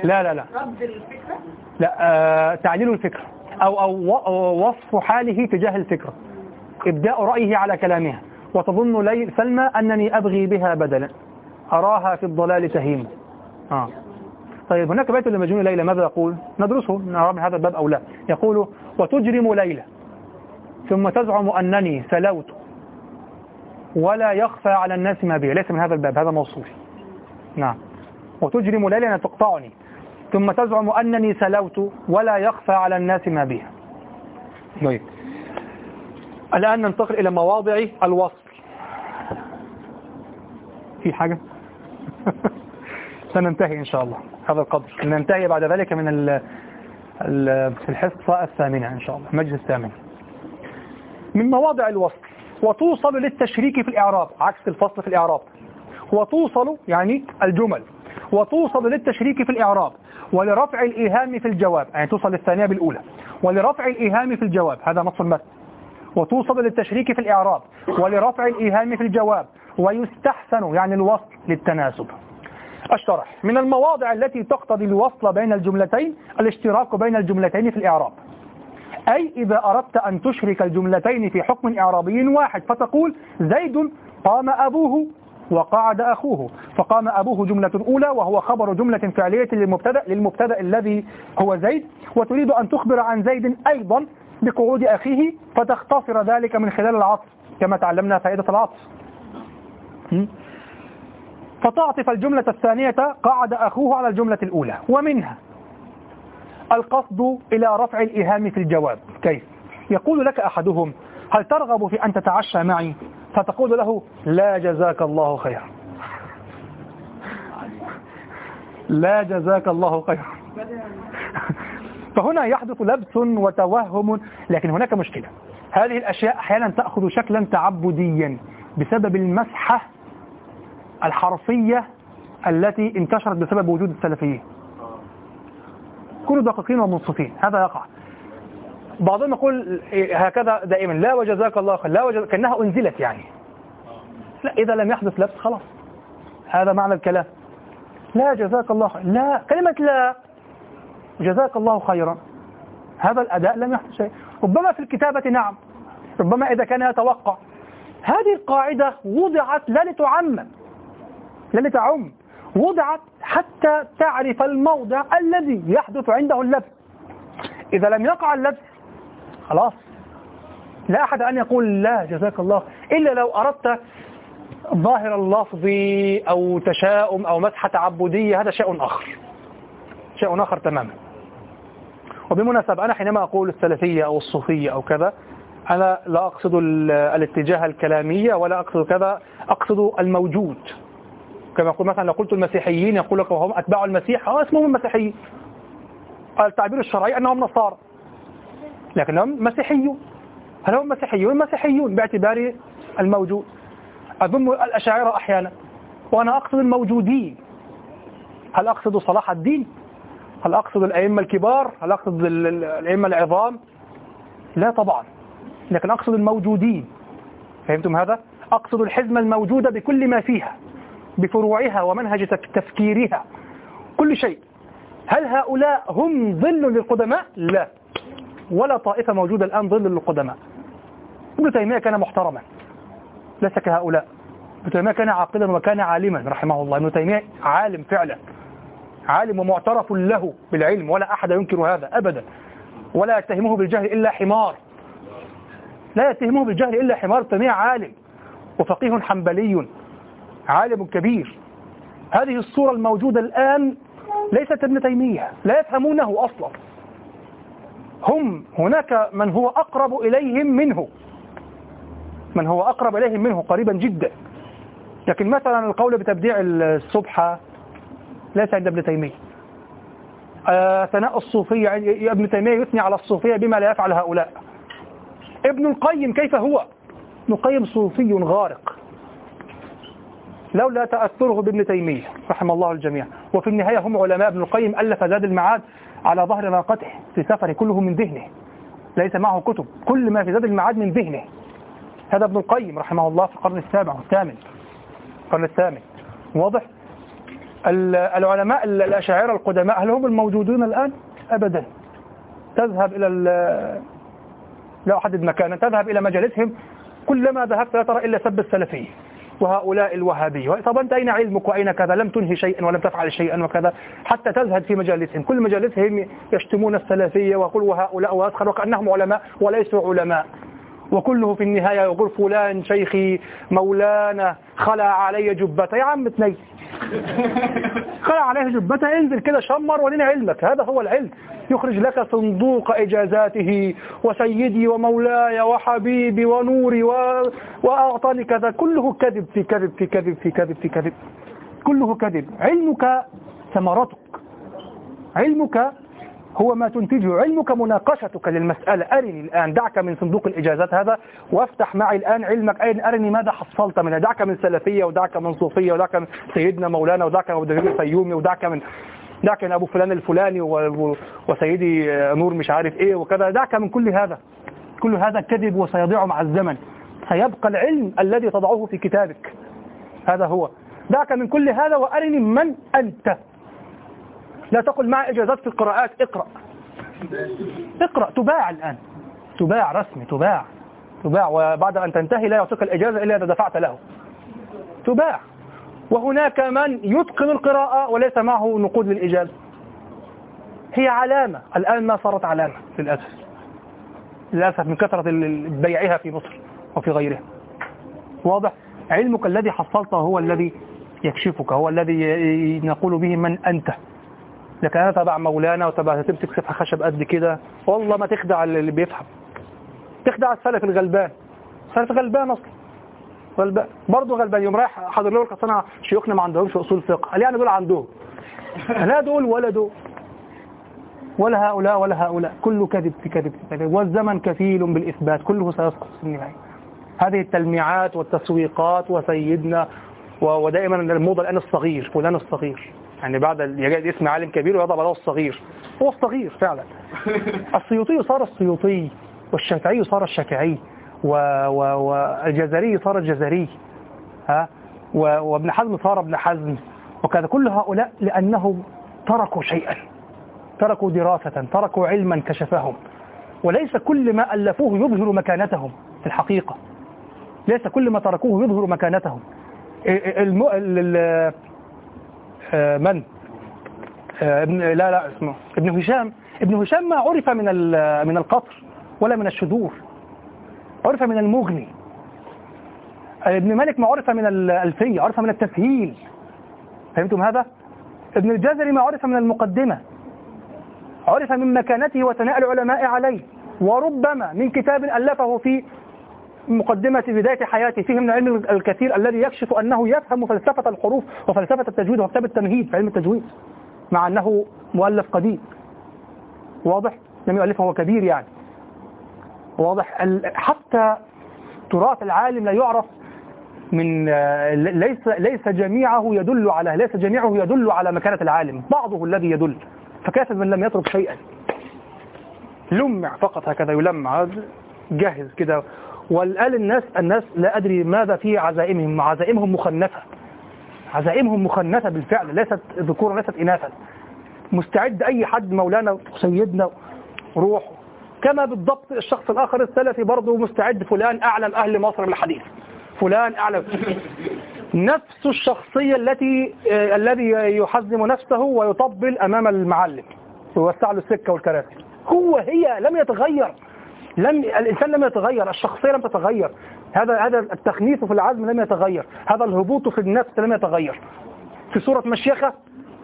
لا لا لا. رد الفكرة لا آه تعليل الفكرة أو, أو وصف حاله تجاه الفكرة إبداء رأيه على كلامها. وتظن لي سلمى أنني أبغي بها بدلا. أراها في الضلال تهيم آه. طيب هناك بيت لمجنون ليلى ماذا يقول؟ ندرسه نرى من هذا الباب أو لا. يقول وتجرم ليلى ثم تزعم أنني سلوت ولا يخفى على الناس ما بي. ليس من هذا الباب هذا موصوف نعم. وتجرم ليلى أن تقطعني ثم تزعم أنني سلوت ولا يخفى على الناس ما بها طيب. الآن ننتقل إلى مواضع الوصف في حاجة؟ [laughs] سننتهي إن شاء الله هذا القدر. ننتهي بعد ذلك من الحصة الثامنة إن شاء الله المجلس الثامن. من مواضع الوصف وتوصل للتشريك في الإعراب عكس الفصل في الإعراب. وتوصل يعني الجمل وتوصل للتشريك في الإعراب ولرفع الإيهام في الجواب يعني توصل للثانية بالأولى ولرفع الإيهام في الجواب هذا نص المثل. وتوصل للتشريك في الإعراب ولرفع الإيهام في الجواب ويستحسن يعني الوصل للتناسب. الشرح. من المواضع التي تقتضي الوصل بين الجملتين الاشتراك بين الجملتين في الإعراب. أي إذا أردت أن تشرك الجملتين في حكم إعرابي واحد فتقول زيد قام أبوه وقعد أخوه. فقام أبوه جملة أولى وهو خبر جملة فعلية للمبتدأ للمبتدأ الذي هو زيد. وتريد أن تخبر عن زيد أيضا بقعود أخيه فتختصر ذلك من خلال العطف كما تعلمنا فائدة العطف? فتعطف الجملة الثانية قعد أخوه على الجملة الأولى ومنها القصد إلى رفع الإيهام في الجواب. كيف؟ يقول لك أحدهم هل ترغب في أن تتعشى معي؟ فتقول له لا جزاك الله خيرا. لا جزاك الله خيرا. فهنا يحدث لبس وتوهم لكن هناك مشكلة. هذه الأشياء أحيانا تأخذ شكلا تعبديا بسبب المسحة الحرفية التي انتشرت بسبب وجود السلفيين. كونوا دقيقين ومنصفين هذا يقع. بعضهم يقول هكذا دائما لا وجزاك الله خير لا وجزاك كأنها أنزلت يعني. لا إذا لم يحدث لبس خلاص. هذا معنى الكلام. لا جزاك الله خير لا كلمة لا جزاك الله خيرا. هذا الأداء لم يحدث شيء. ربما في الكتابة نعم ربما إذا كان يتوقع. هذه القاعدة وضعت لا لتعمم. لا لتعم وضعت حتى تعرف الموضع الذي يحدث عنده اللبس. إذا لم يقع اللبس خلاص. لا أحد أن يقول لا جزاك الله. إلا لو أردت ظاهر اللفظ أو تشاؤم أو مسحة تعبدية هذا شيء آخر. شيء آخر تماما. وبمناسبة أنا حينما أقول السلفية أو الصوفية أو كذا أنا لا أقصد ال- الاتجاه الكلامية ولا أقصد كذا أقصد الموجود. كما يقول مثلا لو قلت المسيحيين يقول لك وهم أتباع المسيح آه اسمهم المسيحيين التعبير الشرعي أنهم نصارى لكنهم مسيحيون هل هم مسيحيون؟ مسيحيون باعتبار الموجود أضم الأشاعرة أحيانا وأنا أقصد الموجودين هل أقصد صلاح الدين؟ هل أقصد الأئمة الكبار؟ هل أقصد ال- ال- الأئمة العظام؟ لا طبعا لكن أقصد الموجودين فهمتم هذا؟ أقصد الحزمة الموجودة بكل ما فيها بفروعها ومنهج تف- تفكيرها. كل شيء. هل هؤلاء هم ظل للقدماء؟ لا. ولا طائفة موجودة الآن ظل للقدماء. ابن تيمية كان محترما. ليس كهؤلاء. ابن تيمية كان عاقلا وكان عالما رحمه الله. ابن تيمية عالم فعلا. عالم ومعترف له بالعلم. ولا أحد ينكر هذا أبدا. ولا يتهمه بالجهل إلا حمار. لا يتهمه بالجهل إلا حمار. تيمية عالم. وفقيه حنبلي. عالم كبير. هذه الصورة الموجودة الآن ليست ابن تيمية لا يفهمونه أصلا. هم هناك من هو أقرب إليهم منه. من هو أقرب إليهم منه قريبا جدا. لكن مثلا القول بتبديع السبحة ليس عند ابن تيمية. آه ثناء الصوفية يعني ابن تيمية يثني على الصوفية بما لا يفعل هؤلاء. ابن القيم كيف هو؟ ابن القيم صوفي غارق. لولا تأثره بابن تيمية رحم الله الجميع. وفي النهاية هم علماء ابن القيم ألف زاد المعاد على ظهر ناقته في سفره كله من ذهنه. ليس معه كتب كل ما في زاد المعاد من ذهنه. هذا ابن القيم رحمه الله في القرن السابع والثامن. القرن الثامن. واضح؟ ال- العلماء ال- الأشاعرة القدماء هل هم الموجودون الآن؟ أبدا. تذهب إلى لا أحدد مكانا تذهب إلى مجالسهم. كلما ذهبت لا ترى إلا سب السلفية. وهؤلاء الوهابية طب أنت أين علمك وأين كذا؟ لم تنهي شيئا ولم تفعل شيئا وكذا. حتى تزهد في مجالسهم. كل مجالسهم يشتمون السلفية ويقول وهؤلاء وأسخر وكأنهم علماء وليسوا علماء. وكله في النهاية يقول فلان شيخي مولانا خلع علي جبته. يا عم تنيل [laughs] خلع عليه جبته انزل كده شمر ولنا علمك؟ هذا هو العلم. يخرج لك صندوق إجازاته وسيدي ومولاي وحبيبي ونوري و... وأعطاني كذا كله كذب في كذب في كذب في كذب في كذب. كله كذب. علمك ثمرتك. علمك هو ما تنتجه علمك مناقشتك للمسألة. أرني الآن دعك من صندوق الإجازات هذا وافتح معي الآن علمك. أين؟ أرني ماذا حصلت منها دعك من سلفية ودعك من صوفية ودعك من سيدنا مولانا ودعك من داوود الفيومي ودعك من دعك من أبو فلان الفلاني وسيدي نور مش عارف إيه وكذا. دعك من كل هذا. كل هذا كذب وسيضيع مع الزمن. سيبقى العلم الذي تضعه في كتابك. هذا هو. دعك من كل هذا وأرني من أنت. لا تقل مع إجازات في القراءات اقرأ. اقرأ تباع الآن. تباع رسمي تباع. تباع وبعد أن تنتهي لا يعطيك الإجازة إلا إذا دفعت له. تباع. وهناك من يتقن القراءة وليس معه نقود للإجازة. هي علامة. الآن ما صارت علامة للأسف. للأسف من كثرة بيعها في مصر وفي غيرها. واضح؟ علمك الذي حصلته هو الذي يكشفك هو الذي نقول به من أنت. لكن أنا تبع مولانا وتبع تمسك سفح خشب قد كده والله ما تخدع اللي بيفهم. تخدع السلف الغلبان. السلف غلبان أصلا. غلبان. برضه غلبان. يوم رايح حاضر له القصة انا شيوخنا ما عندهمش أصول فقه. قال يعني دول عندهم. لا دول ولا دول. ولا هؤلاء ولا هؤلاء. كله كذب في كذب في كذب. والزمن كفيل بالإثبات. كله سيسقط في النهاية. هذه التلميعات والتسويقات وسيدنا ودائما الموضة الآن الصغير فلان الصغير. يعني بعد يجد اسم عالم كبير ويضع بعده الصغير. هو الصغير فعلا. [laughs] السيوطي صار السيوطي والشافعي صار الشافعي و- و- والجزري صار الجزري ها؟ و- وابن حزم صار ابن حزم. وكذا كل هؤلاء لأنهم تركوا شيئا تركوا دراسة تركوا علما كشفهم. وليس كل ما ألفوه يظهر مكانتهم في الحقيقة. ليس كل ما تركوه يظهر مكانتهم الم... ال... ال... آه، من؟ آه، ابن لا لا اسمه ابن هشام. ابن هشام ما عرف من من القطر ولا من الشذور عرف من المغني. آه، ابن مالك ما عرف من الألفية عرف من التسهيل. فهمتم هذا؟ ابن الجزري ما عرف من المقدمة. عرف من مكانته وثناء العلماء عليه. وربما من كتاب ألفه في مقدمة بداية حياته فيه من العلم الكثير الذي يكشف أنه يفهم فلسفة الحروف وفلسفة التجويد وكتاب التمهيد في علم التجويد مع أنه مؤلف قديم. واضح؟ لم يؤلفه هو كبير يعني. واضح؟ حتى تراث العالم لا يعرف من ليس ليس جميعه يدل على ليس جميعه يدل على مكانة العالم. بعضه الذي يدل. فكيف من لم يترك شيئا؟ لمع فقط هكذا يلمع. جاهز كده. والآن الناس الناس لا أدري ماذا في عزائمهم عزائمهم مخنثة عزائمهم مخنثة بالفعل ليست ذكورا ليست إناثا. مستعد أي حد مولانا سيدنا روح كما بالضبط الشخص الآخر السلفي برضه مستعد فلان أعلم أهل مصر بالحديث فلان أعلم. نفس الشخصية التي آه، الذي يحزم نفسه ويطبل أمام المعلم ويوسع له السكة والكراسي. هو هي لم يتغير. لم الإنسان لم يتغير الشخصية لم تتغير. هذا هذا التخنيف في العزم لم يتغير. هذا الهبوط في النفس لم يتغير. في صورة مشيخة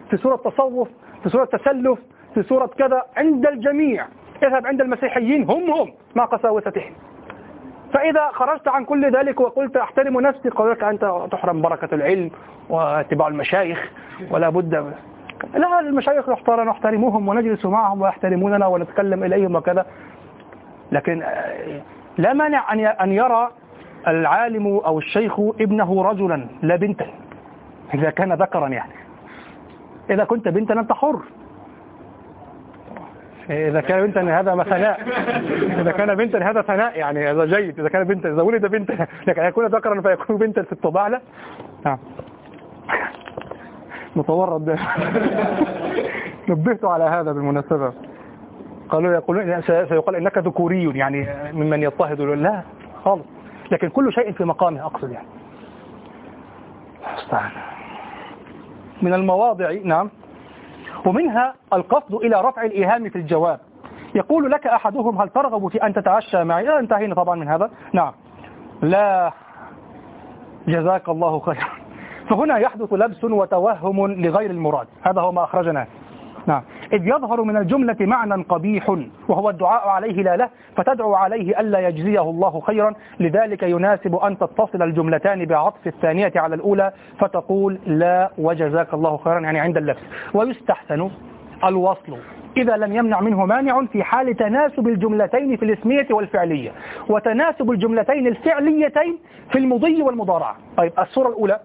في صورة تصوف في صورة تسلف في صورة كذا عند الجميع. اذهب عند المسيحيين هم هم. مع قساوستهم فإذا خرجت عن كل ذلك وقلت أحترم نفسي قال لك أنت تحرم بركة العلم واتباع المشايخ ولا بد لا المشايخ نحترم نحترمهم ونجلس معهم ويحترموننا ونتكلم إليهم وكذا. لكن آه، لا مانع أن يرى العالم أو الشيخ ابنه رجلا لا بنتا إذا كان ذكرا يعني. إذا كنت بنتا أنت حر. إذا كان بنتا هذا ما ثناء. إذا كان بنتا هذا ثناء يعني هذا جيد. إذا كان بنتا إذا ولد بنتا لكن يكون ذكرا فيكون بنتا في الطباع لا. نعم. متورط. [laughs] نبهت على هذا بالمناسبة. قالوا يقولون سيقال إنك ذكوري يعني ممن يضطهد لا خالص. لكن كل شيء في مقامه أقصد يعني. استعان. من المواضع نعم. ومنها القصد إلى رفع الإيهام في الجواب. يقول لك أحدهم هل ترغب في أن تتعشى معي؟ آه انتهينا طبعا من هذا. نعم. لا. جزاك الله خيرا. فهنا يحدث لبس وتوهم لغير المراد. هذا هو ما أخرجنا. نعم. إذ يظهر من الجملة معنى قبيح وهو الدعاء عليه لا له فتدعو عليه ألا يجزيه الله خيرا. لذلك يناسب أن تتصل الجملتان بعطف الثانية على الأولى فتقول لا وجزاك الله خيرا يعني عند اللبس ويستحسن الوصل. إذا لم يمنع منه مانع في حال تناسب الجملتين في الاسمية والفعلية. وتناسب الجملتين الفعليتين في المضي والمضارعة. طيب الصورة الأولى.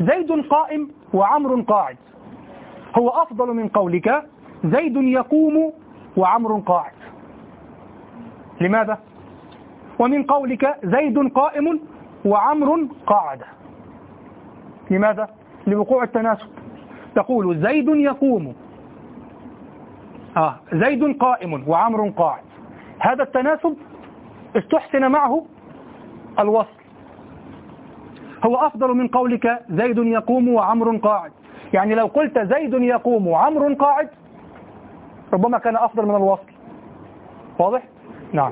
زيد قائم وعمر قاعد. هو أفضل من قولك. زيد يقوم وعمر قاعد. لماذا؟ ومن قولك زيد قائم وعمر قاعد. لماذا؟ لوقوع التناسب. تقول زيد يقوم. آه زيد قائم وعمر قاعد. هذا التناسب استحسن معه الوصل. هو أفضل من قولك زيد يقوم وعمر قاعد. يعني لو قلت زيد يقوم وعمر قاعد ربما كان أفضل من الوصل. واضح؟ نعم.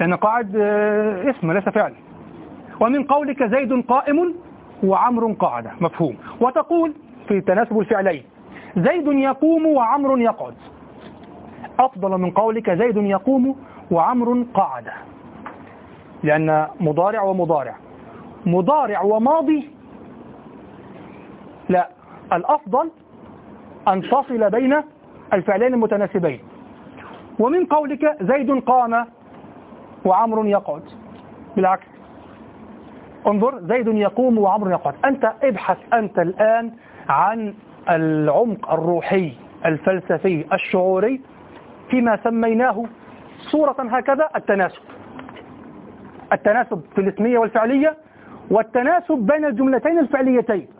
لأن قاعد آه، اسم ليس فعل. ومن قولك زيد قائم وعمر قاعد. مفهوم. وتقول في تناسب الفعلين زيد يقوم وعمر يقعد. أفضل من قولك زيد يقوم وعمر قاعد. لأن مضارع ومضارع. مضارع وماضي لا. الأفضل أن تصل بين الفعلين المتناسبين. ومن قولك زيد قام وعمر يقعد. بالعكس. انظر زيد يقوم وعمر يقعد. أنت ابحث أنت الآن عن العمق الروحي الفلسفي الشعوري فيما سميناه صورة هكذا التناسب. التناسب في الاسمية والفعلية والتناسب بين الجملتين الفعليتين.